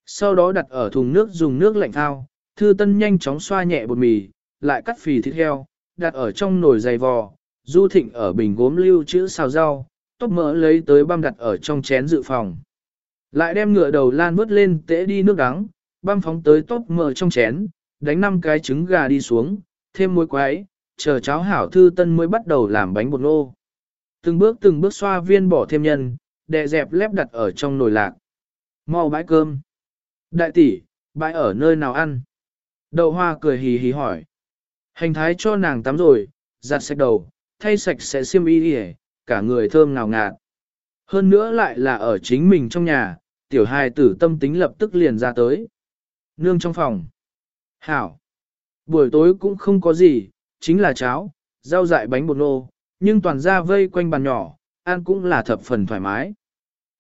Sau đó đặt ở thùng nước dùng nước lạnh thao, Thư Tân nhanh chóng xoa nhẹ bột mì, lại cắt phì thịt heo, đặt ở trong nồi dày vò, Du Thịnh ở bình gốm lưu chữ xào rau, tóc mỡ lấy tới băm đặt ở trong chén dự phòng. Lại đem ngựa đầu lan vớt lên tễ đi nước đắng, băm phóng tới tóc mỡ trong chén, đánh năm cái trứng gà đi xuống, thêm muối quái, chờ cháo hảo thư tân mới bắt đầu làm bánh bột nô. Từng bước từng bước xoa viên bỏ thêm nhân, đè dẹp lép đặt ở trong nồi lạc. Mau bãi cơm. Đại tỷ, bãi ở nơi nào ăn? Đậu hoa cười hì hì hỏi. Hành thái cho nàng tắm rồi, giặt sạch đầu, thay sạch sẽ xiêm y đi cả người thơm ngào ngạt. Hơn nữa lại là ở chính mình trong nhà, tiểu hài tử tâm tính lập tức liền ra tới. Nương trong phòng. Hảo. Buổi tối cũng không có gì, chính là cháo, rau dại bánh bột nô, nhưng toàn ra vây quanh bàn nhỏ, ăn cũng là thập phần thoải mái.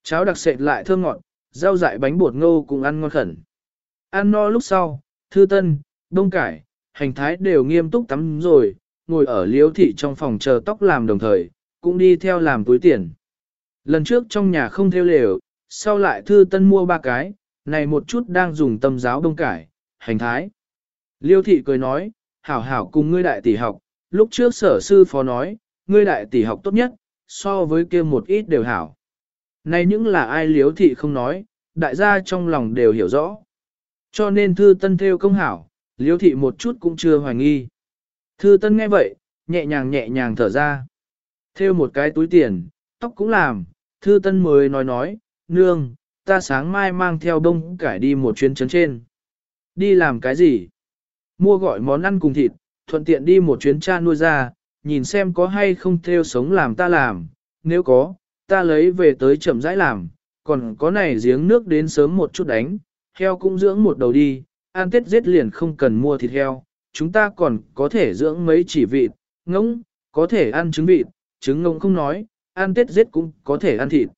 Cháo đặc sệt lại thơm ngọt, rau dại bánh bột ngô cũng ăn ngon khẩn. Ăn no lúc sau, thư tân, đông cải, hành thái đều nghiêm túc tắm rồi, ngồi ở liếu thị trong phòng chờ tóc làm đồng thời, cũng đi theo làm túi tiền. Lần trước trong nhà không theo lều, sau lại thư tân mua ba cái, này một chút đang dùng tâm giáo đông cải, hành thái. Liêu thị cười nói, hảo hảo cùng ngươi đại tỷ học, lúc trước sở sư phó nói, ngươi đại tỷ học tốt nhất, so với kia một ít đều hảo. Này những là ai liếu thị không nói, đại gia trong lòng đều hiểu rõ. Cho nên thư tân theo công hảo, Liêu thị một chút cũng chưa hoài nghi. Thư tân nghe vậy, nhẹ nhàng nhẹ nhàng thở ra. Theo một cái túi tiền, tóc cũng làm, thư tân mới nói nói, nương, ta sáng mai mang theo đông cải đi một chuyến trấn trên. Đi làm cái gì? Mua gọi món ăn cùng thịt, thuận tiện đi một chuyến cha nuôi ra, nhìn xem có hay không theo sống làm ta làm, nếu có, ta lấy về tới chậm rãi làm, còn có này giếng nước đến sớm một chút đánh, heo cũng dưỡng một đầu đi, ăn tết giết liền không cần mua thịt heo, chúng ta còn có thể dưỡng mấy chỉ vịt, ngỗng, có thể ăn trứng vịt, trứng ngỗng không nói, ăn tết giết cũng có thể ăn thịt.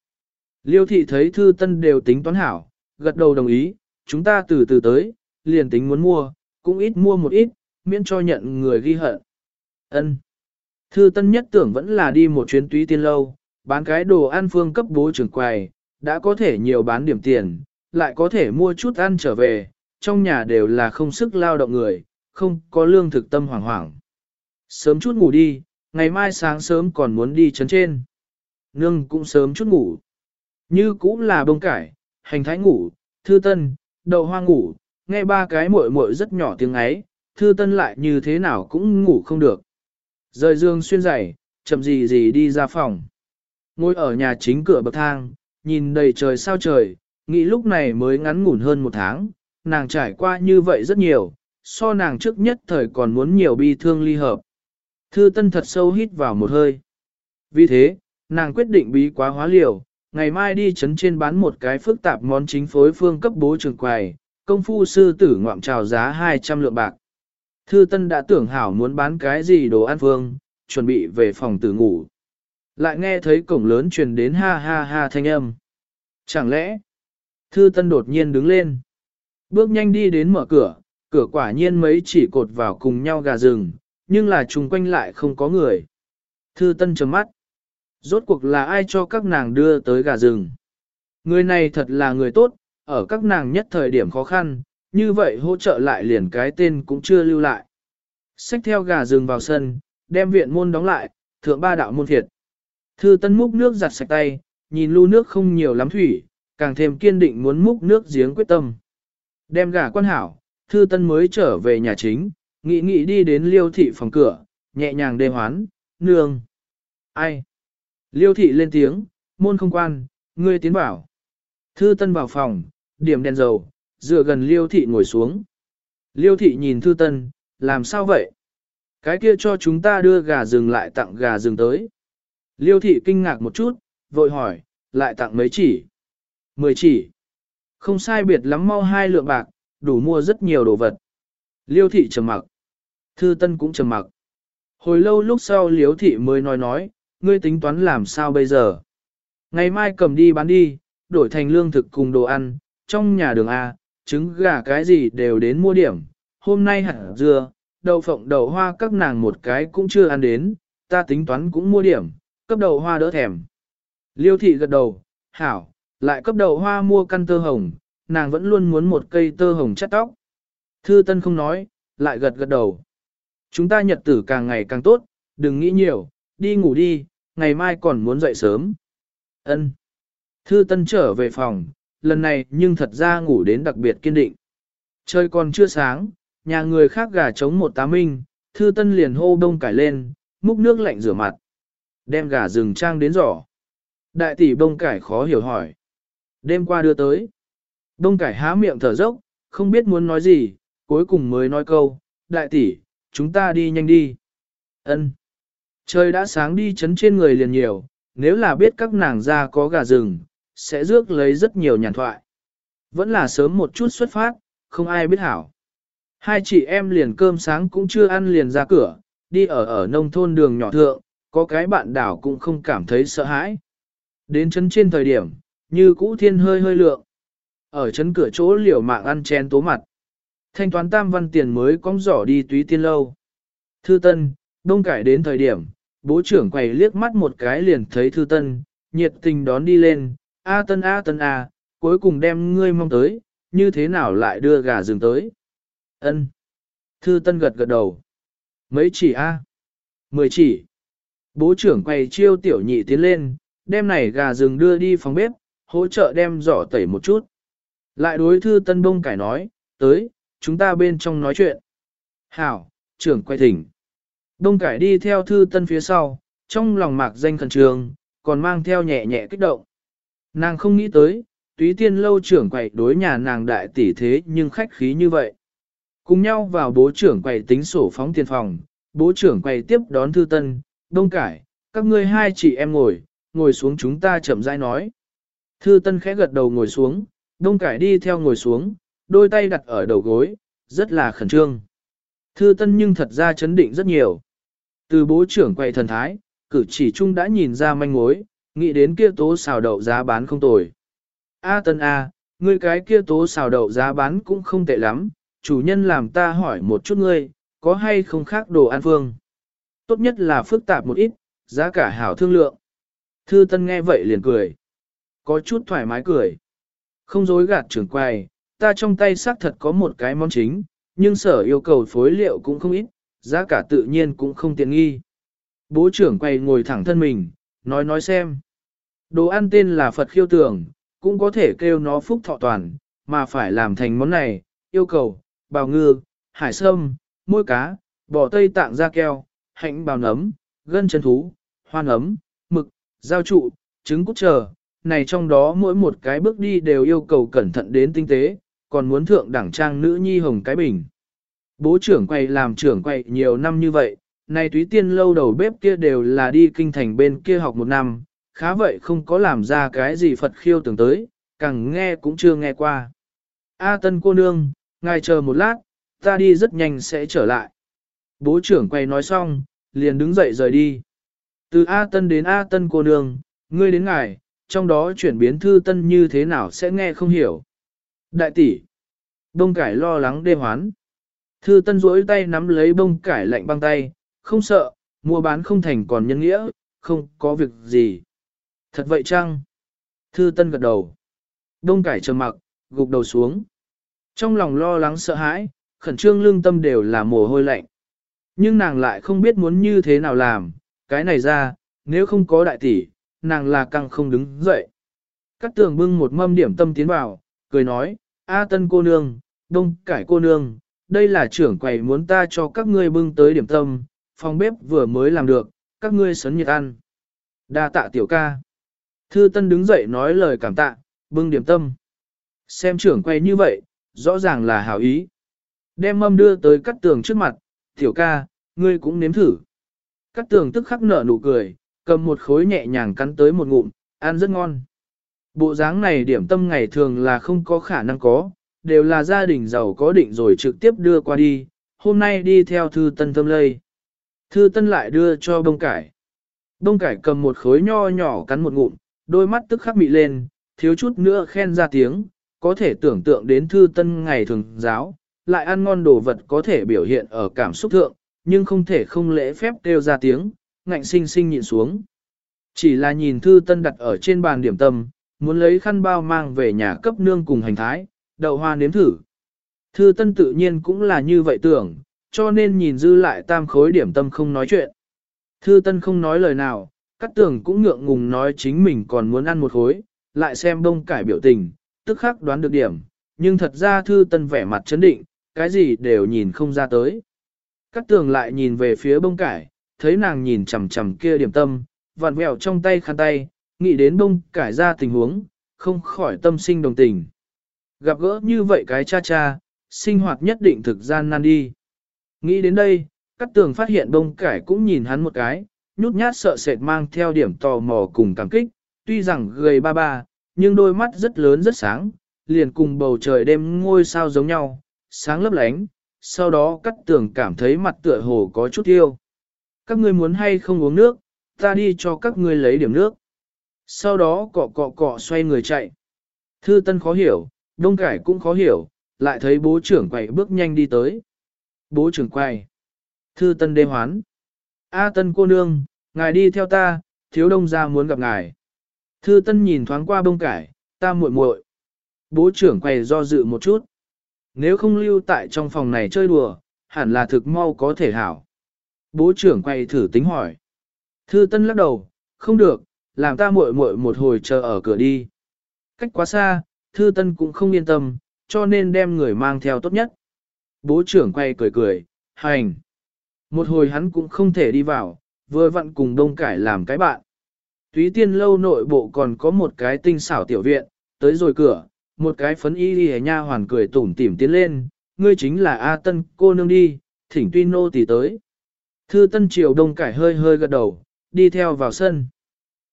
Liêu thị thấy thư tân đều tính toán hảo, gật đầu đồng ý, chúng ta từ từ tới, liền tính muốn mua, cũng ít mua một ít, miễn cho nhận người ghi hận. Ân. Thư tân nhất tưởng vẫn là đi một chuyến túy tiên lâu, bán cái đồ ăn phương cấp bố trưởng quầy, đã có thể nhiều bán điểm tiền, lại có thể mua chút ăn trở về, trong nhà đều là không sức lao động người, không có lương thực tâm hoảng hoảng. Sớm chút ngủ đi, ngày mai sáng sớm còn muốn đi chấn trên. Nương cũng sớm chút ngủ. Như cũng là bông cải, hành thái ngủ, thư tân, đậu hoa ngủ, nghe ba cái muội muội rất nhỏ tiếng ấy, thư tân lại như thế nào cũng ngủ không được. Rời giường xuyên dậy, chậm gì gì đi ra phòng. Ngồi ở nhà chính cửa bậc thang, nhìn đầy trời sao trời, nghĩ lúc này mới ngắn ngủn hơn một tháng, nàng trải qua như vậy rất nhiều, so nàng trước nhất thời còn muốn nhiều bi thương ly hợp. Thư Tân thật sâu hít vào một hơi. Vì thế, nàng quyết định bí quá hóa liều, ngày mai đi chấn trên bán một cái phức tạp món chính phối phương cấp bố trường quầy, công phu sư tử ngoạm trào giá 200 lượng bạc. Thư Tân đã tưởng hảo muốn bán cái gì đồ ăn phương, chuẩn bị về phòng tử ngủ. Lại nghe thấy cổng lớn truyền đến ha ha ha thanh âm. Chẳng lẽ, thư tân đột nhiên đứng lên. Bước nhanh đi đến mở cửa, cửa quả nhiên mấy chỉ cột vào cùng nhau gà rừng, nhưng là chung quanh lại không có người. Thư tân trầm mắt. Rốt cuộc là ai cho các nàng đưa tới gà rừng? Người này thật là người tốt, ở các nàng nhất thời điểm khó khăn, như vậy hỗ trợ lại liền cái tên cũng chưa lưu lại. Xách theo gà rừng vào sân, đem viện môn đóng lại, thượng ba đạo môn thiệt. Thư tân múc nước giặt sạch tay, nhìn lu nước không nhiều lắm thủy, càng thêm kiên định muốn múc nước giếng quyết tâm. Đem gà quan hảo, thư tân mới trở về nhà chính, nghĩ nghĩ đi đến liêu thị phòng cửa, nhẹ nhàng đê hoán, nương. Ai? Liêu thị lên tiếng, môn không quan, ngươi tiến bảo. Thư tân vào phòng, điểm đèn dầu, dựa gần liêu thị ngồi xuống. Liêu thị nhìn thư tân, làm sao vậy? Cái kia cho chúng ta đưa gà rừng lại tặng gà rừng tới. Liêu thị kinh ngạc một chút, vội hỏi, lại tặng mấy chỉ? Mười chỉ. Không sai biệt lắm mau hai lượng bạc, đủ mua rất nhiều đồ vật. Liêu thị trầm mặc. Thư Tân cũng trầm mặc. Hồi lâu lúc sau Liêu thị mới nói nói, ngươi tính toán làm sao bây giờ? Ngày mai cầm đi bán đi, đổi thành lương thực cùng đồ ăn, trong nhà đường A, trứng gà cái gì đều đến mua điểm. Hôm nay hẳn dưa, đậu phộng đậu hoa các nàng một cái cũng chưa ăn đến, ta tính toán cũng mua điểm, cấp đậu hoa đỡ thèm. Liêu thị gật đầu, hảo, lại cấp đầu hoa mua căn tơ hồng, nàng vẫn luôn muốn một cây tơ hồng chắt tóc. Thư Tân không nói, lại gật gật đầu. Chúng ta nhật tử càng ngày càng tốt, đừng nghĩ nhiều, đi ngủ đi, ngày mai còn muốn dậy sớm. Ân. Thư Tân trở về phòng, lần này nhưng thật ra ngủ đến đặc biệt kiên định. Trời còn chưa sáng, nhà người khác gà trống một tá minh, Thư Tân liền hô đông cải lên, múc nước lạnh rửa mặt. Đem gà rừng trang đến giỏ. Đại tỷ bông cải khó hiểu hỏi. Đêm qua đưa tới. Đông cải há miệng thở dốc, không biết muốn nói gì, cuối cùng mới nói câu, đại tỷ, chúng ta đi nhanh đi. Ân. Trời đã sáng đi chấn trên người liền nhiều, nếu là biết các nàng ra có gà rừng, sẽ rước lấy rất nhiều nhàn thoại. Vẫn là sớm một chút xuất phát, không ai biết hảo. Hai chị em liền cơm sáng cũng chưa ăn liền ra cửa, đi ở ở nông thôn đường nhỏ thượng, có cái bạn đảo cũng không cảm thấy sợ hãi. Đến chấn trên thời điểm, như cũ thiên hơi hơi lượng. Ở chân cửa chỗ liều mạng ăn chen tố mặt. Thanh toán tam văn tiền mới cong giỏ đi túy tiên lâu. Thư Tân, đông cải đến thời điểm, bố trưởng quầy liếc mắt một cái liền thấy Thư Tân, nhiệt tình đón đi lên, A Tân A Tân A, cuối cùng đem ngươi mong tới, như thế nào lại đưa gà rừng tới. Ân. Thư Tân gật gật đầu. Mấy chỉ A? Mười chỉ. Bố trưởng quầy chiêu tiểu nhị tiến lên, đem này gà rừng đưa đi phòng bếp, hỗ trợ đem giỏ tẩy một chút. Lại đối thư tân bông cải nói, tới, chúng ta bên trong nói chuyện. Hảo, trưởng quay thỉnh. Đông cải đi theo thư tân phía sau, trong lòng mạc danh khẩn trường, còn mang theo nhẹ nhẹ kích động. Nàng không nghĩ tới, túy tiên lâu trưởng quầy đối nhà nàng đại tỷ thế nhưng khách khí như vậy. Cùng nhau vào bố trưởng quầy tính sổ phóng tiền phòng, bố trưởng quầy tiếp đón thư tân, đông cải, các ngươi hai chị em ngồi, ngồi xuống chúng ta chậm rãi nói. Thư tân khẽ gật đầu ngồi xuống, đông cải đi theo ngồi xuống, đôi tay đặt ở đầu gối, rất là khẩn trương. Thư tân nhưng thật ra chấn định rất nhiều. Từ bố trưởng quầy thần thái, cử chỉ chung đã nhìn ra manh mối, nghĩ đến kia tố xào đậu giá bán không tồi. A tân A, ngươi cái kia tố xào đậu giá bán cũng không tệ lắm, chủ nhân làm ta hỏi một chút ngươi, có hay không khác đồ ăn phương. Tốt nhất là phức tạp một ít, giá cả hảo thương lượng. Thư Tân nghe vậy liền cười. Có chút thoải mái cười. Không dối gạt trưởng quầy, ta trong tay xác thật có một cái món chính, nhưng sở yêu cầu phối liệu cũng không ít, giá cả tự nhiên cũng không tiện nghi. Bố trưởng quầy ngồi thẳng thân mình, nói nói xem. Đồ ăn tên là Phật khiêu tưởng, cũng có thể kêu nó phúc thọ toàn, mà phải làm thành món này, yêu cầu, bào ngư, hải sâm, môi cá, bò tây tạng da keo, hạnh bào nấm, gân chân thú, hoa nấm, mực, giao trụ, trứng cút chờ, này trong đó mỗi một cái bước đi đều yêu cầu cẩn thận đến tinh tế, còn muốn thượng đẳng trang nữ nhi hồng cái bình. Bố trưởng quay làm trưởng quay nhiều năm như vậy, này túy tiên lâu đầu bếp kia đều là đi kinh thành bên kia học một năm, khá vậy không có làm ra cái gì Phật khiêu tưởng tới, càng nghe cũng chưa nghe qua. A tân cô nương, ngài chờ một lát, ta đi rất nhanh sẽ trở lại. Bố trưởng quay nói xong, liền đứng dậy rời đi. Từ A Tân đến A Tân cô nương, ngươi đến ngài, trong đó chuyển biến thư tân như thế nào sẽ nghe không hiểu. Đại tỷ, bông cải lo lắng đê hoán. Thư tân duỗi tay nắm lấy bông cải lạnh băng tay, không sợ, mua bán không thành còn nhân nghĩa, không có việc gì. Thật vậy chăng? Thư tân gật đầu. Đông cải trầm mặc, gục đầu xuống. Trong lòng lo lắng sợ hãi, khẩn trương lương tâm đều là mồ hôi lạnh. Nhưng nàng lại không biết muốn như thế nào làm, cái này ra, nếu không có đại tỷ, nàng là căng không đứng dậy. Cát tường bưng một mâm điểm tâm tiến vào, cười nói, A tân cô nương, đông cải cô nương, đây là trưởng quầy muốn ta cho các ngươi bưng tới điểm tâm, phòng bếp vừa mới làm được, các ngươi sấn nhiệt ăn. Đa tạ tiểu ca. Thư Tân đứng dậy nói lời cảm tạ, bưng điểm tâm. Xem trưởng quay như vậy, rõ ràng là hảo ý. Đem mâm đưa tới cắt tường trước mặt, tiểu ca, ngươi cũng nếm thử. Cắt tường tức khắc nở nụ cười, cầm một khối nhẹ nhàng cắn tới một ngụm, ăn rất ngon. Bộ dáng này điểm tâm ngày thường là không có khả năng có, đều là gia đình giàu có định rồi trực tiếp đưa qua đi, hôm nay đi theo thư tân thâm lây. Thư tân lại đưa cho bông cải. Bông cải cầm một khối nho nhỏ cắn một ngụm, đôi mắt tức khắc mị lên, thiếu chút nữa khen ra tiếng, có thể tưởng tượng đến thư tân ngày thường giáo, lại ăn ngon đồ vật có thể biểu hiện ở cảm xúc thượng, nhưng không thể không lễ phép kêu ra tiếng, ngạnh sinh sinh nhịn xuống. Chỉ là nhìn thư tân đặt ở trên bàn điểm tâm, muốn lấy khăn bao mang về nhà cấp nương cùng hành thái, đậu hoa nếm thử. Thư tân tự nhiên cũng là như vậy tưởng, cho nên nhìn dư lại tam khối điểm tâm không nói chuyện. Thư tân không nói lời nào, cắt tường cũng ngượng ngùng nói chính mình còn muốn ăn một khối, lại xem đông cải biểu tình, tức khắc đoán được điểm, nhưng thật ra thư tân vẻ mặt chấn định, cái gì đều nhìn không ra tới. Cắt tường lại nhìn về phía bông cải, thấy nàng nhìn chằm chằm kia điểm tâm, vặn vẹo trong tay khăn tay, nghĩ đến bông cải ra tình huống, không khỏi tâm sinh đồng tình. Gặp gỡ như vậy cái cha cha, sinh hoạt nhất định thực gian nan đi. Nghĩ đến đây, Cát tường phát hiện bông cải cũng nhìn hắn một cái, nhút nhát sợ sệt mang theo điểm tò mò cùng cảm kích, tuy rằng gầy ba ba, nhưng đôi mắt rất lớn rất sáng, liền cùng bầu trời đêm ngôi sao giống nhau, sáng lấp lánh, sau đó cắt tường cảm thấy mặt tựa hồ có chút yêu. Các ngươi muốn hay không uống nước, ta đi cho các ngươi lấy điểm nước. Sau đó cọ cọ cọ xoay người chạy. Thư Tân khó hiểu, Đông Cải cũng khó hiểu, lại thấy bố trưởng quầy bước nhanh đi tới. Bố trưởng quầy. Thư Tân đê hoán. A Tân cô nương, ngài đi theo ta, thiếu đông gia muốn gặp ngài. Thư Tân nhìn thoáng qua đông cải, ta muội muội. Bố trưởng quầy do dự một chút. Nếu không lưu tại trong phòng này chơi đùa, hẳn là thực mau có thể hảo. Bố trưởng quay thử tính hỏi. Thư Tân lắc đầu, không được, làm ta muội muội một hồi chờ ở cửa đi. Cách quá xa, Thư Tân cũng không yên tâm, cho nên đem người mang theo tốt nhất. Bố trưởng quay cười cười, hành. Một hồi hắn cũng không thể đi vào, vừa vặn cùng đông cải làm cái bạn. Túy tiên lâu nội bộ còn có một cái tinh xảo tiểu viện, tới rồi cửa, một cái phấn y đi nha hoàn cười tủm tỉm tiến lên, ngươi chính là A Tân cô nương đi, thỉnh tuy nô tỳ tới. Thư Tân Triều Đông Cải hơi hơi gật đầu, đi theo vào sân.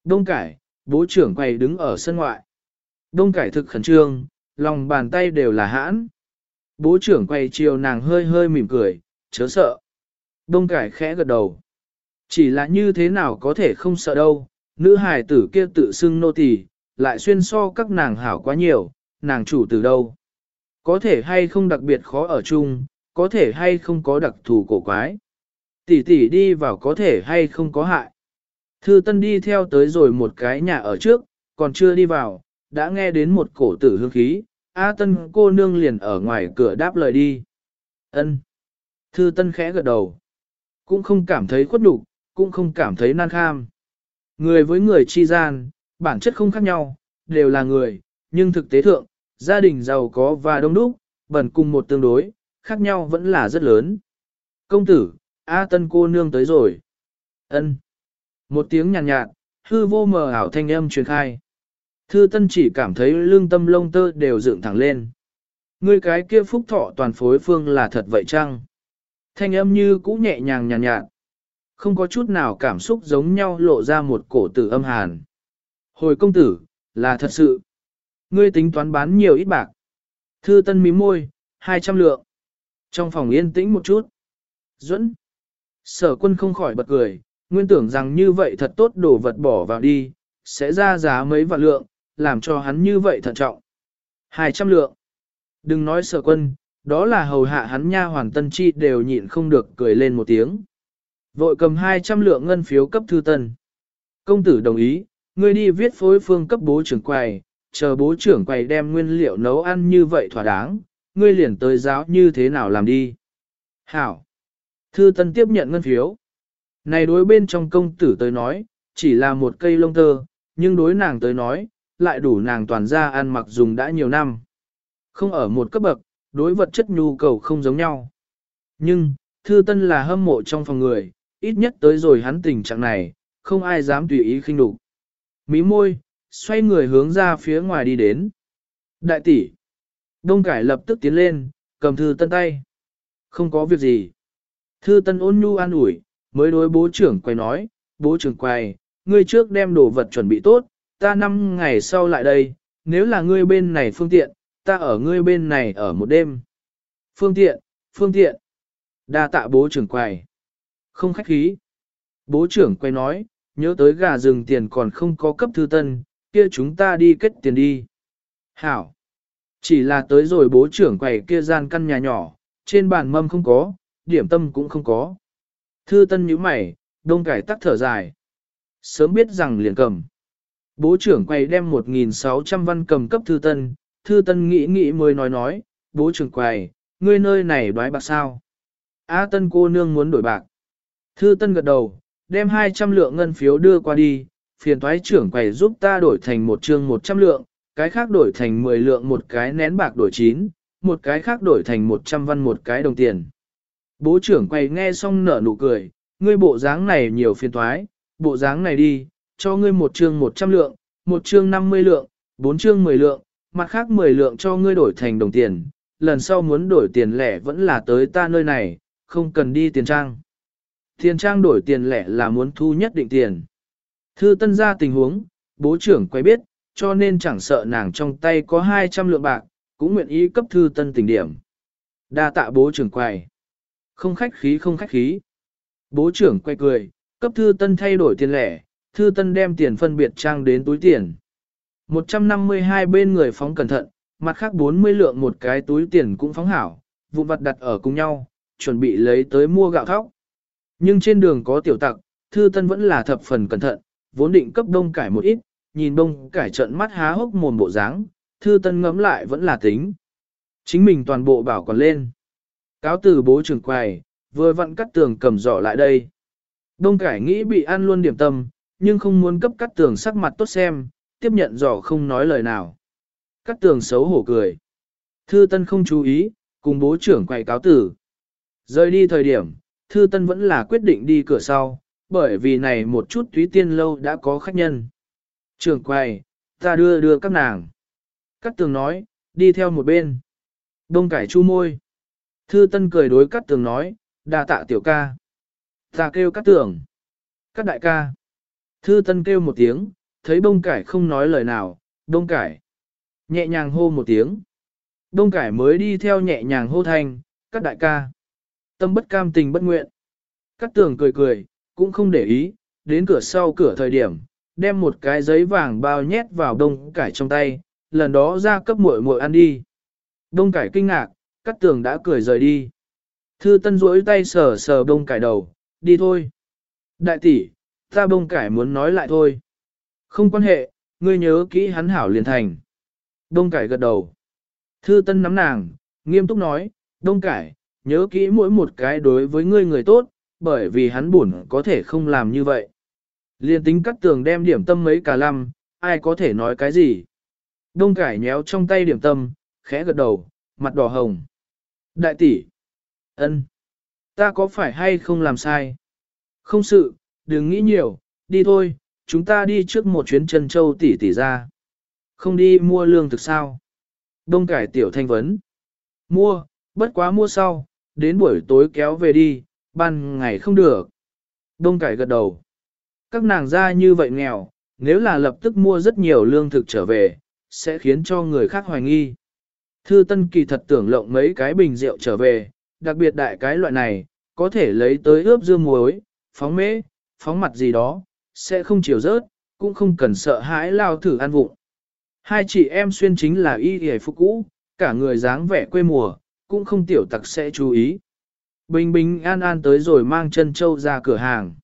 Đông Cải, bố trưởng quầy đứng ở sân ngoại. Đông Cải thực khẩn trương, lòng bàn tay đều là hãn. Bố trưởng quầy chiều nàng hơi hơi mỉm cười, chớ sợ. Đông Cải khẽ gật đầu. Chỉ là như thế nào có thể không sợ đâu, nữ hài tử kia tự xưng nô tỳ, lại xuyên so các nàng hảo quá nhiều, nàng chủ từ đâu. Có thể hay không đặc biệt khó ở chung, có thể hay không có đặc thù cổ quái. Tỷ tỷ đi vào có thể hay không có hại. Thư Tân đi theo tới rồi một cái nhà ở trước, còn chưa đi vào, đã nghe đến một cổ tử hương khí, A Tân cô nương liền ở ngoài cửa đáp lời đi. Ân. Thư Tân khẽ gật đầu. Cũng không cảm thấy khuất nhục, cũng không cảm thấy nan kham. Người với người chi gian, bản chất không khác nhau, đều là người, nhưng thực tế thượng, gia đình giàu có và đông đúc, bẩn cùng một tương đối, khác nhau vẫn là rất lớn. Công tử, A Tân cô nương tới rồi. Ân. Một tiếng nhàn nhạt, nhạt, hư vô mờ ảo thanh âm truyền khai. Thư Tân chỉ cảm thấy lương tâm lông tơ đều dựng thẳng lên. Ngươi cái kia phúc thọ toàn phối phương là thật vậy chăng? Thanh âm như cũ nhẹ nhàng nhàn nhạt, nhạt. Không có chút nào cảm xúc giống nhau lộ ra một cổ tử âm hàn. Hồi công tử, là thật sự. Ngươi tính toán bán nhiều ít bạc. Thư tân mím môi, 200 lượng. Trong phòng yên tĩnh một chút. Duẫn. Sở quân không khỏi bật cười, nguyên tưởng rằng như vậy thật tốt đồ vật bỏ vào đi, sẽ ra giá mấy vạn lượng, làm cho hắn như vậy thận trọng. 200 lượng. Đừng nói sở quân, đó là hầu hạ hắn nha hoàn tân chi đều nhịn không được cười lên một tiếng. Vội cầm 200 lượng ngân phiếu cấp thư tân. Công tử đồng ý, ngươi đi viết phối phương cấp bố trưởng quầy, chờ bố trưởng quầy đem nguyên liệu nấu ăn như vậy thỏa đáng, ngươi liền tới giáo như thế nào làm đi. Hảo. Thư tân tiếp nhận ngân phiếu. Này đối bên trong công tử tới nói, chỉ là một cây lông tơ, nhưng đối nàng tới nói, lại đủ nàng toàn ra ăn mặc dùng đã nhiều năm. Không ở một cấp bậc, đối vật chất nhu cầu không giống nhau. Nhưng, thư tân là hâm mộ trong phòng người, ít nhất tới rồi hắn tình trạng này, không ai dám tùy ý khinh đục. Mí môi, xoay người hướng ra phía ngoài đi đến. Đại tỷ, Đông cải lập tức tiến lên, cầm thư tân tay. Không có việc gì. Thư tân ôn nhu an ủi, mới đối bố trưởng quay nói, bố trưởng quay, ngươi trước đem đồ vật chuẩn bị tốt, ta năm ngày sau lại đây, nếu là ngươi bên này phương tiện, ta ở ngươi bên này ở một đêm. Phương tiện, phương tiện. Đa tạ bố trưởng quay. Không khách khí. Bố trưởng quay nói, nhớ tới gà rừng tiền còn không có cấp thư tân, kia chúng ta đi kết tiền đi. Hảo. Chỉ là tới rồi bố trưởng quầy kia gian căn nhà nhỏ, trên bàn mâm không có, điểm tâm cũng không có. Thư tân nhíu mày, đông cải tắc thở dài. Sớm biết rằng liền cầm. Bố trưởng quầy đem 1.600 văn cầm cấp thư tân, thư tân nghĩ nghĩ mới nói nói, bố trưởng quầy, ngươi nơi này đoái bạc sao? A tân cô nương muốn đổi bạc. Thư tân gật đầu, đem 200 lượng ngân phiếu đưa qua đi, phiền thoái trưởng quầy giúp ta đổi thành một chương 100 lượng, cái khác đổi thành 10 lượng một cái nén bạc đổi chín, một cái khác đổi thành 100 văn một cái đồng tiền. Bố trưởng quay nghe xong nở nụ cười, ngươi bộ dáng này nhiều phiền thoái, bộ dáng này đi, cho ngươi một chương 100 lượng, một chương 50 lượng, bốn chương 10 lượng, mặt khác 10 lượng cho ngươi đổi thành đồng tiền, lần sau muốn đổi tiền lẻ vẫn là tới ta nơi này, không cần đi tiền trang. Tiền trang đổi tiền lẻ là muốn thu nhất định tiền. Thư tân ra tình huống, bố trưởng quay biết, cho nên chẳng sợ nàng trong tay có 200 lượng bạc, cũng nguyện ý cấp thư tân tình điểm. Đa tạ bố trưởng quay. Không khách khí không khách khí. Bố trưởng quay cười, cấp thư tân thay đổi tiền lẻ, thư tân đem tiền phân biệt trang đến túi tiền. 152 bên người phóng cẩn thận, mặt khác 40 lượng một cái túi tiền cũng phóng hảo, vụ vặt đặt ở cùng nhau, chuẩn bị lấy tới mua gạo thóc. Nhưng trên đường có tiểu tặc, thư tân vẫn là thập phần cẩn thận, vốn định cấp đông cải một ít, nhìn đông cải trận mắt há hốc mồm bộ dáng, thư tân ngẫm lại vẫn là tính. Chính mình toàn bộ bảo còn lên. Cáo từ bố trưởng quầy, vừa vặn cắt tường cầm giỏ lại đây. Đông cải nghĩ bị ăn luôn điểm tâm, nhưng không muốn cấp cắt tường sắc mặt tốt xem, tiếp nhận giỏ không nói lời nào. Cắt tường xấu hổ cười. Thư tân không chú ý, cùng bố trưởng quầy cáo tử. Rời đi thời điểm, thư tân vẫn là quyết định đi cửa sau, bởi vì này một chút túy tiên lâu đã có khách nhân. Trưởng quầy, ta đưa đưa các nàng. Cắt tường nói, đi theo một bên. Đông cải chu môi. Thư tân cười đối cát tường nói, đa tạ tiểu ca. Ta kêu cát tường. Cát đại ca. Thư tân kêu một tiếng, thấy đông cải không nói lời nào, đông cải. Nhẹ nhàng hô một tiếng. Đông cải mới đi theo nhẹ nhàng hô thanh, cát đại ca. Tâm bất cam tình bất nguyện. Cát tường cười cười, cũng không để ý, đến cửa sau cửa thời điểm, đem một cái giấy vàng bao nhét vào đông cải trong tay, lần đó ra cấp muội muội ăn đi. Đông cải kinh ngạc, cắt tường đã cười rời đi. Thư tân duỗi tay sờ sờ đông cải đầu, đi thôi. Đại tỷ, ta đông cải muốn nói lại thôi. Không quan hệ, ngươi nhớ kỹ hắn hảo liền thành. Đông cải gật đầu. Thư tân nắm nàng, nghiêm túc nói, đông cải, nhớ kỹ mỗi một cái đối với ngươi người tốt, bởi vì hắn buồn có thể không làm như vậy. Liên tính cắt tường đem điểm tâm mấy cả lăm, ai có thể nói cái gì. Đông cải nhéo trong tay điểm tâm, khẽ gật đầu, mặt đỏ hồng. Đại tỷ, ân, ta có phải hay không làm sai? Không sự, đừng nghĩ nhiều, đi thôi, chúng ta đi trước một chuyến chân châu tỷ tỷ ra. Không đi mua lương thực sao? Đông cải tiểu thanh vấn. Mua, bất quá mua sau, đến buổi tối kéo về đi, ban ngày không được. Đông cải gật đầu. Các nàng ra như vậy nghèo, nếu là lập tức mua rất nhiều lương thực trở về, sẽ khiến cho người khác hoài nghi. Thư Tân kỳ thật tưởng lộng mấy cái bình rượu trở về, đặc biệt đại cái loại này, có thể lấy tới ướp dưa muối, phóng mễ, phóng mặt gì đó, sẽ không chiều rớt, cũng không cần sợ hãi lao thử ăn vụng. Hai chị em xuyên chính là y y phục cũ, cả người dáng vẻ quê mùa, cũng không tiểu tặc sẽ chú ý. Bình bình an an tới rồi mang chân châu ra cửa hàng.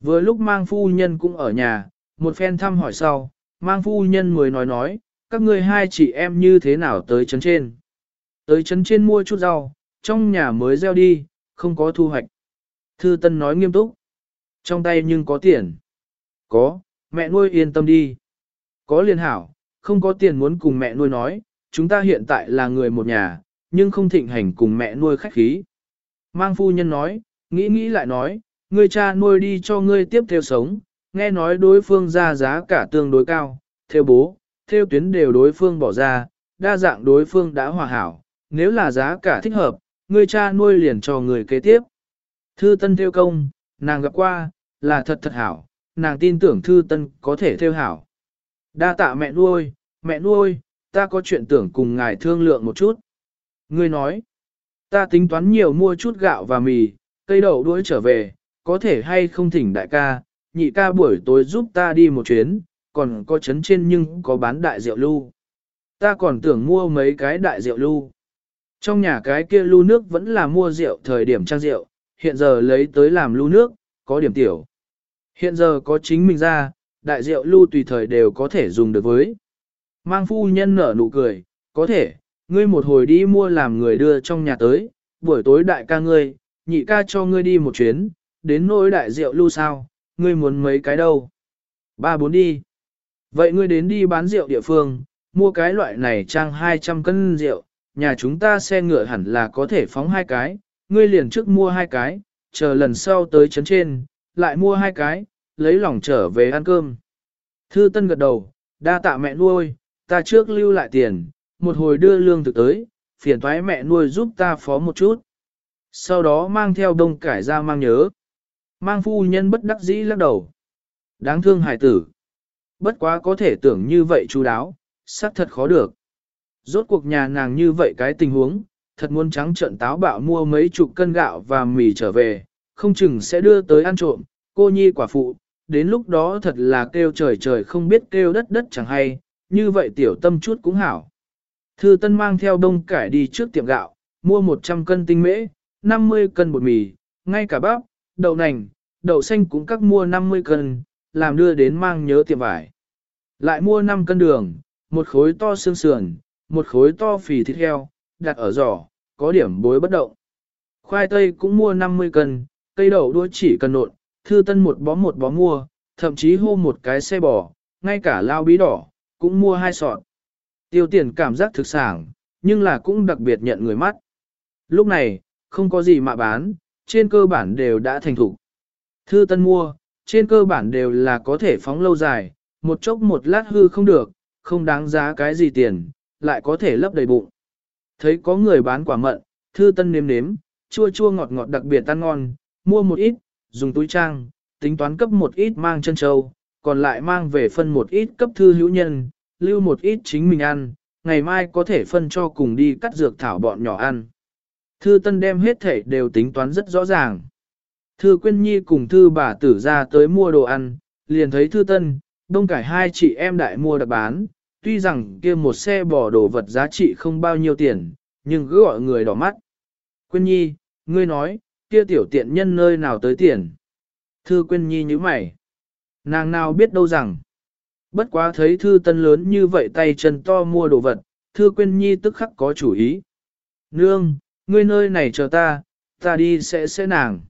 Vừa lúc mang phu nhân cũng ở nhà, một phen thăm hỏi sau, mang phu nhân mới nói nói, các ngươi hai chị em như thế nào tới chấn trên. Tới chấn trên mua chút rau, trong nhà mới gieo đi, không có thu hoạch. Thư Tân nói nghiêm túc. Trong tay nhưng có tiền. Có, mẹ nuôi yên tâm đi. Có liền hảo, không có tiền muốn cùng mẹ nuôi nói, chúng ta hiện tại là người một nhà, nhưng không thịnh hành cùng mẹ nuôi khách khí. Mang phu nhân nói, nghĩ nghĩ lại nói, ngươi cha nuôi đi cho ngươi tiếp theo sống, nghe nói đối phương ra giá cả tương đối cao, theo bố, theo tuyến đều đối phương bỏ ra, đa dạng đối phương đã hòa hảo, nếu là giá cả thích hợp, người cha nuôi liền cho người kế tiếp. Thư tân theo công, nàng gặp qua, là thật thật hảo, nàng tin tưởng thư tân có thể theo hảo. Đa tạ mẹ nuôi, mẹ nuôi, ta có chuyện tưởng cùng ngài thương lượng một chút. Ngươi nói, ta tính toán nhiều mua chút gạo và mì, cây đậu đuổi trở về, có thể hay không thỉnh đại ca, nhị ca buổi tối giúp ta đi một chuyến, còn có chấn trên nhưng có bán đại rượu lưu. Ta còn tưởng mua mấy cái đại rượu lưu. Trong nhà cái kia lưu nước vẫn là mua rượu thời điểm trang rượu, hiện giờ lấy tới làm lưu nước, có điểm tiểu. Hiện giờ có chính mình ra, đại rượu lưu tùy thời đều có thể dùng được với. Mang phu nhân nở nụ cười, có thể, ngươi một hồi đi mua làm người đưa trong nhà tới, buổi tối đại ca ngươi, nhị ca cho ngươi đi một chuyến, đến nỗi đại rượu lưu sao, ngươi muốn mấy cái đâu. Ba bốn đi. Vậy ngươi đến đi bán rượu địa phương, mua cái loại này trang 200 cân rượu, nhà chúng ta xe ngựa hẳn là có thể phóng hai cái, ngươi liền trước mua hai cái, chờ lần sau tới chấn trên, lại mua hai cái, lấy lòng trở về ăn cơm. Thư Tân gật đầu, đa tạ mẹ nuôi, ta trước lưu lại tiền, một hồi đưa lương thực tới, phiền toái mẹ nuôi giúp ta phó một chút. Sau đó mang theo đông cải ra mang nhớ. Mang phu nhân bất đắc dĩ lắc đầu. Đáng thương hải tử. Bất quá có thể tưởng như vậy chú đáo, xác thật khó được. Rốt cuộc nhà nàng như vậy cái tình huống, thật muốn trắng trận táo bạo mua mấy chục cân gạo và mì trở về, không chừng sẽ đưa tới ăn trộm, cô nhi quả phụ, đến lúc đó thật là kêu trời trời không biết kêu đất đất chẳng hay, như vậy tiểu tâm chút cũng hảo. Thư Tân mang theo đông cải đi trước tiệm gạo, mua 100 cân tinh mễ, 50 cân bột mì, ngay cả bắp, đậu nành, đậu xanh cũng các mua 50 cân, làm đưa đến mang nhớ tiệm vải. Lại mua 5 cân đường, một khối to xương sườn, một khối to phì thịt heo, đặt ở giỏ, có điểm bối bất động. Khoai tây cũng mua 50 cân, cây đậu đua chỉ cần nộn, thư tân một bó một bó mua, thậm chí hô một cái xe bò, ngay cả lao bí đỏ, cũng mua hai sọt. Tiêu tiền cảm giác thực sản, nhưng là cũng đặc biệt nhận người mắt. Lúc này, không có gì mà bán, trên cơ bản đều đã thành thủ. Thư tân mua, trên cơ bản đều là có thể phóng lâu dài, một chốc một lát hư không được, không đáng giá cái gì tiền, lại có thể lấp đầy bụng. Thấy có người bán quả mận, thư tân nếm nếm, chua chua ngọt ngọt đặc biệt ăn ngon, mua một ít, dùng túi trang, tính toán cấp một ít mang chân châu, còn lại mang về phân một ít cấp thư hữu nhân, lưu một ít chính mình ăn, ngày mai có thể phân cho cùng đi cắt dược thảo bọn nhỏ ăn. Thư Tân đem hết thể đều tính toán rất rõ ràng. Thư Quyên Nhi cùng Thư bà tử ra tới mua đồ ăn, liền thấy Thư Tân, đông cải hai chị em đại mua đặc bán, tuy rằng kia một xe bỏ đồ vật giá trị không bao nhiêu tiền, nhưng cứ gọi người đỏ mắt. Quyên Nhi, ngươi nói, kia tiểu tiện nhân nơi nào tới tiền? Thư Quyên Nhi như mày. Nàng nào biết đâu rằng. Bất quá thấy Thư Tân lớn như vậy tay chân to mua đồ vật, Thư Quyên Nhi tức khắc có chủ ý. Nương, ngươi nơi này chờ ta, ta đi sẽ sẽ nàng.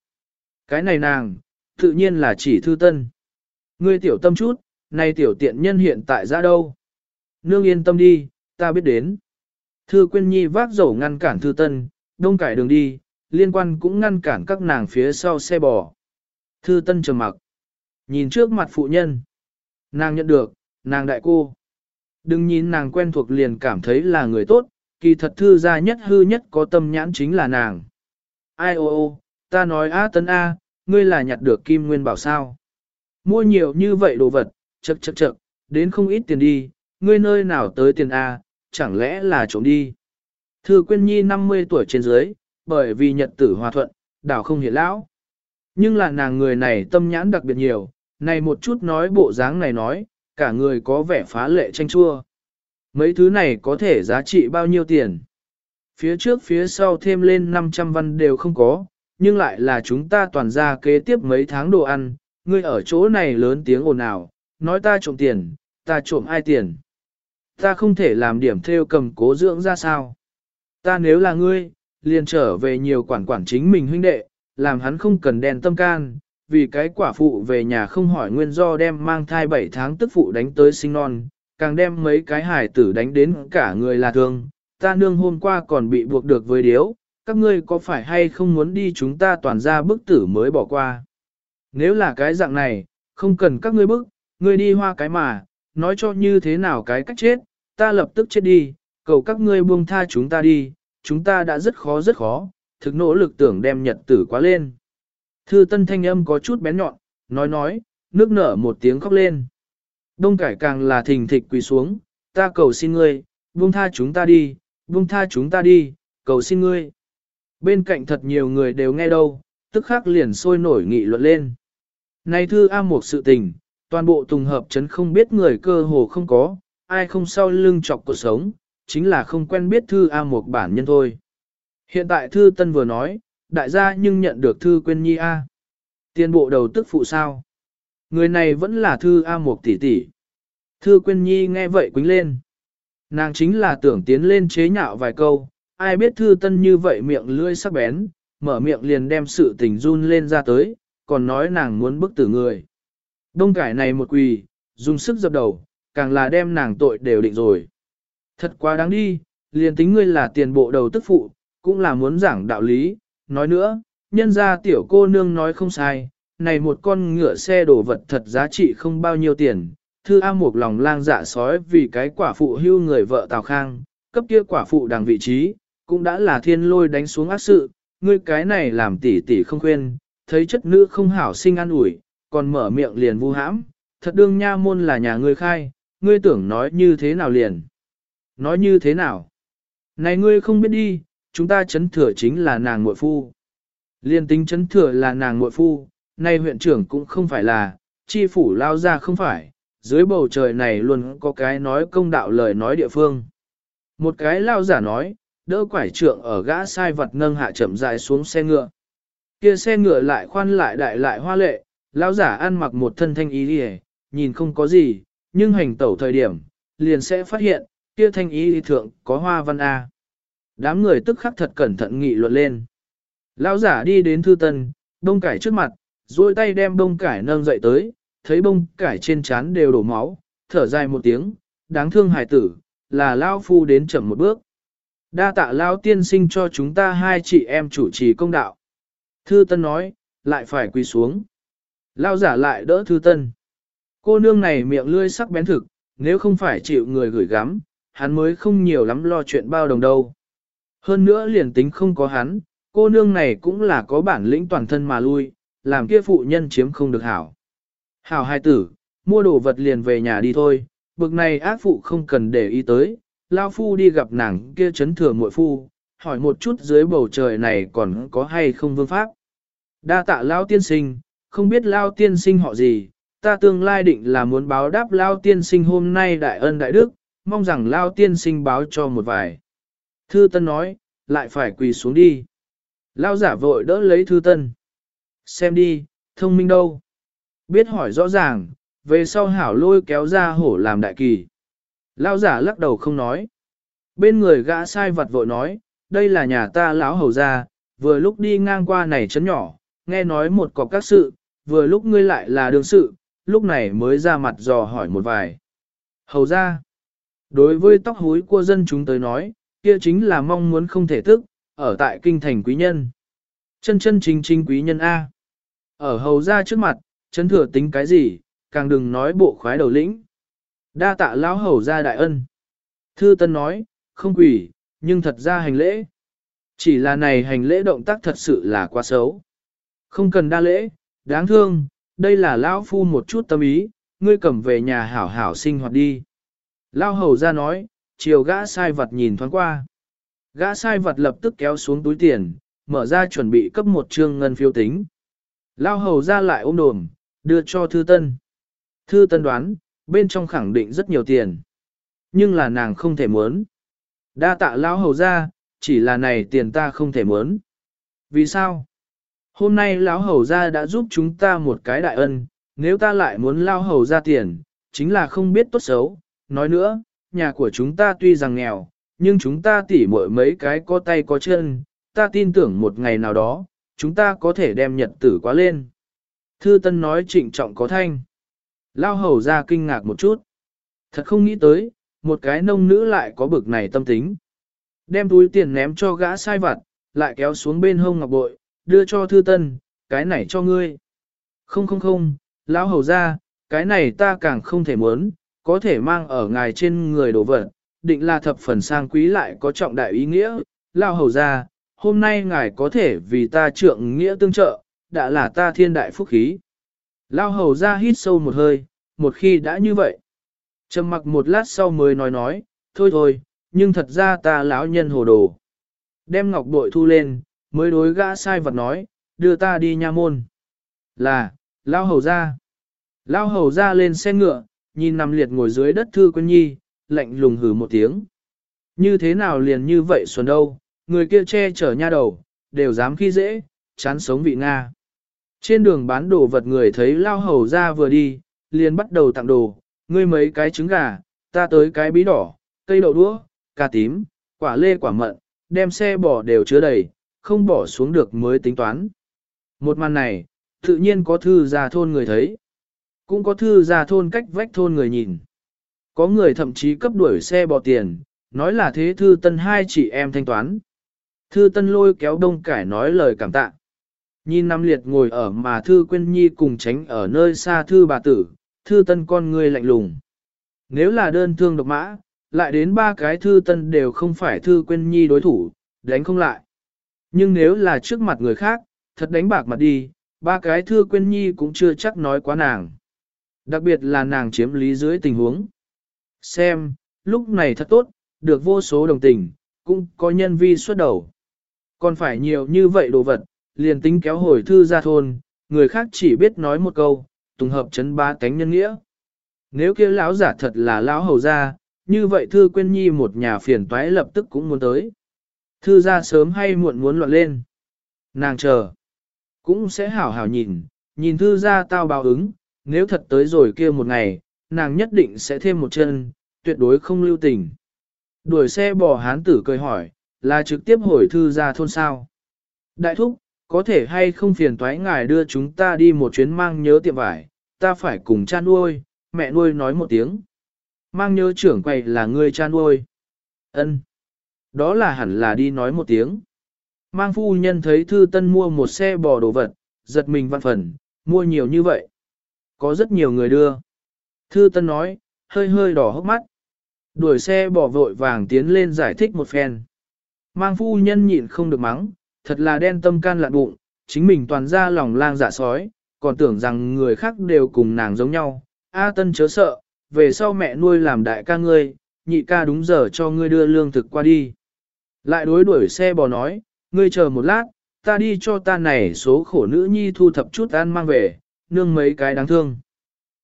Cái này nàng, tự nhiên là chỉ Thư Tân. Ngươi tiểu tâm chút, này tiểu tiện nhân hiện tại ra đâu? Nương yên tâm đi, ta biết đến. Thư Quyên Nhi vác dầu ngăn cản Thư Tân, đông cải đường đi, liên quan cũng ngăn cản các nàng phía sau xe bò. Thư Tân trầm mặc, nhìn trước mặt phụ nhân. Nàng nhận được, nàng đại cô. Đừng nhìn nàng quen thuộc liền cảm thấy là người tốt, kỳ thật thư gia nhất hư nhất có tâm nhãn chính là nàng. Ai ô ô, ta nói A Tấn A, ngươi là nhặt được kim nguyên bảo sao. Mua nhiều như vậy đồ vật, chậc chậc chậc, đến không ít tiền đi, ngươi nơi nào tới tiền A, chẳng lẽ là trộm đi. Thư Quyên Nhi 50 tuổi trên dưới, bởi vì nhật tử hòa thuận, đảo không hiện lão. Nhưng là nàng người này tâm nhãn đặc biệt nhiều, này một chút nói bộ dáng này nói, cả người có vẻ phá lệ tranh chua. Mấy thứ này có thể giá trị bao nhiêu tiền? Phía trước phía sau thêm lên 500 văn đều không có, nhưng lại là chúng ta toàn ra kế tiếp mấy tháng đồ ăn, ngươi ở chỗ này lớn tiếng ồn ào, nói ta trộm tiền, ta trộm ai tiền. Ta không thể làm điểm theo cầm cố dưỡng ra sao. Ta nếu là ngươi, liền trở về nhiều quản quản chính mình huynh đệ, làm hắn không cần đèn tâm can, vì cái quả phụ về nhà không hỏi nguyên do đem mang thai 7 tháng tức phụ đánh tới sinh non, càng đem mấy cái hải tử đánh đến cả người là thương. Ta nương hôm qua còn bị buộc được với điếu, các ngươi có phải hay không muốn đi chúng ta toàn ra bức tử mới bỏ qua. Nếu là cái dạng này, không cần các ngươi bức, ngươi đi hoa cái mà, nói cho như thế nào cái cách chết, ta lập tức chết đi, cầu các ngươi buông tha chúng ta đi, chúng ta đã rất khó rất khó, thực nỗ lực tưởng đem nhật tử quá lên. Thư tân thanh âm có chút bén nhọn, nói nói, nước nở một tiếng khóc lên. Đông cải càng là thình thịch quỳ xuống, ta cầu xin ngươi, buông tha chúng ta đi, buông tha chúng ta đi, cầu xin ngươi. Bên cạnh thật nhiều người đều nghe đâu, tức khắc liền sôi nổi nghị luận lên. Này thư A một sự tình, toàn bộ tùng hợp chấn không biết người cơ hồ không có, ai không sau lưng chọc cuộc sống, chính là không quen biết thư A một bản nhân thôi. Hiện tại thư tân vừa nói, đại gia nhưng nhận được thư quên nhi A. Tiên bộ đầu tức phụ sao? Người này vẫn là thư A một tỷ tỷ. Thư quên nhi nghe vậy quính lên. Nàng chính là tưởng tiến lên chế nhạo vài câu, ai biết thư tân như vậy miệng lưỡi sắc bén, mở miệng liền đem sự tình run lên ra tới, còn nói nàng muốn bức tử người. Đông cải này một quỳ, dùng sức dập đầu, càng là đem nàng tội đều định rồi. Thật quá đáng đi, liền tính ngươi là tiền bộ đầu tức phụ, cũng là muốn giảng đạo lý. Nói nữa, nhân ra tiểu cô nương nói không sai, này một con ngựa xe đồ vật thật giá trị không bao nhiêu tiền. Thư A một lòng lang dạ sói vì cái quả phụ hưu người vợ Tào Khang, cấp kia quả phụ đằng vị trí, cũng đã là thiên lôi đánh xuống ác sự, ngươi cái này làm tỷ tỷ không khuyên, thấy chất nữ không hảo sinh an ủi, còn mở miệng liền vu hãm, thật đương nha môn là nhà ngươi khai, ngươi tưởng nói như thế nào liền. Nói như thế nào? Này ngươi không biết đi, chúng ta chấn thừa chính là nàng muội phu. Liên tính chấn thừa là nàng muội phu, nay huyện trưởng cũng không phải là, chi phủ lao ra không phải, dưới bầu trời này luôn có cái nói công đạo lời nói địa phương. Một cái lao giả nói, đỡ quải trượng ở gã sai vật nâng hạ chậm dài xuống xe ngựa. Kia xe ngựa lại khoan lại đại lại hoa lệ, lão giả ăn mặc một thân thanh ý đi nhìn không có gì, nhưng hành tẩu thời điểm, liền sẽ phát hiện, kia thanh ý thượng có hoa văn A. Đám người tức khắc thật cẩn thận nghị luận lên. Lão giả đi đến thư tân, bông cải trước mặt, duỗi tay đem bông cải nâng dậy tới, thấy bông cải trên trán đều đổ máu, thở dài một tiếng, đáng thương hài tử, là Lao Phu đến chậm một bước. Đa tạ Lao tiên sinh cho chúng ta hai chị em chủ trì công đạo. Thư Tân nói, lại phải quỳ xuống. Lao giả lại đỡ Thư Tân. Cô nương này miệng lươi sắc bén thực, nếu không phải chịu người gửi gắm, hắn mới không nhiều lắm lo chuyện bao đồng đâu. Hơn nữa liền tính không có hắn, cô nương này cũng là có bản lĩnh toàn thân mà lui, làm kia phụ nhân chiếm không được hảo. Hảo hai tử, mua đồ vật liền về nhà đi thôi, bực này ác phụ không cần để ý tới, lao phu đi gặp nàng kia chấn thừa muội phu, hỏi một chút dưới bầu trời này còn có hay không vương pháp. Đa tạ lao tiên sinh, không biết lao tiên sinh họ gì, ta tương lai định là muốn báo đáp lao tiên sinh hôm nay đại ân đại đức, mong rằng lao tiên sinh báo cho một vài. Thư Tân nói, lại phải quỳ xuống đi. Lao giả vội đỡ lấy Thư Tân. Xem đi, thông minh đâu. Biết hỏi rõ ràng, về sau hảo lôi kéo ra hổ làm đại kỳ. Lao giả lắc đầu không nói. Bên người gã sai vật vội nói, đây là nhà ta lão hầu gia, vừa lúc đi ngang qua này chấn nhỏ, nghe nói một cọc các sự, vừa lúc ngươi lại là đương sự, lúc này mới ra mặt dò hỏi một vài. Hầu gia, đối với tóc húi của dân chúng tới nói, kia chính là mong muốn không thể tức, ở tại kinh thành quý nhân. Chân chân chính chính quý nhân A. Ở hầu gia trước mặt, chấn thừa tính cái gì, càng đừng nói bộ khoái đầu lĩnh. Đa tạ lão hầu gia đại ân. Thư Tân nói, không quỷ, nhưng thật ra hành lễ. Chỉ là này hành lễ động tác thật sự là quá xấu. Không cần đa lễ, đáng thương, đây là lão phu một chút tâm ý, ngươi cầm về nhà hảo hảo sinh hoạt đi. Lão hầu gia nói, chiều gã sai vật nhìn thoáng qua. Gã sai vật lập tức kéo xuống túi tiền, mở ra chuẩn bị cấp một trương ngân phiếu tính. Lao hầu ra lại ôm đồm, đưa cho thư tân. Thư tân đoán, bên trong khẳng định rất nhiều tiền. Nhưng là nàng không thể muốn. Đa tạ lão hầu ra, chỉ là này tiền ta không thể muốn. Vì sao? Hôm nay lão hầu ra đã giúp chúng ta một cái đại ân, nếu ta lại muốn lao hầu ra tiền, chính là không biết tốt xấu. Nói nữa, nhà của chúng ta tuy rằng nghèo, nhưng chúng ta tỉ mỗi mấy cái có tay có chân, ta tin tưởng một ngày nào đó, chúng ta có thể đem nhật tử quá lên. Thư Tân nói trịnh trọng có thanh. Lao hầu ra kinh ngạc một chút. Thật không nghĩ tới, một cái nông nữ lại có bực này tâm tính. Đem túi tiền ném cho gã sai vặt, lại kéo xuống bên hông ngọc bội, đưa cho Thư Tân, cái này cho ngươi. Không không không, lão hầu ra, cái này ta càng không thể muốn, có thể mang ở ngài trên người đồ vật, định là thập phần sang quý lại có trọng đại ý nghĩa. Lão hầu ra, hôm nay ngài có thể vì ta trượng nghĩa tương trợ, đã là ta thiên đại phúc khí. Lao hầu ra hít sâu một hơi, một khi đã như vậy. Trầm mặc một lát sau mới nói nói, thôi thôi, nhưng thật ra ta lão nhân hồ đồ. Đem ngọc bội thu lên, mới đối gã sai vật nói, đưa ta đi nha môn. Là, lao hầu ra. Lao hầu ra lên xe ngựa, nhìn nằm liệt ngồi dưới đất thư quân nhi, lạnh lùng hử một tiếng. Như thế nào liền như vậy xuân đâu, người kia che chở nha đầu, đều dám khi dễ, chán sống vị Nga. Trên đường bán đồ vật người thấy lao hầu ra vừa đi, liền bắt đầu tặng đồ, ngươi mấy cái trứng gà, ta tới cái bí đỏ, cây đậu đũa, cà tím, quả lê quả mận, đem xe bỏ đều chứa đầy, không bỏ xuống được mới tính toán. Một màn này, tự nhiên có thư già thôn người thấy. Cũng có thư già thôn cách vách thôn người nhìn. Có người thậm chí cấp đuổi xe bỏ tiền, nói là thế thư tân hai chị em thanh toán. Thư tân lôi kéo đông cải nói lời cảm tạ. Nhìn Nam liệt ngồi ở mà thư quên nhi cùng tránh ở nơi xa thư bà tử, thư tân con người lạnh lùng. Nếu là đơn thương độc mã, lại đến ba cái thư tân đều không phải thư quên nhi đối thủ, đánh không lại. Nhưng nếu là trước mặt người khác, thật đánh bạc mặt đi, ba cái thư quên nhi cũng chưa chắc nói quá nàng. Đặc biệt là nàng chiếm lý dưới tình huống. Xem, lúc này thật tốt, được vô số đồng tình, cũng có nhân vi xuất đầu. Còn phải nhiều như vậy đồ vật, liền tính kéo hồi thư ra thôn, người khác chỉ biết nói một câu, tùng hợp chấn ba cánh nhân nghĩa. Nếu kia lão giả thật là lão hầu gia, như vậy thư quên nhi một nhà phiền toái lập tức cũng muốn tới. Thư ra sớm hay muộn muốn loạn lên. Nàng chờ. Cũng sẽ hảo hảo nhìn, nhìn thư ra tao báo ứng, nếu thật tới rồi kia một ngày, nàng nhất định sẽ thêm một chân, tuyệt đối không lưu tình. Đuổi xe bò hán tử cười hỏi, là trực tiếp hồi thư ra thôn sao. Đại thúc, có thể hay không phiền toái ngài đưa chúng ta đi một chuyến mang nhớ tiệm vải, ta phải cùng cha nuôi, mẹ nuôi nói một tiếng. Mang nhớ trưởng quầy là người cha nuôi. ân Đó là hẳn là đi nói một tiếng. Mang phu nhân thấy thư tân mua một xe bò đồ vật, giật mình văn phần, mua nhiều như vậy. Có rất nhiều người đưa. Thư tân nói, hơi hơi đỏ hốc mắt. Đuổi xe bỏ vội vàng tiến lên giải thích một phen. Mang phu nhân nhịn không được mắng, thật là đen tâm can lạn bụng, chính mình toàn ra lòng lang dạ sói, còn tưởng rằng người khác đều cùng nàng giống nhau. A tân chớ sợ, về sau mẹ nuôi làm đại ca ngươi, nhị ca đúng giờ cho ngươi đưa lương thực qua đi. Lại đối đuổi xe bò nói, ngươi chờ một lát, ta đi cho ta này số khổ nữ nhi thu thập chút ăn mang về, nương mấy cái đáng thương.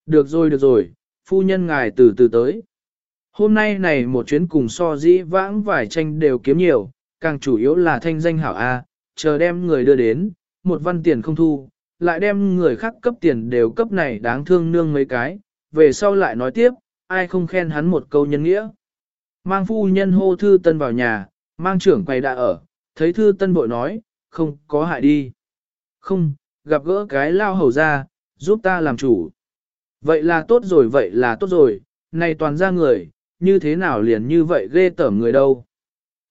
Được rồi được rồi, phu nhân ngài từ từ tới. Hôm nay này một chuyến cùng so dĩ vãng vải tranh đều kiếm nhiều, càng chủ yếu là thanh danh hảo A, chờ đem người đưa đến, một văn tiền không thu, lại đem người khác cấp tiền đều cấp này đáng thương nương mấy cái, về sau lại nói tiếp, ai không khen hắn một câu nhân nghĩa. Mang phu nhân hô thư tân vào nhà, mang trưởng quầy đã ở, thấy thư tân bội nói, không có hại đi. Không, gặp gỡ cái lao hầu ra, giúp ta làm chủ. Vậy là tốt rồi, vậy là tốt rồi, này toàn ra người, như thế nào liền như vậy ghê tởm người đâu.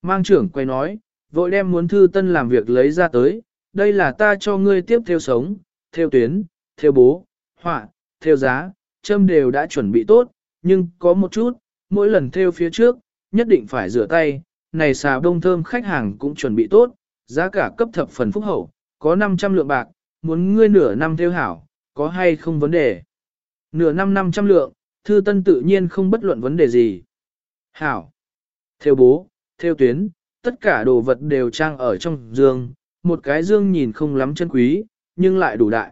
Mang trưởng quay nói, vội đem muốn thư tân làm việc lấy ra tới, đây là ta cho ngươi tiếp theo sống, theo tuyến, theo bố, họa, theo giá, châm đều đã chuẩn bị tốt, nhưng có một chút, mỗi lần theo phía trước, nhất định phải rửa tay, này xà bông thơm khách hàng cũng chuẩn bị tốt, giá cả cấp thập phần phúc hậu, có 500 lượng bạc, muốn ngươi nửa năm theo hảo, có hay không vấn đề. Nửa năm 500 lượng, thư tân tự nhiên không bất luận vấn đề gì. Hảo, theo bố, theo tuyến, tất cả đồ vật đều trang ở trong dương, một cái dương nhìn không lắm chân quý, nhưng lại đủ đại.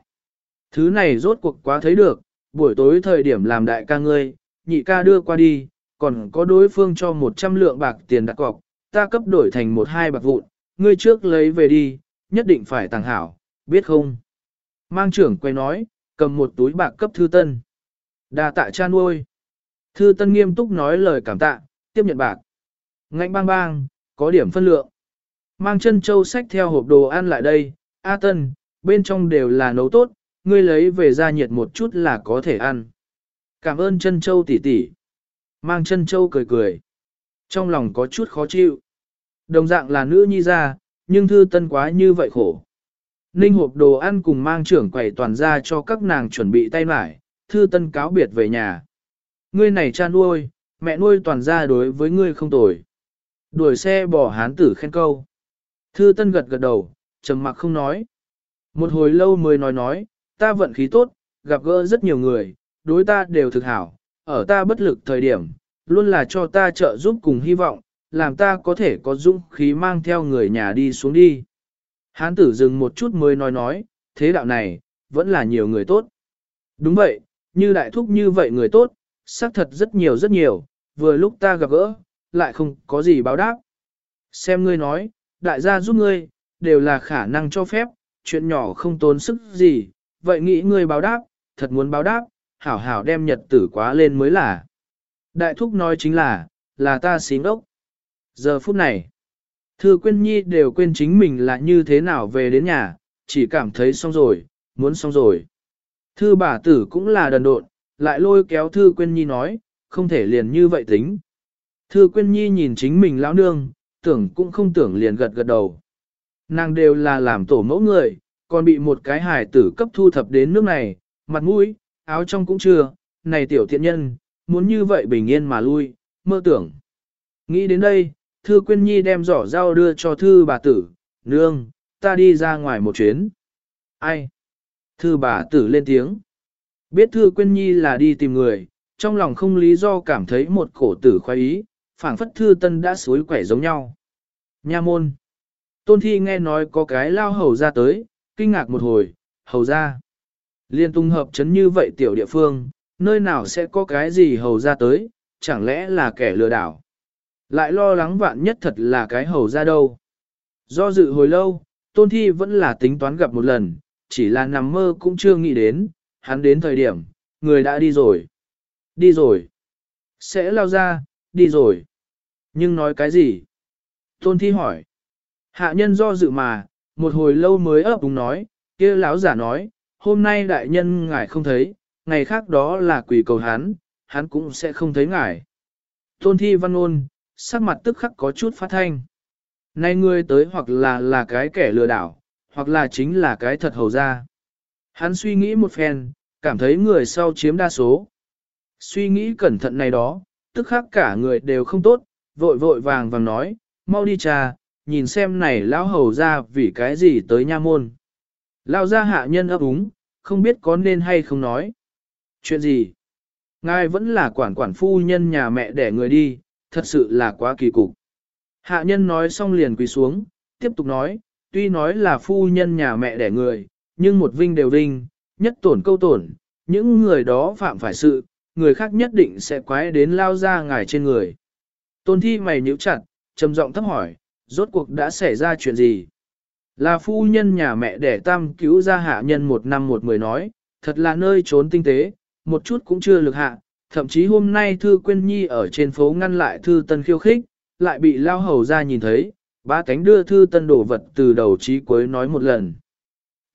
Thứ này rốt cuộc quá thấy được, buổi tối thời điểm làm đại ca ngươi, nhị ca đưa qua đi, còn có đối phương cho 100 lượng bạc tiền đặt cọc, ta cấp đổi thành một hai bạc vụn, ngươi trước lấy về đi, nhất định phải tàng hảo, biết không? Mang trưởng quay nói, cầm một túi bạc cấp thư tân. đa tạ cha nuôi. Thư tân nghiêm túc nói lời cảm tạ, tiếp nhận bạc. Ngạnh bang bang, có điểm phân lượng. Mang chân châu sách theo hộp đồ ăn lại đây, A tân, bên trong đều là nấu tốt, ngươi lấy về ra nhiệt một chút là có thể ăn. Cảm ơn chân châu tỷ tỷ. Mang chân châu cười cười. Trong lòng có chút khó chịu. Đồng dạng là nữ nhi ra, nhưng thư tân quá như vậy khổ. Ninh hộp đồ ăn cùng mang trưởng quầy toàn ra cho các nàng chuẩn bị tay mải, thư tân cáo biệt về nhà. Ngươi này cha nuôi, mẹ nuôi toàn ra đối với ngươi không tồi. Đuổi xe bỏ hán tử khen câu. Thư tân gật gật đầu, trầm mặc không nói. Một hồi lâu mới nói nói, ta vận khí tốt, gặp gỡ rất nhiều người, đối ta đều thực hảo, ở ta bất lực thời điểm, luôn là cho ta trợ giúp cùng hy vọng, làm ta có thể có dũng khí mang theo người nhà đi xuống đi. Hán tử dừng một chút mới nói nói, thế đạo này, vẫn là nhiều người tốt. Đúng vậy, như đại thúc như vậy người tốt, xác thật rất nhiều rất nhiều, vừa lúc ta gặp gỡ, lại không có gì báo đáp. Xem ngươi nói, đại gia giúp ngươi, đều là khả năng cho phép, chuyện nhỏ không tốn sức gì, vậy nghĩ ngươi báo đáp, thật muốn báo đáp, hảo hảo đem nhật tử quá lên mới là. Đại thúc nói chính là, là ta xính ốc. Giờ phút này, Thư Quyên Nhi đều quên chính mình là như thế nào về đến nhà, chỉ cảm thấy xong rồi, muốn xong rồi. Thư bà tử cũng là đần độn, lại lôi kéo Thư Quyên Nhi nói, không thể liền như vậy tính. Thư Quyên Nhi nhìn chính mình lão nương, tưởng cũng không tưởng liền gật gật đầu. Nàng đều là làm tổ mẫu người, còn bị một cái hài tử cấp thu thập đến nước này, mặt mũi, áo trong cũng chưa, này tiểu thiện nhân, muốn như vậy bình yên mà lui, mơ tưởng. Nghĩ đến đây, Thư Quyên Nhi đem giỏ rau đưa cho Thư bà tử, nương, ta đi ra ngoài một chuyến. Ai? Thư bà tử lên tiếng. Biết Thư Quyên Nhi là đi tìm người, trong lòng không lý do cảm thấy một cổ tử khoái ý, phảng phất Thư Tân đã suối quẻ giống nhau. Nha môn. Tôn Thi nghe nói có cái lao hầu ra tới, kinh ngạc một hồi, hầu ra. Liên tung hợp chấn như vậy tiểu địa phương, nơi nào sẽ có cái gì hầu ra tới, chẳng lẽ là kẻ lừa đảo. Lại lo lắng vạn nhất thật là cái hầu ra đâu. Do dự hồi lâu, tôn thi vẫn là tính toán gặp một lần, chỉ là nằm mơ cũng chưa nghĩ đến, hắn đến thời điểm, người đã đi rồi. Đi rồi. Sẽ lao ra, đi rồi. Nhưng nói cái gì? Tôn thi hỏi. Hạ nhân do dự mà, một hồi lâu mới ấp úng nói, kia lão giả nói, hôm nay đại nhân ngài không thấy, ngày khác đó là quỷ cầu hắn, hắn cũng sẽ không thấy ngài. Tôn thi văn ôn, sắc mặt tức khắc có chút phát thanh. Nay ngươi tới hoặc là là cái kẻ lừa đảo, hoặc là chính là cái thật hầu ra. Hắn suy nghĩ một phen, cảm thấy người sau chiếm đa số. Suy nghĩ cẩn thận này đó, tức khắc cả người đều không tốt, vội vội vàng vàng nói, mau đi trà, nhìn xem này lão hầu ra vì cái gì tới nha môn. Lão gia hạ nhân ấp úng, không biết có nên hay không nói. Chuyện gì? Ngài vẫn là quản quản phu nhân nhà mẹ để người đi, thật sự là quá kỳ cục. Hạ nhân nói xong liền quỳ xuống, tiếp tục nói, tuy nói là phu nhân nhà mẹ đẻ người, nhưng một vinh đều vinh, nhất tổn câu tổn, những người đó phạm phải sự, người khác nhất định sẽ quái đến lao ra ngài trên người. Tôn thi mày nhíu chặt, trầm giọng thấp hỏi, rốt cuộc đã xảy ra chuyện gì? Là phu nhân nhà mẹ đẻ tam cứu ra hạ nhân một năm một mười nói, thật là nơi trốn tinh tế, một chút cũng chưa lực hạ, thậm chí hôm nay Thư Quyên Nhi ở trên phố ngăn lại Thư Tân khiêu khích, lại bị lao hầu ra nhìn thấy, ba cánh đưa Thư Tân đổ vật từ đầu chí cuối nói một lần.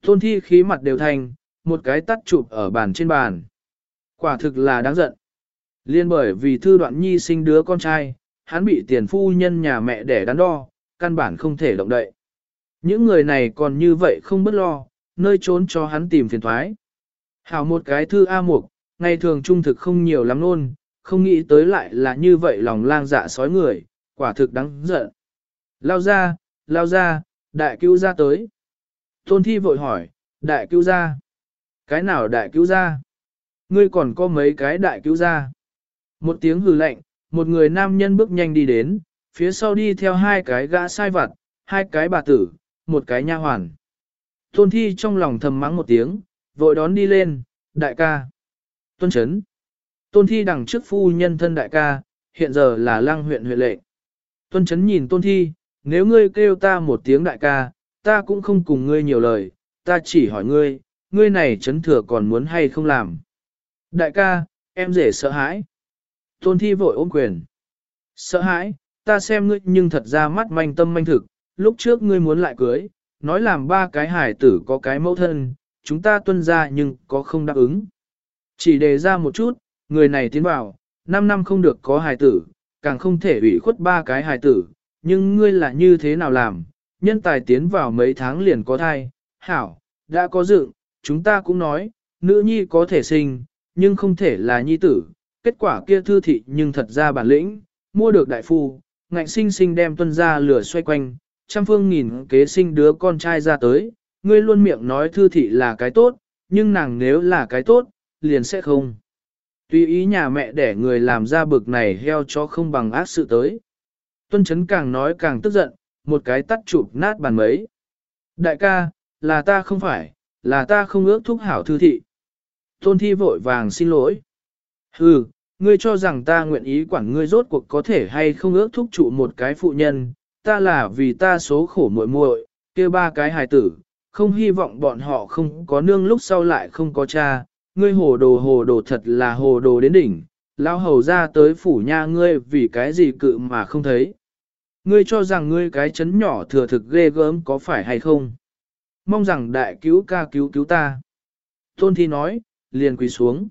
Tôn thi khí mặt đều thành, một cái tắt chụp ở bàn trên bàn. Quả thực là đáng giận. Liên bởi vì Thư Đoạn Nhi sinh đứa con trai, hắn bị tiền phu nhân nhà mẹ đẻ đắn đo, căn bản không thể động đậy. Những người này còn như vậy không bất lo, nơi trốn cho hắn tìm phiền thoái. Hảo một cái thư A mục, ngày thường trung thực không nhiều lắm luôn, không nghĩ tới lại là như vậy lòng lang dạ sói người, quả thực đáng giận. Lao ra, lao ra, đại cứu ra tới. Tôn thi vội hỏi, đại cứu ra. Cái nào đại cứu ra? Ngươi còn có mấy cái đại cứu ra? Một tiếng hừ lạnh, một người nam nhân bước nhanh đi đến, phía sau đi theo hai cái gã sai vặt, hai cái bà tử, một cái nha hoàn. Tôn thi trong lòng thầm mắng một tiếng, vội đón đi lên, đại ca. Tôn chấn. Tôn thi đằng trước phu nhân thân đại ca, hiện giờ là lang huyện huyện lệ. Tôn chấn nhìn tôn thi, nếu ngươi kêu ta một tiếng đại ca, ta cũng không cùng ngươi nhiều lời, ta chỉ hỏi ngươi, ngươi này chấn thừa còn muốn hay không làm. Đại ca, em rể sợ hãi. Tôn thi vội ôm quyền. Sợ hãi, ta xem ngươi nhưng thật ra mắt manh tâm manh thực, lúc trước ngươi muốn lại cưới, nói làm ba cái hải tử có cái mẫu thân, chúng ta tuân ra nhưng có không đáp ứng. Chỉ đề ra một chút, người này tiến vào, 5 năm không được có hài tử, càng không thể ủy khuất ba cái hài tử, nhưng ngươi là như thế nào làm, nhân tài tiến vào mấy tháng liền có thai, hảo, đã có dựng, chúng ta cũng nói, nữ nhi có thể sinh, nhưng không thể là nhi tử, kết quả kia thư thị nhưng thật ra bản lĩnh, mua được đại phu, ngạnh sinh sinh đem tuân ra lửa xoay quanh, trăm phương nghìn kế sinh đứa con trai ra tới, ngươi luôn miệng nói thư thị là cái tốt, nhưng nàng nếu là cái tốt, liền sẽ không. Tuy ý nhà mẹ để người làm ra bực này heo cho không bằng ác sự tới. Tuân chấn càng nói càng tức giận, một cái tắt chụp nát bàn mấy. Đại ca, là ta không phải, là ta không ước thúc hảo thư thị. Tôn thi vội vàng xin lỗi. Hừ, ngươi cho rằng ta nguyện ý quản ngươi rốt cuộc có thể hay không ước thúc trụ một cái phụ nhân, ta là vì ta số khổ muội muội, kia ba cái hài tử, không hy vọng bọn họ không có nương lúc sau lại không có cha, ngươi hồ đồ hồ đồ thật là hồ đồ đến đỉnh, lao hầu ra tới phủ nha ngươi vì cái gì cự mà không thấy. Ngươi cho rằng ngươi cái chấn nhỏ thừa thực ghê gớm có phải hay không? Mong rằng đại cứu ca cứu cứu ta. Tôn thi nói, liền quỳ xuống.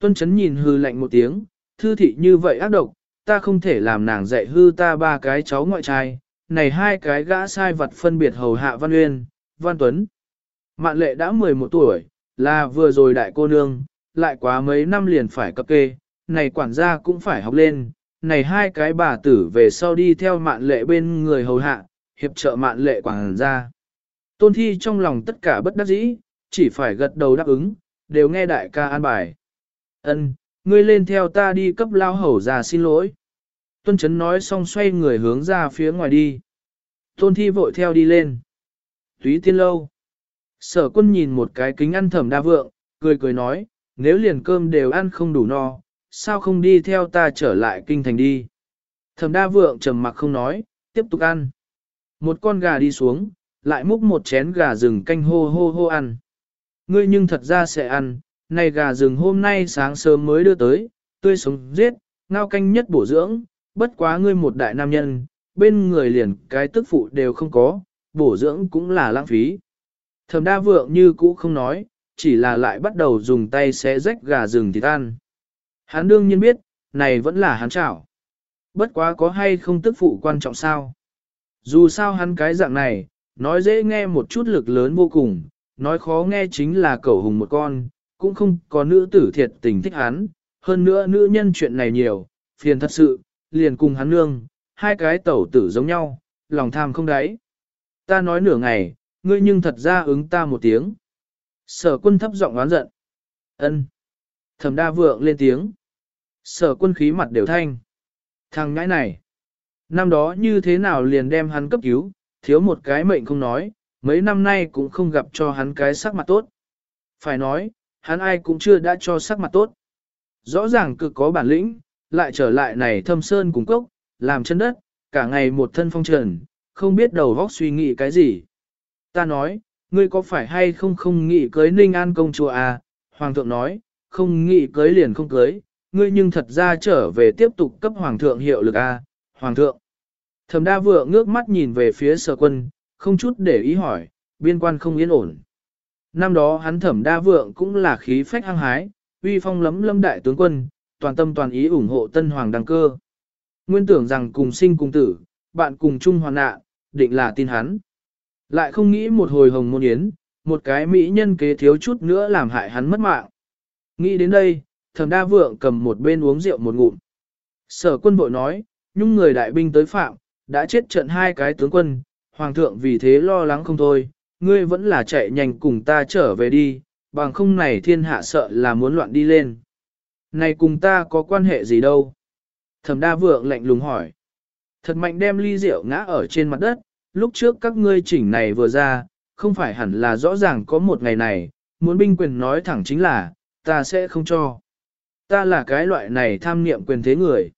Tuân chấn nhìn hư lạnh một tiếng, thư thị như vậy ác độc, ta không thể làm nàng dạy hư ta ba cái cháu ngoại trai, này hai cái gã sai vật phân biệt hầu hạ Văn Uyên, Văn Tuấn. Mạn lệ đã 11 tuổi, là vừa rồi đại cô nương, lại quá mấy năm liền phải cập kê, này quản gia cũng phải học lên, này hai cái bà tử về sau đi theo mạn lệ bên người hầu hạ, hiệp trợ mạn lệ quản gia. Tôn thi trong lòng tất cả bất đắc dĩ, chỉ phải gật đầu đáp ứng, đều nghe đại ca an bài. Ân, ngươi lên theo ta đi cấp lao hầu ra xin lỗi. Tuân Trấn nói xong xoay người hướng ra phía ngoài đi. Tôn thi vội theo đi lên. Túy tiên lâu. Sở quân nhìn một cái kính ăn thẩm đa vượng, cười cười nói, nếu liền cơm đều ăn không đủ no, sao không đi theo ta trở lại kinh thành đi. Thẩm đa vượng trầm mặc không nói, tiếp tục ăn. Một con gà đi xuống, lại múc một chén gà rừng canh hô hô hô ăn. Ngươi nhưng thật ra sẽ ăn, này gà rừng hôm nay sáng sớm mới đưa tới, tươi sống giết, ngao canh nhất bổ dưỡng, bất quá ngươi một đại nam nhân, bên người liền cái tức phụ đều không có, bổ dưỡng cũng là lãng phí. Thẩm đa vượng như cũ không nói, chỉ là lại bắt đầu dùng tay xé rách gà rừng thịt ăn. Hắn đương nhiên biết, này vẫn là hắn chảo. Bất quá có hay không tức phụ quan trọng sao. Dù sao hắn cái dạng này, nói dễ nghe một chút lực lớn vô cùng, nói khó nghe chính là cẩu hùng một con, cũng không có nữ tử thiệt tình thích hắn, hơn nữa nữ nhân chuyện này nhiều, phiền thật sự, liền cùng hắn nương, hai cái tẩu tử giống nhau, lòng tham không đáy. Ta nói nửa ngày, ngươi nhưng thật ra ứng ta một tiếng. Sở quân thấp giọng oán giận. ân Thẩm đa vượng lên tiếng. Sở quân khí mặt đều thanh. Thằng ngãi này. Năm đó như thế nào liền đem hắn cấp cứu, thiếu một cái mệnh không nói, mấy năm nay cũng không gặp cho hắn cái sắc mặt tốt. Phải nói, hắn ai cũng chưa đã cho sắc mặt tốt. Rõ ràng cực có bản lĩnh, lại trở lại này thâm sơn cùng cốc, làm chân đất, cả ngày một thân phong trần, không biết đầu góc suy nghĩ cái gì. Ta nói, ngươi có phải hay không không nghĩ cưới Ninh An công chúa à? Hoàng thượng nói, không nghĩ cưới liền không cưới, ngươi nhưng thật ra trở về tiếp tục cấp hoàng thượng hiệu lực à? Hoàng thượng. Thẩm đa vượng ngước mắt nhìn về phía sở quân, không chút để ý hỏi, biên quan không yên ổn. Năm đó hắn thẩm đa vượng cũng là khí phách hăng hái, uy phong lấm lâm đại tướng quân, toàn tâm toàn ý ủng hộ tân hoàng đăng cơ. Nguyên tưởng rằng cùng sinh cùng tử, bạn cùng chung hoàn nạn, định là tin hắn. Lại không nghĩ một hồi hồng môn yến, một cái mỹ nhân kế thiếu chút nữa làm hại hắn mất mạng. Nghĩ đến đây, thẩm đa vượng cầm một bên uống rượu một ngụm. Sở quân vội nói, nhung người đại binh tới phạm, đã chết trận hai cái tướng quân, hoàng thượng vì thế lo lắng không thôi, ngươi vẫn là chạy nhanh cùng ta trở về đi, bằng không này thiên hạ sợ là muốn loạn đi lên. Này cùng ta có quan hệ gì đâu? Thẩm đa vượng lạnh lùng hỏi. Thật mạnh đem ly rượu ngã ở trên mặt đất, lúc trước các ngươi chỉnh này vừa ra, không phải hẳn là rõ ràng có một ngày này, muốn binh quyền nói thẳng chính là, ta sẽ không cho. Ta là cái loại này tham niệm quyền thế người.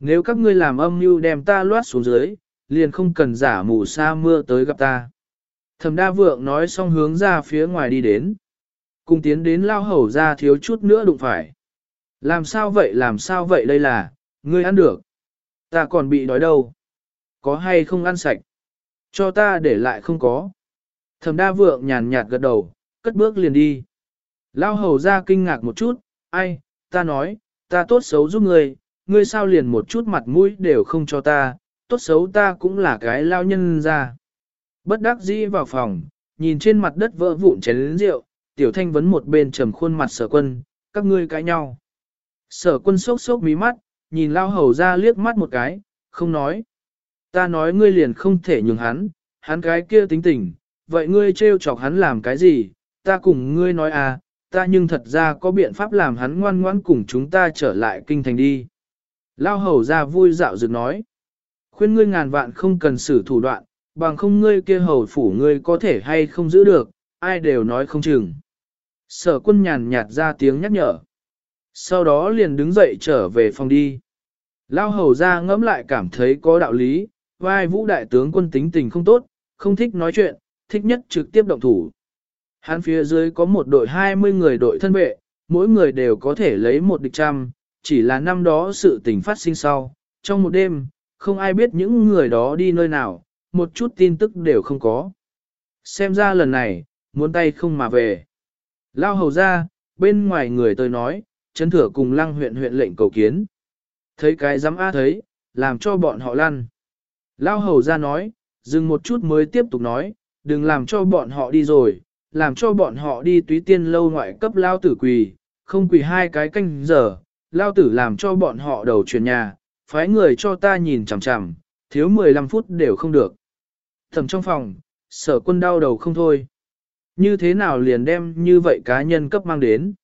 Nếu các ngươi làm âm mưu đem ta loát xuống dưới, liền không cần giả mù sa mưa tới gặp ta. Thẩm đa vượng nói xong hướng ra phía ngoài đi đến. Cùng tiến đến lao hầu ra thiếu chút nữa đụng phải. Làm sao vậy làm sao vậy đây là, ngươi ăn được. Ta còn bị đói đâu. Có hay không ăn sạch. Cho ta để lại không có. Thẩm đa vượng nhàn nhạt gật đầu, cất bước liền đi. Lao hầu ra kinh ngạc một chút, ai, ta nói, ta tốt xấu giúp ngươi, ngươi sao liền một chút mặt mũi đều không cho ta, tốt xấu ta cũng là cái lao nhân ra. Bất đắc dĩ vào phòng, nhìn trên mặt đất vỡ vụn chén lĩnh rượu, tiểu thanh vấn một bên trầm khuôn mặt sở quân, các ngươi cãi nhau. Sở quân sốc sốc mí mắt, nhìn lao hầu ra liếc mắt một cái, không nói. Ta nói ngươi liền không thể nhường hắn, hắn cái kia tính tình, vậy ngươi trêu chọc hắn làm cái gì, ta cùng ngươi nói à, ta nhưng thật ra có biện pháp làm hắn ngoan ngoãn cùng chúng ta trở lại kinh thành đi. Lao hầu ra vui dạo dựng nói, khuyên ngươi ngàn vạn không cần xử thủ đoạn, bằng không ngươi kia hầu phủ ngươi có thể hay không giữ được, ai đều nói không chừng. Sở quân nhàn nhạt ra tiếng nhắc nhở. Sau đó liền đứng dậy trở về phòng đi. Lao hầu ra ngẫm lại cảm thấy có đạo lý, vai vũ đại tướng quân tính tình không tốt, không thích nói chuyện, thích nhất trực tiếp động thủ. Hắn phía dưới có một đội 20 người đội thân vệ, mỗi người đều có thể lấy một địch trăm, chỉ là năm đó sự tình phát sinh sau. Trong một đêm, không ai biết những người đó đi nơi nào, một chút tin tức đều không có. Xem ra lần này, muốn tay không mà về. Lao hầu ra, bên ngoài người tôi nói, chấn thừa cùng lăng huyện huyện lệnh cầu kiến. Thấy cái dám a thấy, làm cho bọn họ lăn. Lao hầu ra nói, dừng một chút mới tiếp tục nói, đừng làm cho bọn họ đi rồi, làm cho bọn họ đi túy tiên lâu ngoại cấp lao tử quỳ, không quỳ hai cái canh giờ, lao tử làm cho bọn họ đầu chuyển nhà, phái người cho ta nhìn chằm chằm, thiếu 15 phút đều không được. Thầm trong phòng, sở quân đau đầu không thôi. Như thế nào liền đem như vậy cá nhân cấp mang đến.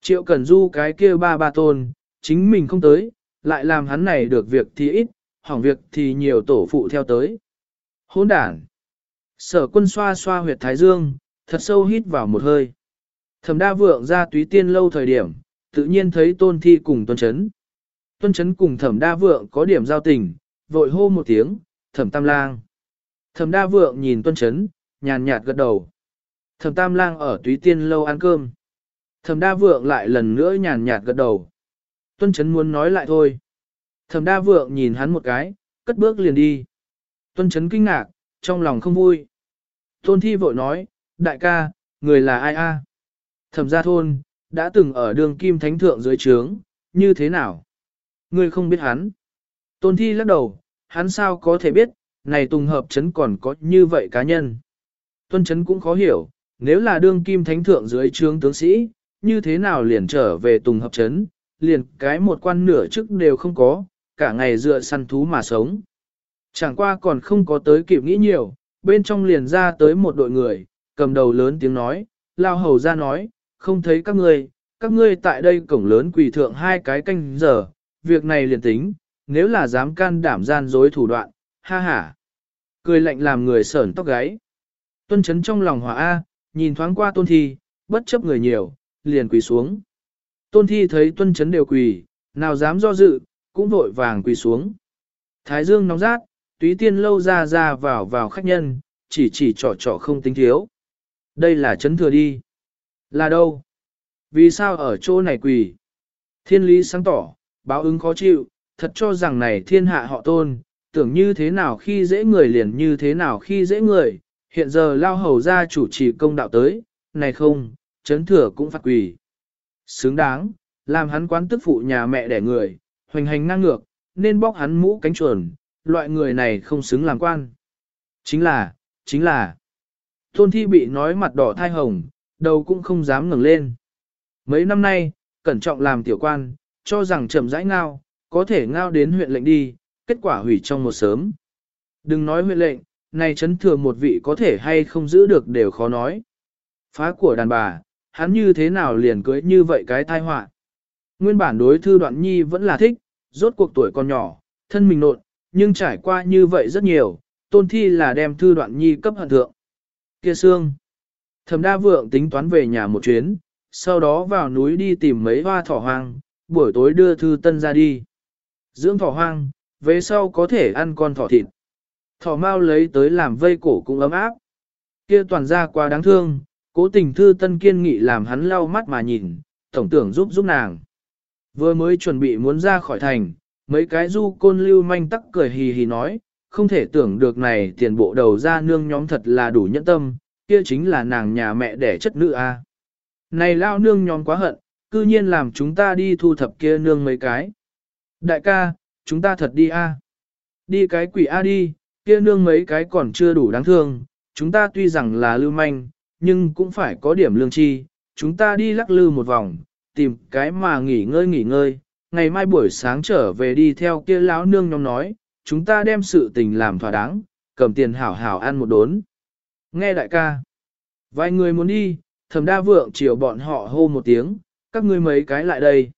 Triệu cẩn Du cái kia ba ba tôn, chính mình không tới, lại làm hắn này được việc thì ít, hỏng việc thì nhiều tổ phụ theo tới. Hỗn đản. Sở quân xoa xoa huyệt thái dương, thật sâu hít vào một hơi. Thẩm đa vượng ra túy tiên lâu thời điểm, tự nhiên thấy tôn thi cùng tuân chấn. Tuân chấn cùng thẩm đa vượng có điểm giao tình, vội hô một tiếng, thẩm tam lang. Thẩm đa vượng nhìn tuân chấn, nhàn nhạt gật đầu. Thẩm tam lang ở túy tiên lâu ăn cơm. Thẩm đa vượng lại lần nữa nhàn nhạt gật đầu. Tuân chấn muốn nói lại thôi. Thẩm đa vượng nhìn hắn một cái, cất bước liền đi. Tuân chấn kinh ngạc, trong lòng không vui. Tôn thi vội nói, đại ca, người là ai a? Thẩm gia thôn, đã từng ở đường kim thánh thượng dưới trướng, như thế nào? Ngươi không biết hắn. Tôn thi lắc đầu, hắn sao có thể biết, này tùng hợp chấn còn có như vậy cá nhân. Tuân chấn cũng khó hiểu, nếu là đương kim thánh thượng dưới trướng tướng sĩ, như thế nào liền trở về tùng hợp chấn, liền cái một quan nửa chức đều không có, cả ngày dựa săn thú mà sống. Chẳng qua còn không có tới kịp nghĩ nhiều, bên trong liền ra tới một đội người, cầm đầu lớn tiếng nói, lao hầu ra nói, không thấy các ngươi, các ngươi tại đây cổng lớn quỳ thượng hai cái canh giờ, việc này liền tính, nếu là dám can đảm gian dối thủ đoạn, ha ha. Cười lạnh làm người sởn tóc gáy. Tuân chấn trong lòng hỏa A, nhìn thoáng qua tôn thi, bất chấp người nhiều, liền quỳ xuống. Tôn thi thấy tuân chấn đều quỳ, nào dám do dự, cũng vội vàng quỳ xuống. Thái dương nóng rát, túy tiên lâu ra ra vào vào khách nhân, chỉ chỉ trỏ trỏ không tính thiếu. Đây là chấn thừa đi. Là đâu? Vì sao ở chỗ này quỳ? Thiên lý sáng tỏ, báo ứng khó chịu, thật cho rằng này thiên hạ họ tôn, tưởng như thế nào khi dễ người liền như thế nào khi dễ người, hiện giờ lao hầu ra chủ trì công đạo tới, này không, chấn thừa cũng phạt quỳ. Xứng đáng, làm hắn quán tức phụ nhà mẹ đẻ người, hoành hành ngang ngược, nên bóc hắn mũ cánh chuồn, loại người này không xứng làm quan. Chính là, chính là, tôn thi bị nói mặt đỏ thai hồng, đầu cũng không dám ngẩng lên. Mấy năm nay, cẩn trọng làm tiểu quan, cho rằng chậm rãi ngao, có thể ngao đến huyện lệnh đi, kết quả hủy trong một sớm. Đừng nói huyện lệnh, này chấn thừa một vị có thể hay không giữ được đều khó nói. Phá của đàn bà, hắn như thế nào liền cưới như vậy cái tai họa. Nguyên bản đối thư đoạn nhi vẫn là thích, rốt cuộc tuổi còn nhỏ, thân mình nộn, nhưng trải qua như vậy rất nhiều, tôn thi là đem thư đoạn nhi cấp hận thượng. Kia xương. Thẩm đa vượng tính toán về nhà một chuyến, sau đó vào núi đi tìm mấy hoa thỏ hoang, buổi tối đưa thư tân ra đi. Dưỡng thỏ hoang, về sau có thể ăn con thỏ thịt. Thỏ mau lấy tới làm vây cổ cũng ấm áp. Kia toàn ra quá đáng thương, cố tình thư tân kiên nghị làm hắn lau mắt mà nhìn, tổng tưởng giúp giúp nàng. Vừa mới chuẩn bị muốn ra khỏi thành, mấy cái du côn lưu manh tắc cười hì hì nói, không thể tưởng được này tiền bộ đầu ra nương nhóm thật là đủ nhẫn tâm, kia chính là nàng nhà mẹ đẻ chất nữ a. Này lao nương nhóm quá hận, cư nhiên làm chúng ta đi thu thập kia nương mấy cái. Đại ca, chúng ta thật đi a. Đi cái quỷ a đi, kia nương mấy cái còn chưa đủ đáng thương, chúng ta tuy rằng là lưu manh, nhưng cũng phải có điểm lương chi, chúng ta đi lắc lư một vòng, tìm cái mà nghỉ ngơi nghỉ ngơi, ngày mai buổi sáng trở về đi theo kia lão nương nhóm nói, chúng ta đem sự tình làm thỏa đáng, cầm tiền hảo hảo ăn một đốn. Nghe đại ca, vài người muốn đi, thầm đa vượng chiều bọn họ hô một tiếng, các ngươi mấy cái lại đây.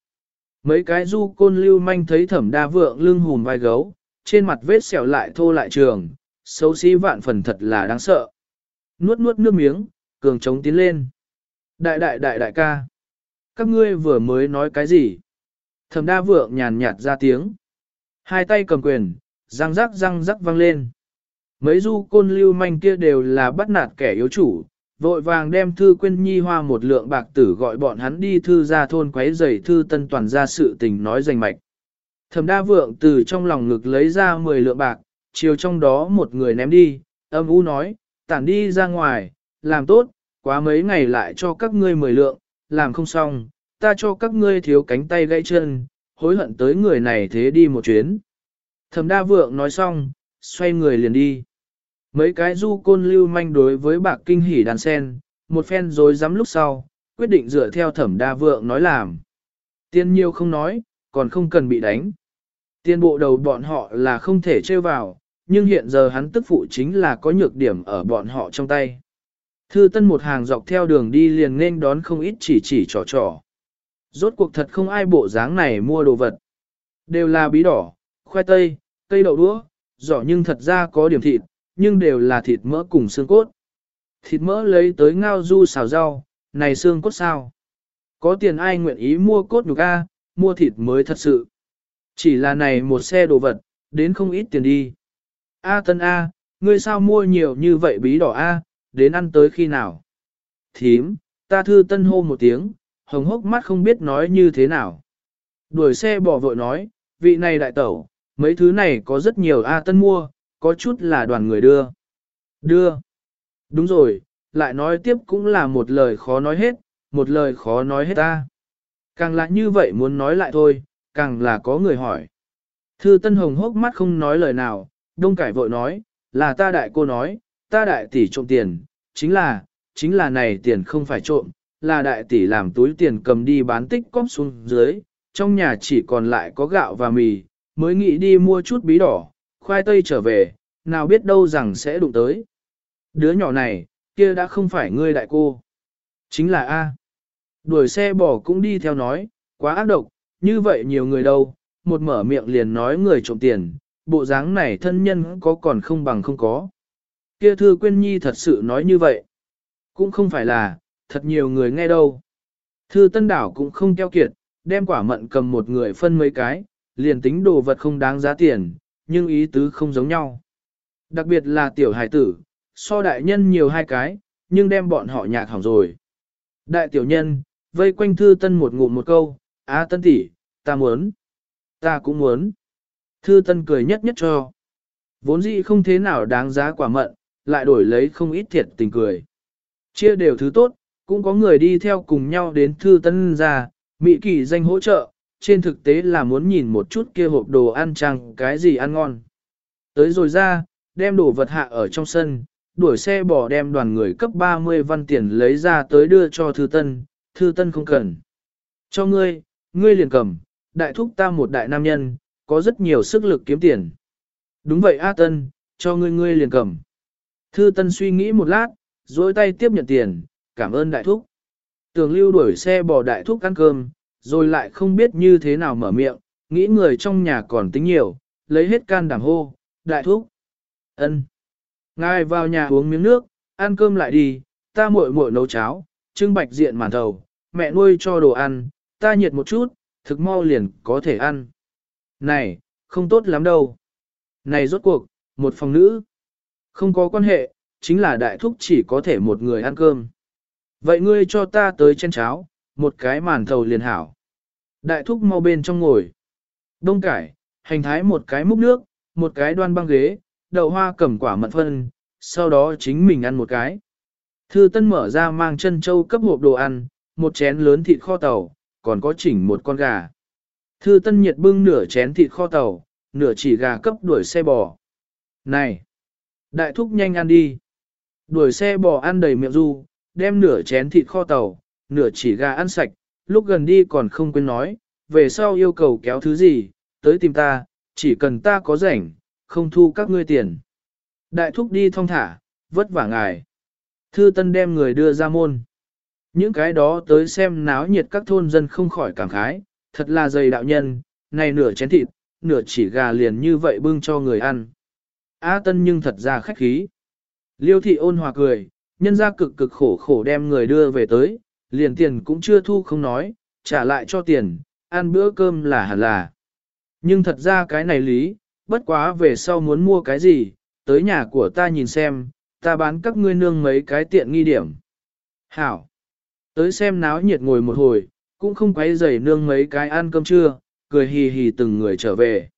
Mấy cái du côn lưu manh thấy thẩm đa vượng lưng hùm vai gấu, trên mặt vết sẹo lại thô lại trường, xấu xí vạn phần thật là đáng sợ. Nuốt nuốt nước miếng, cường trống tiến lên. Đại đại đại đại ca. Các ngươi vừa mới nói cái gì? Thẩm đa vượng nhàn nhạt ra tiếng. Hai tay cầm quyền, răng rắc răng rắc vang lên. Mấy du côn lưu manh kia đều là bắt nạt kẻ yếu chủ, vội vàng đem thư quên nhi hoa một lượng bạc tử gọi bọn hắn đi thư ra thôn quấy giày thư tân toàn ra sự tình nói danh mạch. Thẩm đa vượng từ trong lòng ngực lấy ra 10 lượng bạc, chiều trong đó một người ném đi, âm u nói, tản đi ra ngoài, làm tốt, quá mấy ngày lại cho các ngươi 10 lượng, làm không xong, ta cho các ngươi thiếu cánh tay gãy chân, hối hận tới người này thế đi một chuyến. Thẩm đa vượng nói xong, xoay người liền đi. Mấy cái du côn lưu manh đối với bạc kinh hỉ đàn sen, một phen rồi dám lúc sau, quyết định dựa theo thẩm đa vượng nói làm. Tiên nhiêu không nói, còn không cần bị đánh. Tiên bộ đầu bọn họ là không thể trêu vào, nhưng hiện giờ hắn tức phụ chính là có nhược điểm ở bọn họ trong tay. Thư tân một hàng dọc theo đường đi liền nên đón không ít chỉ chỉ trò trò. Rốt cuộc thật không ai bộ dáng này mua đồ vật. Đều là bí đỏ, khoai tây, cây đậu đũa, giỏ nhưng thật ra có điểm thịt, nhưng đều là thịt mỡ cùng xương cốt. Thịt mỡ lấy tới ngao du xào rau, này xương cốt sao? Có tiền ai nguyện ý mua cốt nhục a, mua thịt mới thật sự. Chỉ là này một xe đồ vật, đến không ít tiền đi. A tân A, ngươi sao mua nhiều như vậy bí đỏ A, đến ăn tới khi nào? Thím, ta thư tân hô một tiếng, hồng hốc mắt không biết nói như thế nào. Đuổi xe bỏ vội nói, vị này đại tẩu, mấy thứ này có rất nhiều A tân mua, có chút là đoàn người đưa. Đưa. Đúng rồi, lại nói tiếp cũng là một lời khó nói hết, một lời khó nói hết ta. Càng là như vậy muốn nói lại thôi, càng là có người hỏi. Thư Tân Hồng hốc mắt không nói lời nào, đông cải vội nói, là ta đại cô nói, ta đại tỷ trộm tiền, chính là, chính là này tiền không phải trộm, là đại tỷ làm túi tiền cầm đi bán tích cóp xuống dưới, trong nhà chỉ còn lại có gạo và mì, mới nghĩ đi mua chút bí đỏ, khoai tây trở về, nào biết đâu rằng sẽ đụng tới. Đứa nhỏ này, kia đã không phải ngươi đại cô. Chính là A. Đuổi xe bỏ cũng đi theo nói, quá ác độc, như vậy nhiều người đâu, một mở miệng liền nói người trộm tiền, bộ dáng này thân nhân có còn không bằng không có. Kia thư quyên nhi thật sự nói như vậy. Cũng không phải là, thật nhiều người nghe đâu. Thư tân đảo cũng không keo kiệt, đem quả mận cầm một người phân mấy cái, liền tính đồ vật không đáng giá tiền, nhưng ý tứ không giống nhau. Đặc biệt là tiểu hải tử, so đại nhân nhiều hai cái, nhưng đem bọn họ nhạc hỏng rồi. Đại tiểu nhân, vây quanh thư tân một ngụm một câu, á tân tỷ, ta muốn, ta cũng muốn. Thư tân cười nhất nhất cho. Vốn dĩ không thế nào đáng giá quả mận, lại đổi lấy không ít thiệt tình cười. Chia đều thứ tốt, cũng có người đi theo cùng nhau đến thư tân ra, Mỹ kỳ danh hỗ trợ, trên thực tế là muốn nhìn một chút kia hộp đồ ăn chăng cái gì ăn ngon. Tới rồi ra, đem đồ vật hạ ở trong sân, đuổi xe bỏ đem đoàn người cấp 30 văn tiền lấy ra tới đưa cho thư tân, thư tân không cần. Cho ngươi, ngươi liền cầm, đại thúc ta một đại nam nhân, có rất nhiều sức lực kiếm tiền. Đúng vậy A Tân, cho ngươi ngươi liền cầm. Thư Tân suy nghĩ một lát, dối tay tiếp nhận tiền, cảm ơn đại thúc. Tường lưu đuổi xe bỏ đại thúc ăn cơm, rồi lại không biết như thế nào mở miệng, nghĩ người trong nhà còn tính nhiều, lấy hết can đảm hô, đại thúc. ân Ngài vào nhà uống miếng nước, ăn cơm lại đi, ta muội muội nấu cháo, trưng bạch diện màn thầu, mẹ nuôi cho đồ ăn, ta nhiệt một chút, thực mau liền có thể ăn. Này, không tốt lắm đâu. Này rốt cuộc, một phòng nữ. Không có quan hệ, chính là đại thúc chỉ có thể một người ăn cơm. Vậy ngươi cho ta tới chén cháo, một cái màn thầu liền hảo. Đại thúc mau bên trong ngồi. Đông cải, hành thái một cái múc nước, một cái đoan băng ghế, đậu hoa cầm quả mận phân, sau đó chính mình ăn một cái. Thư Tân mở ra mang chân châu cấp hộp đồ ăn, một chén lớn thịt kho tàu, còn có chỉnh một con gà. Thư Tân nhiệt bưng nửa chén thịt kho tàu, nửa chỉ gà cấp đuổi xe bò. Này! Đại thúc nhanh ăn đi. Đuổi xe bò ăn đầy miệng du, đem nửa chén thịt kho tàu, nửa chỉ gà ăn sạch, lúc gần đi còn không quên nói, về sau yêu cầu kéo thứ gì, tới tìm ta, chỉ cần ta có rảnh, không thu các ngươi tiền. Đại thúc đi thong thả, vất vả ngài. Thư Tân đem người đưa ra môn. Những cái đó tới xem náo nhiệt các thôn dân không khỏi cảm khái, thật là dày đạo nhân, này nửa chén thịt, nửa chỉ gà liền như vậy bưng cho người ăn. A Tân nhưng thật ra khách khí. Liêu thị ôn hòa cười, nhân ra cực cực khổ khổ đem người đưa về tới, liền tiền cũng chưa thu không nói, trả lại cho tiền, ăn bữa cơm là hẳn là. Nhưng thật ra cái này lý, bất quá về sau muốn mua cái gì, tới nhà của ta nhìn xem, ta bán các ngươi nương mấy cái tiện nghi điểm. Hảo! Tới xem náo nhiệt ngồi một hồi, cũng không quấy rầy nương mấy cái ăn cơm trưa, cười hì hì từng người trở về.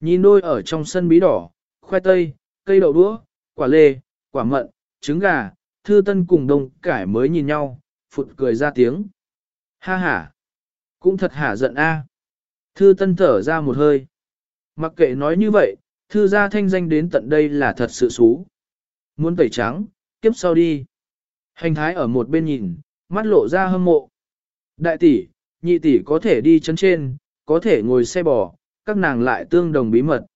Nhìn đôi ở trong sân bí đỏ, khoai tây, cây đậu đũa, quả lê, quả mận, trứng gà, thư tân cùng đông cải mới nhìn nhau, phụt cười ra tiếng. Ha ha! Cũng thật hả giận a. Thư tân thở ra một hơi. Mặc kệ nói như vậy, thư gia thanh danh đến tận đây là thật sự xú. Muốn tẩy trắng, kiếp sau đi. Hành thái ở một bên nhìn, mắt lộ ra hâm mộ. Đại tỷ, nhị tỷ có thể đi chân trên, có thể ngồi xe bò, các nàng lại tương đồng bí mật.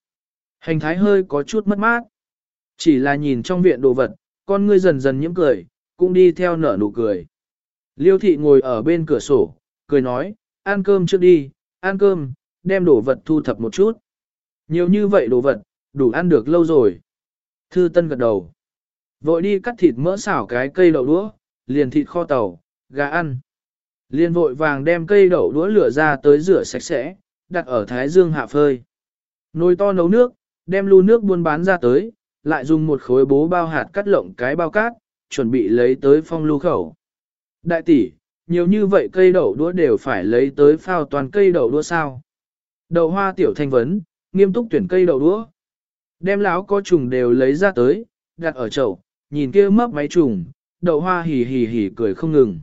Hành thái hơi có chút mất mát. Chỉ là nhìn trong viện đồ vật, con ngươi dần dần nhiễm cười, cũng đi theo nở nụ cười. Liêu thị ngồi ở bên cửa sổ, cười nói, ăn cơm trước đi, ăn cơm, đem đồ vật thu thập một chút. Nhiều như vậy đồ vật, đủ ăn được lâu rồi. Thư Tân gật đầu. Vội đi cắt thịt mỡ xảo cái cây đậu đũa, liền thịt kho tàu, gà ăn. Liền vội vàng đem cây đậu đũa lửa ra tới rửa sạch sẽ, đặt ở thái dương hạ phơi. Nồi to nấu nước, đem lu nước buôn bán ra tới, lại dùng một khối bố bao hạt cắt lộng cái bao cát, chuẩn bị lấy tới phong lưu khẩu. Đại tỷ, nhiều như vậy cây đậu đũa đều phải lấy tới phao toàn cây đậu đũa sao. Đậu hoa tiểu thanh vấn, nghiêm túc tuyển cây đậu đũa. Đem láo có trùng đều lấy ra tới, đặt ở chậu, nhìn kia mấp máy trùng, đậu hoa hì hì hì cười không ngừng.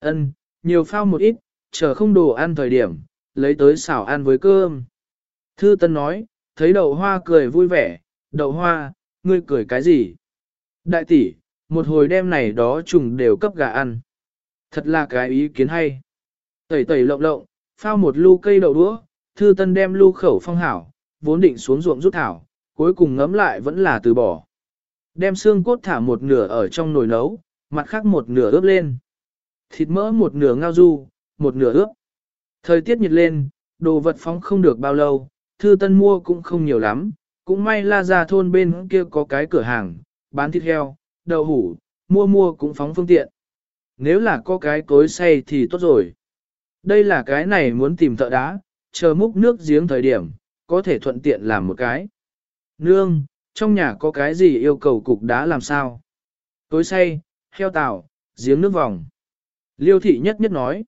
Ân, nhiều phao một ít, chờ không đồ ăn thời điểm, lấy tới xào ăn với cơm. Thư Tân nói, thấy đậu hoa cười vui vẻ, đậu hoa, ngươi cười cái gì? Đại tỷ, một hồi đêm này đó trùng đều cấp gà ăn. Thật là cái ý kiến hay. Tẩy tẩy lộng lộng, phao một lu cây đậu đũa, Thư Tân đem lu khẩu phong hảo, vốn định xuống ruộng rút thảo, cuối cùng ngấm lại vẫn là từ bỏ. Đem xương cốt thả một nửa ở trong nồi nấu, mặt khác một nửa ướp lên. Thịt mỡ một nửa ngao du, một nửa ướp. Thời tiết nhiệt lên, đồ vật phóng không được bao lâu, Thư Tân mua cũng không nhiều lắm, cũng may la ra thôn bên kia có cái cửa hàng, bán thịt heo, đậu hủ, mua mua cũng phóng phương tiện. Nếu là có cái cối xay thì tốt rồi. Đây là cái này muốn tìm thợ đá, chờ múc nước giếng thời điểm, có thể thuận tiện làm một cái. Nương, trong nhà có cái gì yêu cầu cục đá làm sao? Cối xay, heo tàu, giếng nước vòng. Liêu thị nhất nhất nói.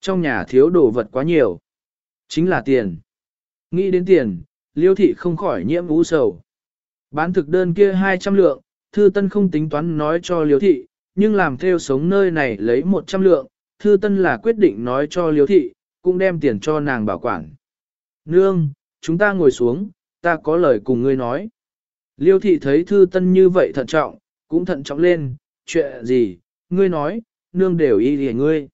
Trong nhà thiếu đồ vật quá nhiều. Chính là tiền. Nghĩ đến tiền, liêu thị không khỏi nhiễm ú sầu. Bán thực đơn kia 200 lượng, thư tân không tính toán nói cho liêu thị, nhưng làm theo sống nơi này lấy 100 lượng, thư tân là quyết định nói cho liêu thị, cũng đem tiền cho nàng bảo quản. Nương, chúng ta ngồi xuống, ta có lời cùng ngươi nói. Liêu thị thấy thư tân như vậy thận trọng, cũng thận trọng lên, chuyện gì, ngươi nói, nương đều y lìa ngươi.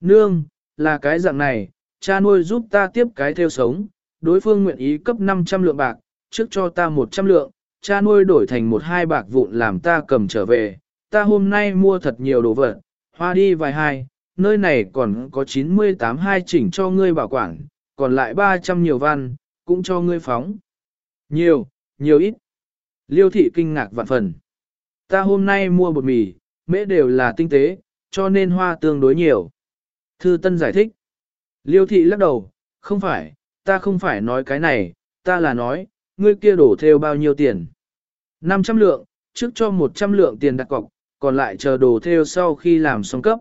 Nương, là cái dạng này, cha nuôi giúp ta tiếp cái theo sống, đối phương nguyện ý cấp 500 lượng bạc, trước cho ta 100 lượng, cha nuôi đổi thành một hai bạc vụn làm ta cầm trở về, ta hôm nay mua thật nhiều đồ vật, hoa đi vài hai, nơi này còn có 98 hai chỉnh cho ngươi bảo quản, còn lại 300 nhiều văn, cũng cho ngươi phóng. Nhiều, nhiều ít. Liêu thị kinh ngạc vạn phần. Ta hôm nay mua bột mì, mễ đều là tinh tế, cho nên hoa tương đối nhiều. Thư Tân giải thích. Liêu thị lắc đầu, không phải, ta không phải nói cái này, ta là nói, ngươi kia đổ theo bao nhiêu tiền. 500 lượng, trước cho 100 lượng tiền đặt cọc, còn lại chờ đồ theo sau khi làm xong cấp.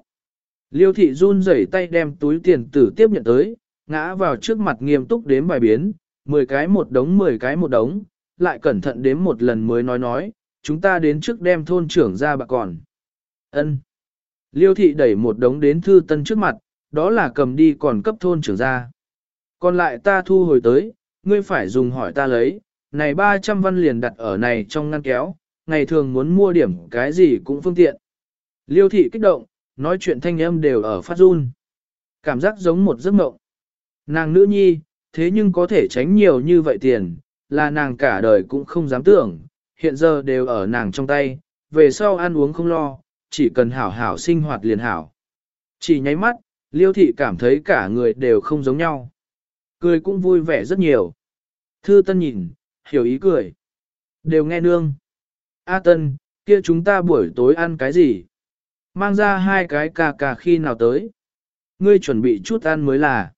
Liêu thị run rẩy tay đem túi tiền tử tiếp nhận tới, ngã vào trước mặt nghiêm túc đếm bài biến, 10 cái một đống 10 cái một đống, lại cẩn thận đếm một lần mới nói nói, chúng ta đến trước đem thôn trưởng ra bạc còn. Ân. Liêu thị đẩy một đống đến thư tân trước mặt, đó là cầm đi còn cấp thôn trưởng ra. Còn lại ta thu hồi tới, ngươi phải dùng hỏi ta lấy, này 300 văn liền đặt ở này trong ngăn kéo, ngày thường muốn mua điểm cái gì cũng phương tiện. Liêu thị kích động, nói chuyện thanh âm đều ở phát run. Cảm giác giống một giấc mộng. Nàng nữ nhi, thế nhưng có thể tránh nhiều như vậy tiền, là nàng cả đời cũng không dám tưởng, hiện giờ đều ở nàng trong tay, về sau ăn uống không lo, chỉ cần hảo hảo sinh hoạt liền hảo. Chỉ nháy mắt, liêu thị cảm thấy cả người đều không giống nhau. Cười cũng vui vẻ rất nhiều. Thư Tân nhìn, hiểu ý cười. Đều nghe nương. A Tân, kia chúng ta buổi tối ăn cái gì? Mang ra hai cái cà cà khi nào tới? Ngươi chuẩn bị chút ăn mới là.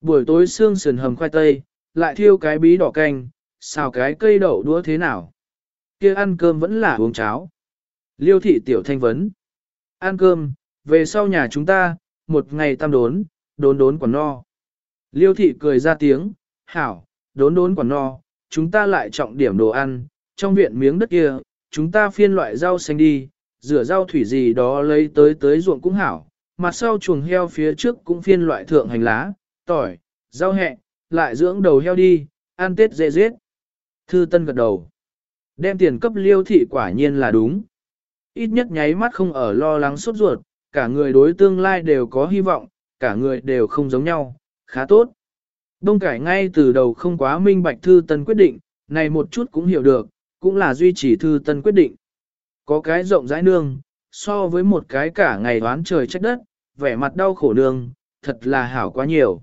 Buổi tối xương sườn hầm khoai tây, lại thiêu cái bí đỏ canh, xào cái cây đậu đũa thế nào? Kia ăn cơm vẫn là uống cháo. Liêu thị tiểu thanh vấn. Ăn cơm, về sau nhà chúng ta, một ngày tam đốn, đốn đốn quả no. Liêu thị cười ra tiếng, hảo, đốn đốn quả no, chúng ta lại trọng điểm đồ ăn, trong viện miếng đất kia, chúng ta phiên loại rau xanh đi, rửa rau thủy gì đó lấy tới tới ruộng cũng hảo, mặt sau chuồng heo phía trước cũng phiên loại thượng hành lá, tỏi, rau hẹ, lại dưỡng đầu heo đi, ăn tết dễ dết. Thư Tân gật đầu. Đem tiền cấp liêu thị quả nhiên là đúng. Ít nhất nháy mắt không ở lo lắng sốt ruột, cả người đối tương lai đều có hy vọng, cả người đều không giống nhau, khá tốt. Đông cải ngay từ đầu không quá minh bạch Thư Tân quyết định, này một chút cũng hiểu được, cũng là duy trì Thư Tân quyết định. Có cái rộng rãi nương, so với một cái cả ngày đoán trời trách đất, vẻ mặt đau khổ nương, thật là hảo quá nhiều.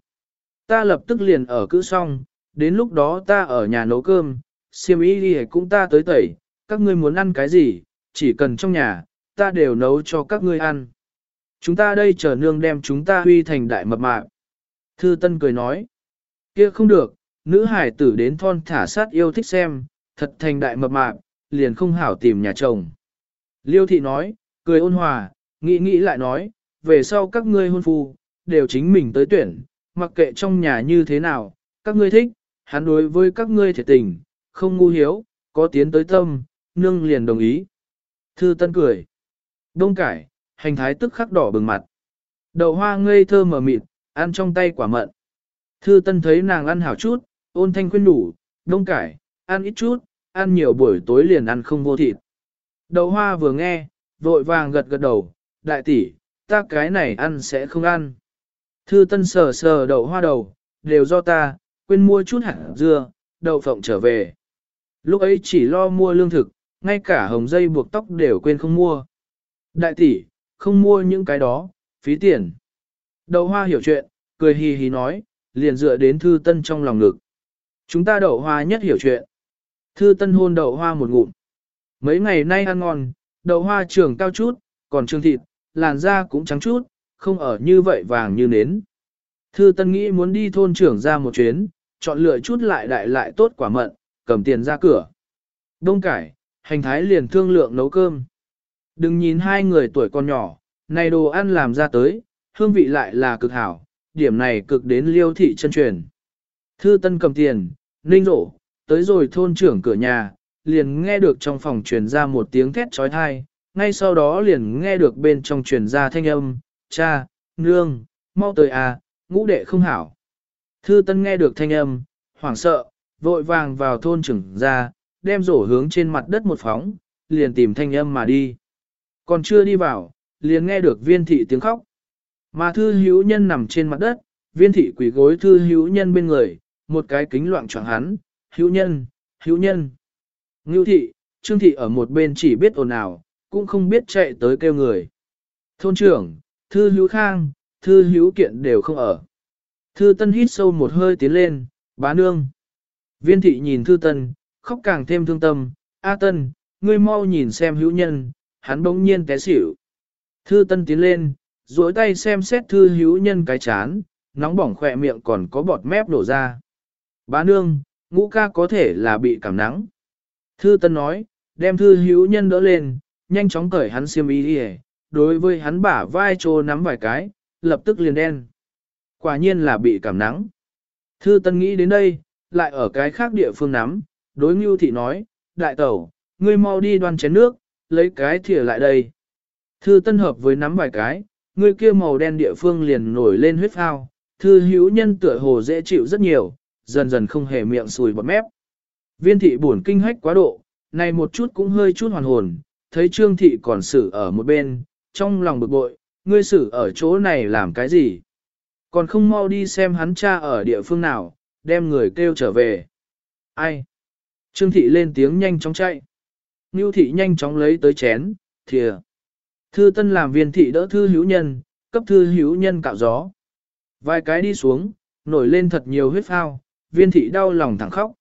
Ta lập tức liền ở cữ xong, đến lúc đó ta ở nhà nấu cơm, siêm ý đi cũng ta tới tẩy, các ngươi muốn ăn cái gì, chỉ cần trong nhà, ta đều nấu cho các ngươi ăn. Chúng ta đây chờ nương đem chúng ta huy thành đại mập mạp. Thư Tân cười nói, kia không được, nữ hải tử đến thon thả sát yêu thích xem, thật thành đại mập mạp, liền không hảo tìm nhà chồng. Liêu thị nói, cười ôn hòa, nghĩ nghĩ lại nói, về sau các ngươi hôn phu, đều chính mình tới tuyển, mặc kệ trong nhà như thế nào, các ngươi thích, hắn đối với các ngươi thể tình, không ngu hiếu, có tiến tới tâm, nương liền đồng ý. Thư Tân cười. Đông cải, hành thái tức khắc đỏ bừng mặt. Đậu hoa ngây thơ mở mịt, ăn trong tay quả mận. Thư Tân thấy nàng ăn hảo chút, ôn thanh khuyên đủ, đông cải, ăn ít chút, ăn nhiều buổi tối liền ăn không vô thịt. Đậu hoa vừa nghe, vội vàng gật gật đầu, đại tỷ, ta cái này ăn sẽ không ăn. Thư Tân sờ sờ đậu hoa đầu, đều do ta, quên mua chút hạt dưa, đậu phộng trở về. Lúc ấy chỉ lo mua lương thực, ngay cả hồng dây buộc tóc đều quên không mua. Đại tỷ, không mua những cái đó, phí tiền. Đậu hoa hiểu chuyện, cười hì hì nói, liền dựa đến thư tân trong lòng ngực. Chúng ta đậu hoa nhất hiểu chuyện. Thư tân hôn đậu hoa một ngụm. Mấy ngày nay ăn ngon, đậu hoa trưởng cao chút, còn trương thịt, làn da cũng trắng chút, không ở như vậy vàng như nến. Thư tân nghĩ muốn đi thôn trưởng ra một chuyến, chọn lựa chút lại đại lại tốt quả mận, cầm tiền ra cửa. Đông cải, hành thái liền thương lượng nấu cơm. Đừng nhìn hai người tuổi còn nhỏ, này đồ ăn làm ra tới, hương vị lại là cực hảo, điểm này cực đến liêu thị chân truyền. Thư Tân cầm tiền, ninh rổ, tới rồi thôn trưởng cửa nhà, liền nghe được trong phòng truyền ra một tiếng thét trói thai, ngay sau đó liền nghe được bên trong truyền ra thanh âm, cha, nương, mau tới à, ngũ đệ không hảo. Thư Tân nghe được thanh âm, hoảng sợ, vội vàng vào thôn trưởng ra, đem rổ hướng trên mặt đất một phóng, liền tìm thanh âm mà đi. Còn chưa đi vào, liền nghe được viên thị tiếng khóc. Mà thư hữu nhân nằm trên mặt đất, viên thị quỷ gối thư hữu nhân bên người, một cái kính loạn choạng hắn, hữu nhân, hữu nhân. Ngưu thị, trương thị ở một bên chỉ biết ồn ào, cũng không biết chạy tới kêu người. Thôn trưởng, thư hữu khang, thư hữu kiện đều không ở. Thư tân hít sâu một hơi tiến lên, bá nương. Viên thị nhìn thư tân, khóc càng thêm thương tâm, A tân, ngươi mau nhìn xem hữu nhân, hắn bỗng nhiên té xỉu. Thư tân tiến lên, duỗi tay xem xét thư hữu nhân cái chán, nóng bỏng khỏe miệng còn có bọt mép đổ ra. Bá nương, ngũ ca có thể là bị cảm nắng. Thư tân nói, đem thư hữu nhân đỡ lên, nhanh chóng cởi hắn xiêm y đi đối với hắn bả vai trô nắm vài cái, lập tức liền đen. Quả nhiên là bị cảm nắng. Thư tân nghĩ đến đây, lại ở cái khác địa phương nắm, đối ngưu thị nói, đại tẩu, ngươi mau đi đoan chén nước, lấy cái thìa lại đây. Thư tân hợp với nắm vài cái, người kia màu đen địa phương liền nổi lên huyết phao, thư hữu nhân tựa hồ dễ chịu rất nhiều, dần dần không hề miệng sùi bọt mép. Viên thị buồn kinh hách quá độ, này một chút cũng hơi chút hoàn hồn, thấy trương thị còn xử ở một bên, trong lòng bực bội, ngươi xử ở chỗ này làm cái gì? Còn không mau đi xem hắn cha ở địa phương nào, đem người kêu trở về. Ai? Trương thị lên tiếng nhanh chóng chạy. Ngưu thị nhanh chóng lấy tới chén, thìa. Thư tân làm viên thị đỡ thư hữu nhân, cấp thư hữu nhân cạo gió. Vài cái đi xuống, nổi lên thật nhiều huyết phao, viên thị đau lòng thẳng khóc.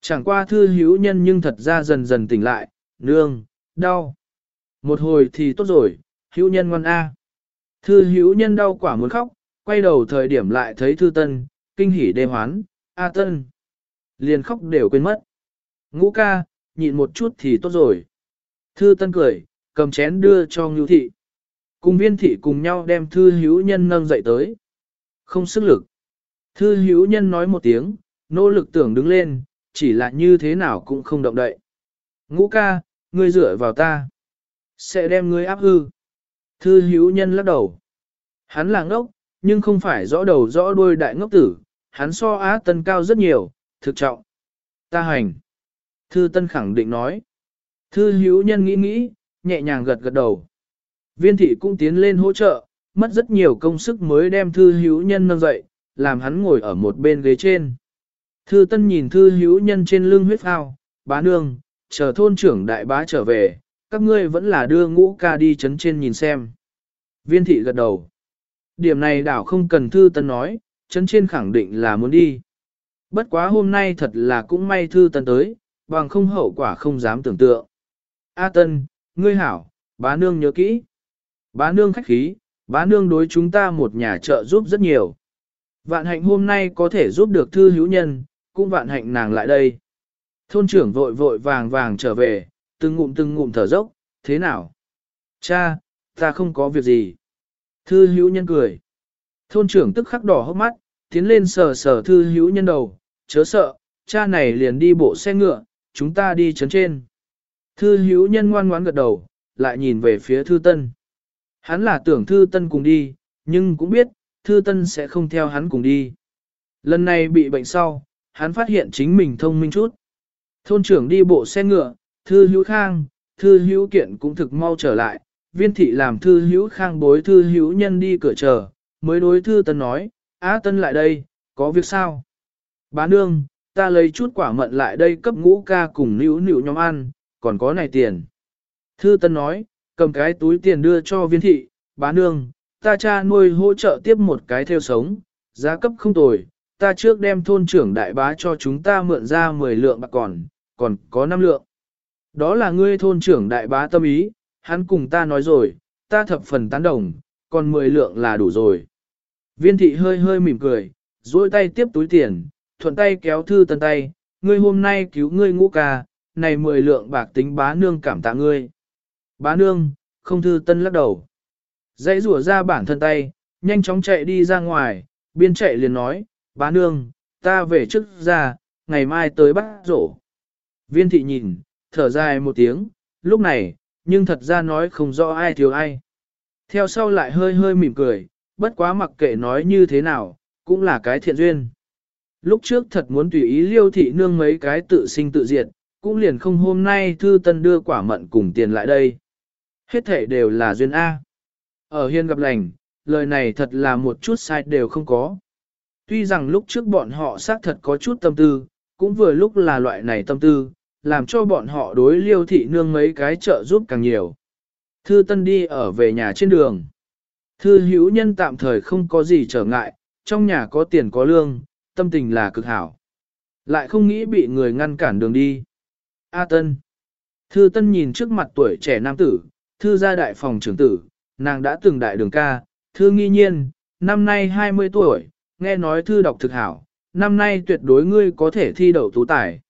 Chẳng qua thư hữu nhân nhưng thật ra dần dần tỉnh lại, nương, đau. Một hồi thì tốt rồi, hữu nhân ngoan A. Thư hữu nhân đau quả muốn khóc, quay đầu thời điểm lại thấy thư tân, kinh hỉ đê hoán, A tân. Liền khóc đều quên mất. Ngũ ca, nhịn một chút thì tốt rồi. Thư tân cười, cầm chén đưa cho ngưu thị. Cùng viên thị cùng nhau đem thư hữu nhân nâng dậy tới. Không sức lực. Thư hữu nhân nói một tiếng, nỗ lực tưởng đứng lên, chỉ là như thế nào cũng không động đậy. Ngũ ca, ngươi dựa vào ta. Sẽ đem ngươi áp hư. Thư hữu nhân lắc đầu. Hắn là ngốc, nhưng không phải rõ đầu rõ đuôi đại ngốc tử, hắn so á tân cao rất nhiều, thực trọng. Ta hành. Thư tân khẳng định nói. Thư hữu nhân nghĩ nghĩ, nhẹ nhàng gật gật đầu. Viên thị cũng tiến lên hỗ trợ, mất rất nhiều công sức mới đem thư hữu nhân nâng dậy, làm hắn ngồi ở một bên ghế trên. Thư tân nhìn thư hữu nhân trên lưng huyết phao, bá nương, chờ thôn trưởng đại bá trở về, các ngươi vẫn là đưa ngũ ca đi chấn trên nhìn xem. Viên thị gật đầu. Điểm này đảo không cần thư tân nói, chấn trên khẳng định là muốn đi. Bất quá hôm nay thật là cũng may thư tân tới, bằng không hậu quả không dám tưởng tượng. A tân, ngươi hảo, bá nương nhớ kỹ. Bá nương khách khí, bá nương đối chúng ta một nhà trợ giúp rất nhiều. Vạn hạnh hôm nay có thể giúp được thư hữu nhân, cũng vạn hạnh nàng lại đây. Thôn trưởng vội vội vàng vàng trở về, từng ngụm từng ngụm thở dốc, thế nào? Cha, ta không có việc gì. Thư hữu nhân cười. Thôn trưởng tức khắc đỏ hốc mắt, tiến lên sờ sờ thư hữu nhân đầu, chớ sợ, cha này liền đi bộ xe ngựa, chúng ta đi chấn trên. Thư hữu nhân ngoan ngoãn gật đầu, lại nhìn về phía thư tân. Hắn là tưởng thư tân cùng đi, nhưng cũng biết, thư tân sẽ không theo hắn cùng đi. Lần này bị bệnh sau, hắn phát hiện chính mình thông minh chút. Thôn trưởng đi bộ xe ngựa, thư hữu khang, thư hữu kiện cũng thực mau trở lại, viên thị làm thư hữu khang bối thư hữu nhân đi cửa chờ, mới đối thư tân nói, á tân lại đây, có việc sao? Bá nương, ta lấy chút quả mận lại đây cấp ngũ ca cùng nữ nữ nhóm ăn, còn có này tiền. Thư tân nói, cầm cái túi tiền đưa cho viên thị, bá nương, ta cha nuôi hỗ trợ tiếp một cái theo sống, giá cấp không tồi, ta trước đem thôn trưởng đại bá cho chúng ta mượn ra 10 lượng bạc còn, còn có 5 lượng. Đó là ngươi thôn trưởng đại bá tâm ý, hắn cùng ta nói rồi, ta thập phần tán đồng, còn 10 lượng là đủ rồi. Viên thị hơi hơi mỉm cười, duỗi tay tiếp túi tiền, thuận tay kéo thư tân tay, ngươi hôm nay cứu ngươi ngũ ca, này 10 lượng bạc tính bá nương cảm tạ ngươi. Bá nương, không thư tân lắc đầu. Dãy rủa ra bản thân tay, nhanh chóng chạy đi ra ngoài, biên chạy liền nói, bá nương, ta về trước ra, ngày mai tới bắt rổ. Viên thị nhìn, thở dài một tiếng, lúc này, nhưng thật ra nói không rõ ai thiếu ai. Theo sau lại hơi hơi mỉm cười, bất quá mặc kệ nói như thế nào, cũng là cái thiện duyên. Lúc trước thật muốn tùy ý liêu thị nương mấy cái tự sinh tự diệt, cũng liền không hôm nay thư tân đưa quả mận cùng tiền lại đây. Hết thể đều là duyên A. Ở hiên gặp lành, lời này thật là một chút sai đều không có. Tuy rằng lúc trước bọn họ xác thật có chút tâm tư, cũng vừa lúc là loại này tâm tư, làm cho bọn họ đối liêu thị nương mấy cái trợ giúp càng nhiều. Thư Tân đi ở về nhà trên đường. Thư hữu nhân tạm thời không có gì trở ngại, trong nhà có tiền có lương, tâm tình là cực hảo. Lại không nghĩ bị người ngăn cản đường đi. A Tân. Thư Tân nhìn trước mặt tuổi trẻ nam tử, thư gia đại phòng trưởng tử, nàng đã từng đại đường ca, thư nghi nhiên, năm nay 20 tuổi, nghe nói thư đọc thực hảo, năm nay tuyệt đối ngươi có thể thi đậu tú tài.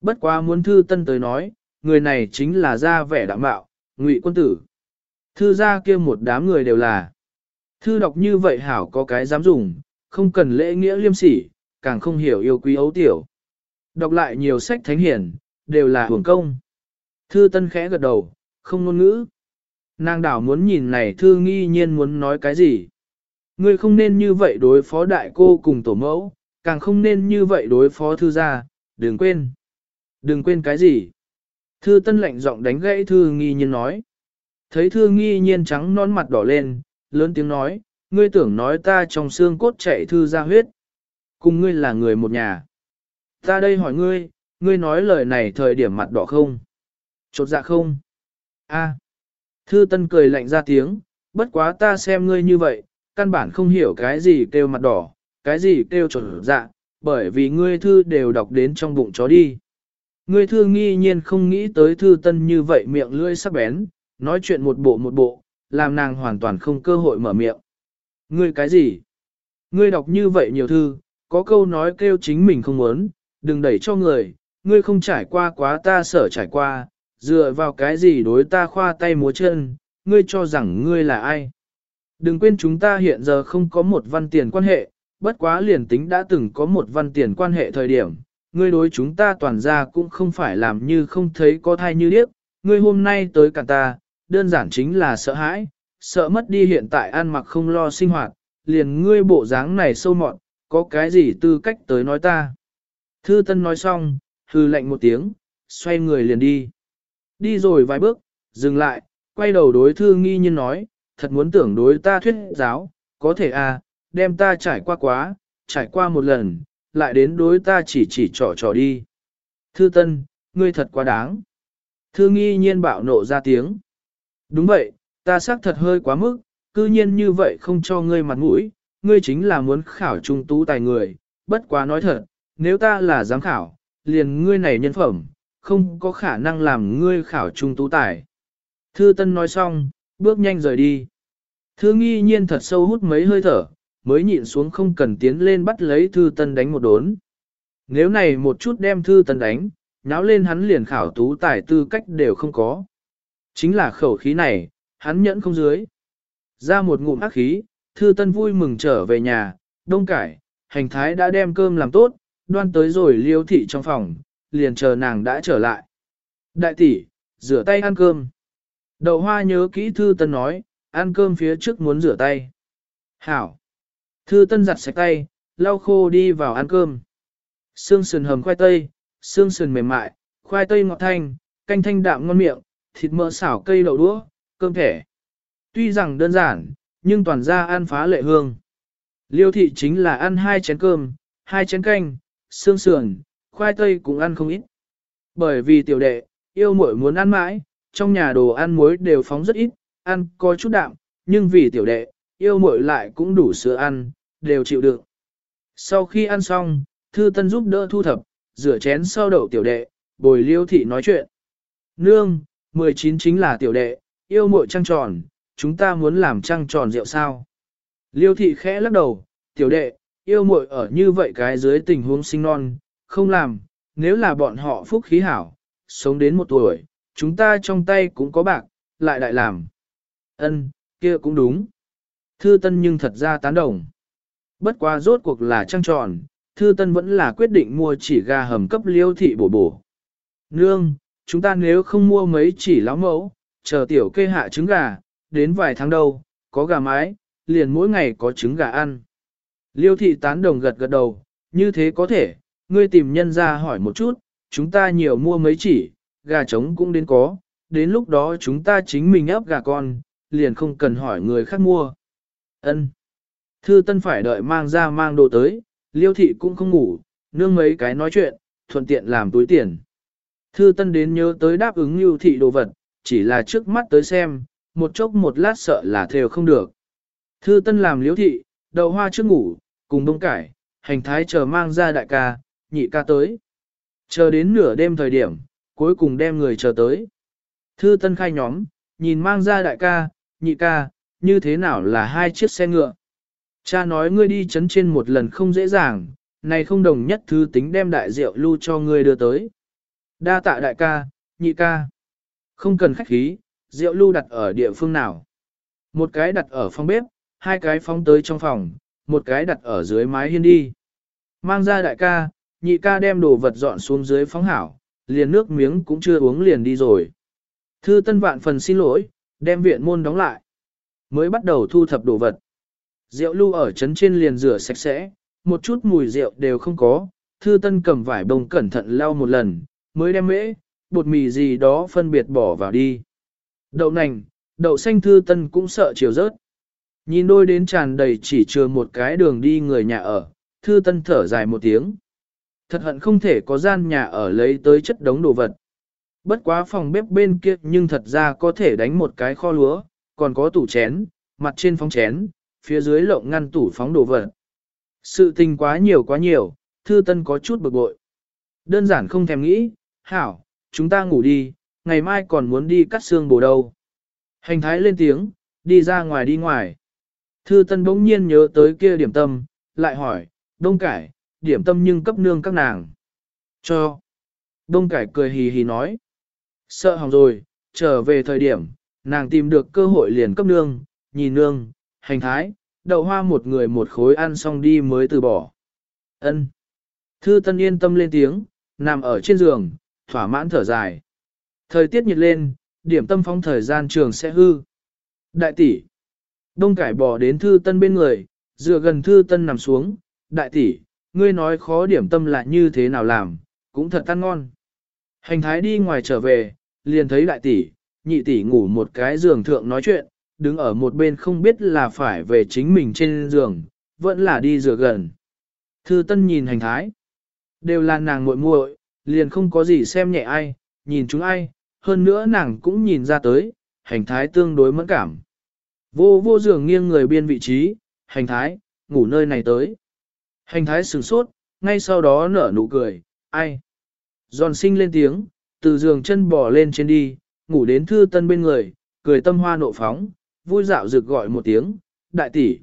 Bất quá muốn thư tân tới nói, người này chính là gia vẻ đảm bạo, ngụy quân tử. Thư gia kia một đám người đều là. Thư đọc như vậy hảo có cái dám dùng, không cần lễ nghĩa liêm sỉ, càng không hiểu yêu quý ấu tiểu. Đọc lại nhiều sách thánh hiển, đều là hưởng công. Thư tân khẽ gật đầu, không ngôn ngữ. Nàng đảo muốn nhìn này thư nghi nhiên muốn nói cái gì. Ngươi không nên như vậy đối phó đại cô cùng tổ mẫu, càng không nên như vậy đối phó thư gia, đừng quên. Đừng quên cái gì. Thư tân lạnh giọng đánh gãy thư nghi nhiên nói. Thấy thư nghi nhiên trắng non mặt đỏ lên, lớn tiếng nói, ngươi tưởng nói ta trong xương cốt chạy thư ra huyết. Cùng ngươi là người một nhà. Ta đây hỏi ngươi, ngươi nói lời này thời điểm mặt đỏ không? Chột dạ không? A. Thư Tân cười lạnh ra tiếng, bất quá ta xem ngươi như vậy, căn bản không hiểu cái gì kêu mặt đỏ, cái gì kêu chột dạ, bởi vì ngươi thư đều đọc đến trong bụng chó đi. Ngươi thư nghi nhiên không nghĩ tới Thư Tân như vậy miệng lưỡi sắc bén, nói chuyện một bộ một bộ, làm nàng hoàn toàn không cơ hội mở miệng. Ngươi cái gì? Ngươi đọc như vậy nhiều thư, có câu nói kêu chính mình không muốn, đừng đẩy cho người, ngươi không trải qua quá ta sở trải qua, dựa vào cái gì đối ta khoa tay múa chân, ngươi cho rằng ngươi là ai. Đừng quên chúng ta hiện giờ không có một văn tiền quan hệ, bất quá liền tính đã từng có một văn tiền quan hệ thời điểm, ngươi đối chúng ta toàn ra cũng không phải làm như không thấy có thai như điếc, ngươi hôm nay tới cả ta, đơn giản chính là sợ hãi, sợ mất đi hiện tại ăn mặc không lo sinh hoạt, liền ngươi bộ dáng này sâu mọn, có cái gì tư cách tới nói ta. Thư Tân nói xong, hư lạnh một tiếng, xoay người liền đi. Đi rồi vài bước, dừng lại, quay đầu đối thư nghi nhiên nói, thật muốn tưởng đối ta thuyết giáo, có thể à, đem ta trải qua quá, trải qua một lần, lại đến đối ta chỉ chỉ trò trò đi. Thư Tân, ngươi thật quá đáng. Thư nghi nhiên bạo nộ ra tiếng. Đúng vậy, ta xác thật hơi quá mức, cư nhiên như vậy không cho ngươi mặt mũi, ngươi chính là muốn khảo trung tú tài người, bất quá nói thật, nếu ta là giám khảo, liền ngươi này nhân phẩm, không có khả năng làm ngươi khảo trung tú tài. Thư Tân nói xong, bước nhanh rời đi. Thư nghi nhiên thật sâu hút mấy hơi thở, mới nhịn xuống không cần tiến lên bắt lấy Thư Tân đánh một đốn. Nếu này một chút đem Thư Tân đánh, nháo lên hắn liền khảo tú tài tư cách đều không có. Chính là khẩu khí này, hắn nhẫn không dưới. Ra một ngụm ác khí, Thư Tân vui mừng trở về nhà, đông cải, hành thái đã đem cơm làm tốt, đoan tới rồi liêu thị trong phòng, liền chờ nàng đã trở lại. Đại tỷ, rửa tay ăn cơm. Đậu hoa nhớ kỹ Thư Tân nói, ăn cơm phía trước muốn rửa tay. Hảo. Thư Tân giặt sạch tay, lau khô đi vào ăn cơm. Sương sườn hầm khoai tây, sương sườn mềm mại, khoai tây ngọt thanh, canh thanh đạm ngon miệng, thịt mỡ xảo cây đậu đũa, cơm thẻ. Tuy rằng đơn giản, nhưng toàn ra ăn phá lệ hương. Liêu thị chính là ăn hai chén cơm, hai chén canh, sương sườn, khoai tây cũng ăn không ít. Bởi vì tiểu đệ, yêu muội muốn ăn mãi, trong nhà đồ ăn muối đều phóng rất ít, ăn có chút đạm, nhưng vì tiểu đệ, yêu muội lại cũng đủ sữa ăn, đều chịu được. Sau khi ăn xong, Thư Tân giúp đỡ thu thập, rửa chén sau đậu tiểu đệ, bồi liêu thị nói chuyện. Nương, 19 chính là tiểu đệ, yêu muội trăng tròn, chúng ta muốn làm trăng tròn rượu sao. Liêu thị khẽ lắc đầu, tiểu đệ, yêu muội ở như vậy cái dưới tình huống sinh non, không làm, nếu là bọn họ phúc khí hảo, sống đến một tuổi, chúng ta trong tay cũng có bạc, lại đại làm. Ân, kia cũng đúng. Thư Tân nhưng thật ra tán đồng. Bất quá rốt cuộc là trăng tròn, Thư Tân vẫn là quyết định mua chỉ gà hầm cấp liêu thị bổ bổ. Nương, chúng ta nếu không mua mấy chỉ lão mẫu, chờ tiểu kê hạ trứng gà, đến vài tháng đâu, có gà mái, liền mỗi ngày có trứng gà ăn. Liêu thị tán đồng gật gật đầu, như thế có thể, ngươi tìm nhân ra hỏi một chút, chúng ta nhiều mua mấy chỉ, gà trống cũng đến có, đến lúc đó chúng ta chính mình ấp gà con, liền không cần hỏi người khác mua. Ân. Thư Tân phải đợi mang ra mang đồ tới, Liêu thị cũng không ngủ, nương mấy cái nói chuyện, thuận tiện làm túi tiền. Thư Tân đến nhớ tới đáp ứng Liêu thị đồ vật, chỉ là trước mắt tới xem, một chốc một lát sợ là theo không được. Thư Tân làm Liêu thị, đậu hoa trước ngủ, cùng đông cải, hành thái chờ mang ra đại ca, nhị ca tới. Chờ đến nửa đêm thời điểm, cuối cùng đem người chờ tới. Thư tân khai nhóm, nhìn mang ra đại ca, nhị ca, như thế nào là hai chiếc xe ngựa. Cha nói ngươi đi chấn trên một lần không dễ dàng, này không đồng nhất thứ tính đem đại rượu lưu cho ngươi đưa tới. Đa tạ đại ca, nhị ca. Không cần khách khí, rượu lưu đặt ở địa phương nào. Một cái đặt ở phòng bếp, hai cái phóng tới trong phòng, một cái đặt ở dưới mái hiên đi. Mang ra đại ca, nhị ca đem đồ vật dọn xuống dưới phóng hảo, liền nước miếng cũng chưa uống liền đi rồi. Thư tân vạn phần xin lỗi, đem viện môn đóng lại. Mới bắt đầu thu thập đồ vật. Rượu lưu ở trấn trên liền rửa sạch sẽ, một chút mùi rượu đều không có. Thư tân cầm vải bông cẩn thận lau một lần, mới đem mễ, bột mì gì đó phân biệt bỏ vào đi. Đậu nành, đậu xanh thư tân cũng sợ chiều rớt. Nhìn đôi đến tràn đầy chỉ chừa một cái đường đi người nhà ở, thư tân thở dài một tiếng. Thật hận không thể có gian nhà ở lấy tới chất đống đồ vật. Bất quá phòng bếp bên kia nhưng thật ra có thể đánh một cái kho lúa, còn có tủ chén, mặt trên phóng chén, phía dưới lộng ngăn tủ phóng đồ vật. Sự tình quá nhiều quá nhiều, thư tân có chút bực bội. Đơn giản không thèm nghĩ, hảo, chúng ta ngủ đi, ngày mai còn muốn đi cắt xương bổ đâu. Hành thái lên tiếng, đi ra ngoài đi ngoài. Thư tân bỗng nhiên nhớ tới kia điểm tâm, lại hỏi, đông cải, điểm tâm nhưng cấp nương các nàng. Cho. Đông cải cười hì hì nói. Sợ hỏng rồi, trở về thời điểm, nàng tìm được cơ hội liền cấp nương, nhìn nương, hành thái, đậu hoa một người một khối ăn xong đi mới từ bỏ. Ân. Thư Tân yên tâm lên tiếng, nằm ở trên giường, thỏa mãn thở dài. Thời tiết nhiệt lên, điểm tâm phóng thời gian trường sẽ hư. Đại tỷ. Đông cải bỏ đến Thư Tân bên người, dựa gần Thư Tân nằm xuống, đại tỷ, ngươi nói khó điểm tâm là như thế nào làm, cũng thật ăn ngon. Hành thái đi ngoài trở về, liền thấy đại tỷ, nhị tỷ ngủ một cái giường thượng nói chuyện, đứng ở một bên không biết là phải về chính mình trên giường, vẫn là đi rửa gần. Thư tân nhìn hành thái, đều là nàng muội muội, liền không có gì xem nhẹ ai, nhìn chúng ai, hơn nữa nàng cũng nhìn ra tới, hành thái tương đối mẫn cảm. Vô vô giường nghiêng người biên vị trí, hành thái, ngủ nơi này tới. Hành thái sửng sốt, ngay sau đó nở nụ cười, ai? Giòn sinh lên tiếng, từ giường chân bò lên trên đi, ngủ đến thư tân bên người, cười tâm hoa nộ phóng, vui dạo rực gọi một tiếng, đại tỷ.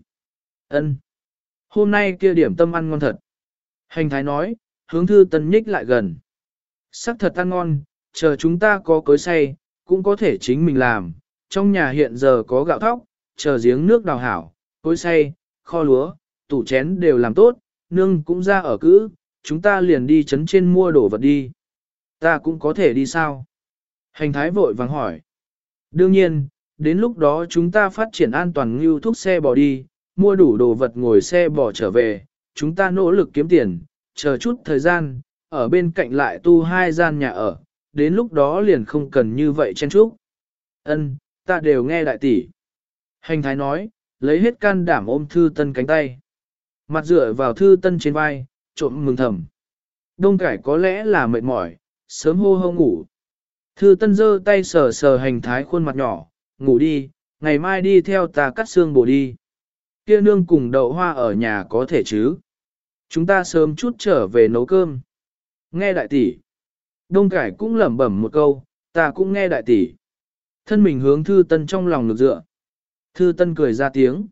ân Hôm nay kia điểm tâm ăn ngon thật. Hành thái nói, hướng thư tân nhích lại gần. Sắc thật ăn ngon, chờ chúng ta có cối say, cũng có thể chính mình làm. Trong nhà hiện giờ có gạo thóc, chờ giếng nước đào hảo, cối say, kho lúa, tủ chén đều làm tốt, nương cũng ra ở cữ, chúng ta liền đi chấn trên mua đồ vật đi. Ta cũng có thể đi sao? Hành thái vội vàng hỏi. Đương nhiên, đến lúc đó chúng ta phát triển an toàn như thuốc xe bỏ đi, mua đủ đồ vật ngồi xe bỏ trở về, chúng ta nỗ lực kiếm tiền, chờ chút thời gian, ở bên cạnh lại tu hai gian nhà ở, đến lúc đó liền không cần như vậy chen chúc. Ân, ta đều nghe đại tỷ. Hành thái nói, lấy hết can đảm ôm thư tân cánh tay. Mặt dựa vào thư tân trên vai, trộm mừng thầm. Đông cải có lẽ là mệt mỏi, sớm hô hô ngủ. Thư tân giơ tay sờ sờ hành thái khuôn mặt nhỏ, ngủ đi, ngày mai đi theo ta cắt xương bổ đi. Kia nương cùng đậu hoa ở nhà có thể chứ. Chúng ta sớm chút trở về nấu cơm. Nghe đại tỷ. Đông cải cũng lẩm bẩm một câu, ta cũng nghe đại tỷ. Thân mình hướng thư tân trong lòng được dựa. Thư tân cười ra tiếng.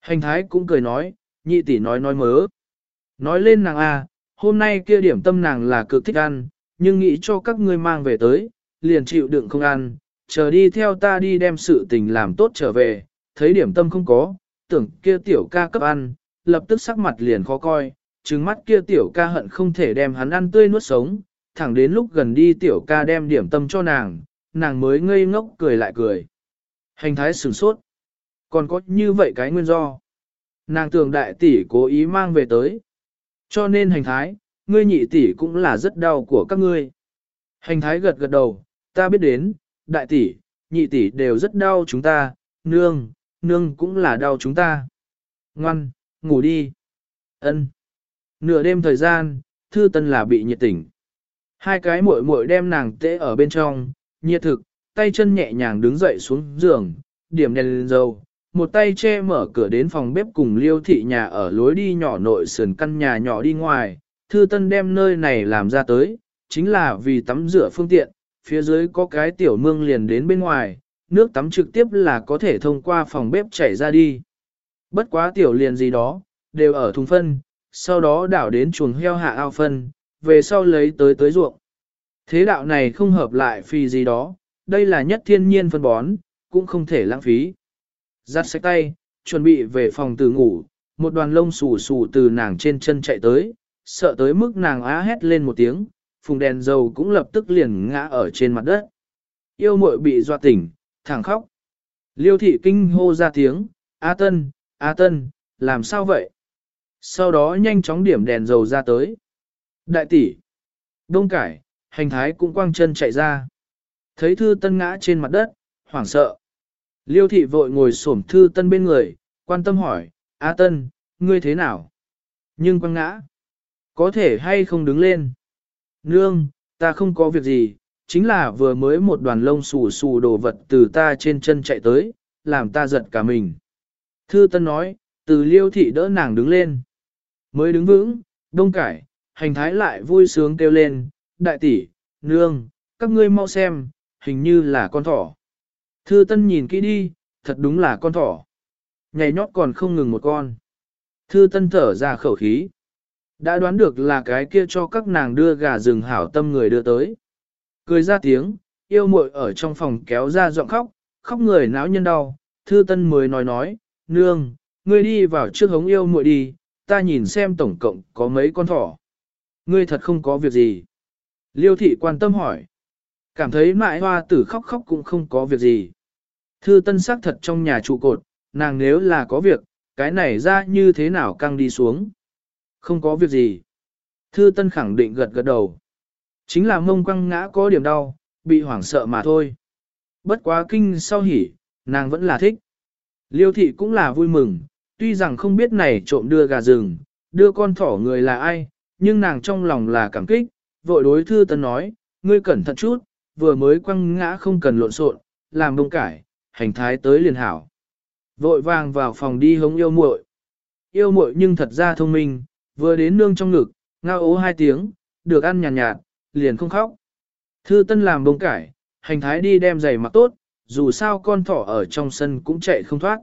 Hành thái cũng cười nói, nhị tỷ nói nói mớ. Nói lên nàng a, à, hôm nay kia điểm tâm nàng là cực thích ăn, nhưng nghĩ cho các ngươi mang về tới, liền chịu đựng không ăn, chờ đi theo ta đi đem sự tình làm tốt trở về, thấy điểm tâm không có, tưởng kia tiểu ca cấp ăn, lập tức sắc mặt liền khó coi, trừng mắt kia tiểu ca hận không thể đem hắn ăn tươi nuốt sống, thẳng đến lúc gần đi tiểu ca đem điểm tâm cho nàng, nàng mới ngây ngốc cười lại cười. Hành thái sửng sốt. Còn có như vậy cái nguyên do. Nàng tưởng đại tỷ cố ý mang về tới. Cho nên hành thái, ngươi nhị tỷ cũng là rất đau của các ngươi. Hành thái gật gật đầu, ta biết đến, đại tỷ, nhị tỷ đều rất đau chúng ta, nương, nương cũng là đau chúng ta. Ngoan, ngủ đi. Ân. Nửa đêm thời gian, thư tân là bị nhiệt tỉnh. Hai cái muội muội đem nàng tễ ở bên trong, nhiệt thực, tay chân nhẹ nhàng đứng dậy xuống giường, điểm đèn lên dầu, một tay che mở cửa đến phòng bếp cùng liêu thị nhà ở lối đi nhỏ nội sườn căn nhà nhỏ đi ngoài, thư tân đem nơi này làm ra tới, chính là vì tắm rửa phương tiện, phía dưới có cái tiểu mương liền đến bên ngoài, nước tắm trực tiếp là có thể thông qua phòng bếp chảy ra đi. Bất quá tiểu liền gì đó, đều ở thùng phân, sau đó đảo đến chuồng heo hạ ao phân, về sau lấy tới tới ruộng. Thế đạo này không hợp lại phi gì đó, đây là nhất thiên nhiên phân bón, cũng không thể lãng phí. Giặt sạch tay, chuẩn bị về phòng từ ngủ, một đoàn lông xù xù từ nàng trên chân chạy tới, sợ tới mức nàng á hét lên một tiếng, phùng đèn dầu cũng lập tức liền ngã ở trên mặt đất. Yêu muội bị dọa tỉnh, thẳng khóc. Liêu thị kinh hô ra tiếng, A Tân, A Tân, làm sao vậy? Sau đó nhanh chóng điểm đèn dầu ra tới. Đại tỷ, đông cải, hành thái cũng quăng chân chạy ra. Thấy thư tân ngã trên mặt đất, hoảng sợ. Liêu thị vội ngồi xổm thư tân bên người, quan tâm hỏi, A tân, ngươi thế nào? Nhưng quăng ngã. Có thể hay không đứng lên? Nương, ta không có việc gì, chính là vừa mới một đoàn lông xù xù đồ vật từ ta trên chân chạy tới, làm ta giật cả mình. Thư Tân nói, từ liêu thị đỡ nàng đứng lên. Mới đứng vững, đông cải, hành thái lại vui sướng kêu lên, đại tỷ, nương, các ngươi mau xem, hình như là con thỏ. Thư Tân nhìn kỹ đi, thật đúng là con thỏ. Nhảy nhót còn không ngừng một con. Thư Tân thở ra khẩu khí. Đã đoán được là cái kia cho các nàng đưa gà rừng hảo tâm người đưa tới. Cười ra tiếng, yêu muội ở trong phòng kéo ra giọng khóc, khóc người náo nhân đau, thư tân mới nói nói, nương, ngươi đi vào trước hống yêu muội đi, ta nhìn xem tổng cộng có mấy con thỏ. Ngươi thật không có việc gì. Liêu thị quan tâm hỏi. Cảm thấy mại hoa tử khóc khóc cũng không có việc gì. Thư tân sắc thật trong nhà trụ cột, nàng nếu là có việc, cái này ra như thế nào căng đi xuống. Không có việc gì. Thư Tân khẳng định gật gật đầu. Chính là mông quăng ngã có điểm đau, bị hoảng sợ mà thôi. Bất quá kinh sau hỉ, nàng vẫn là thích. Liêu thị cũng là vui mừng, tuy rằng không biết này trộm đưa gà rừng, đưa con thỏ người là ai, nhưng nàng trong lòng là cảm kích, vội đối Thư Tân nói, ngươi cẩn thận chút, vừa mới quăng ngã không cần lộn xộn, làm đông cải, hành thái tới liền hảo. Vội vàng vào phòng đi hống yêu muội. Yêu muội nhưng thật ra thông minh, vừa đến nương trong ngực, ngao ố hai tiếng, được ăn nhàn nhạt, nhạt, liền không khóc. Thư tân làm bông cải, hành thái đi đem giày mặc tốt, dù sao con thỏ ở trong sân cũng chạy không thoát.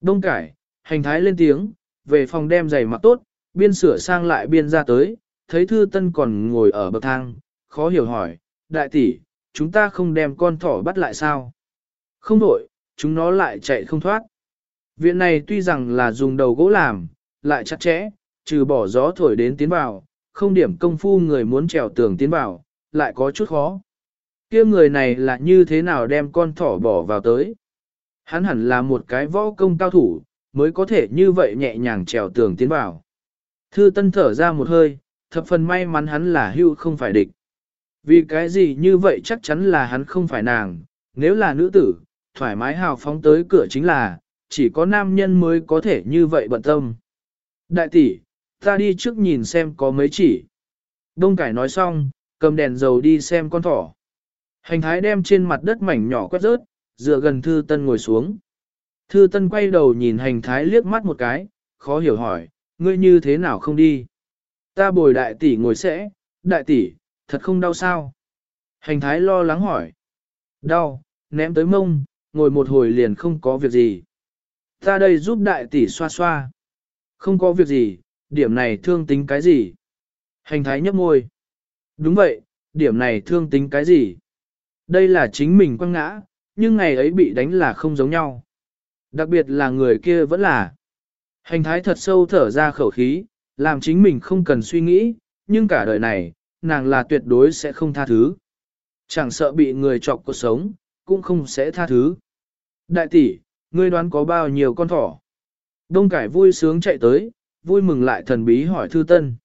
Đông cải, hành thái lên tiếng, về phòng đem giày mặc tốt, biên sửa sang lại biên ra tới, thấy thư tân còn ngồi ở bậc thang, khó hiểu hỏi, đại tỷ, chúng ta không đem con thỏ bắt lại sao? Không đổi, chúng nó lại chạy không thoát. Viện này tuy rằng là dùng đầu gỗ làm, lại chặt chẽ, trừ bỏ gió thổi đến tiến vào, không điểm công phu người muốn trèo tường tiến vào, lại có chút khó. kia người này là như thế nào đem con thỏ bỏ vào tới. Hắn hẳn là một cái võ công cao thủ, mới có thể như vậy nhẹ nhàng trèo tường tiến vào. Thư tân thở ra một hơi, thập phần may mắn hắn là hưu không phải địch. Vì cái gì như vậy chắc chắn là hắn không phải nàng, nếu là nữ tử, thoải mái hào phóng tới cửa chính là, chỉ có nam nhân mới có thể như vậy bận tâm. Đại tỷ, Ta đi trước nhìn xem có mấy chỉ. Đông cải nói xong, cầm đèn dầu đi xem con thỏ. Hành thái đem trên mặt đất mảnh nhỏ quét rớt, dựa gần thư tân ngồi xuống. Thư tân quay đầu nhìn hành thái liếc mắt một cái, khó hiểu hỏi, ngươi như thế nào không đi? Ta bồi đại tỷ ngồi sẽ, đại tỷ, thật không đau sao? Hành thái lo lắng hỏi. Đau, ném tới mông, ngồi một hồi liền không có việc gì. Ta đây giúp đại tỷ xoa xoa. Không có việc gì, điểm này thương tính cái gì? Hành thái nhấp môi. Đúng vậy, điểm này thương tính cái gì? Đây là chính mình quăng ngã, nhưng ngày ấy bị đánh là không giống nhau. Đặc biệt là người kia vẫn là. Hành thái thật sâu thở ra khẩu khí, làm chính mình không cần suy nghĩ, nhưng cả đời này, nàng là tuyệt đối sẽ không tha thứ. Chẳng sợ bị người chọc cuộc sống, cũng không sẽ tha thứ. Đại tỷ, ngươi đoán có bao nhiêu con thỏ? Đông cải vui sướng chạy tới, vui mừng lại thần bí hỏi Thư Tân.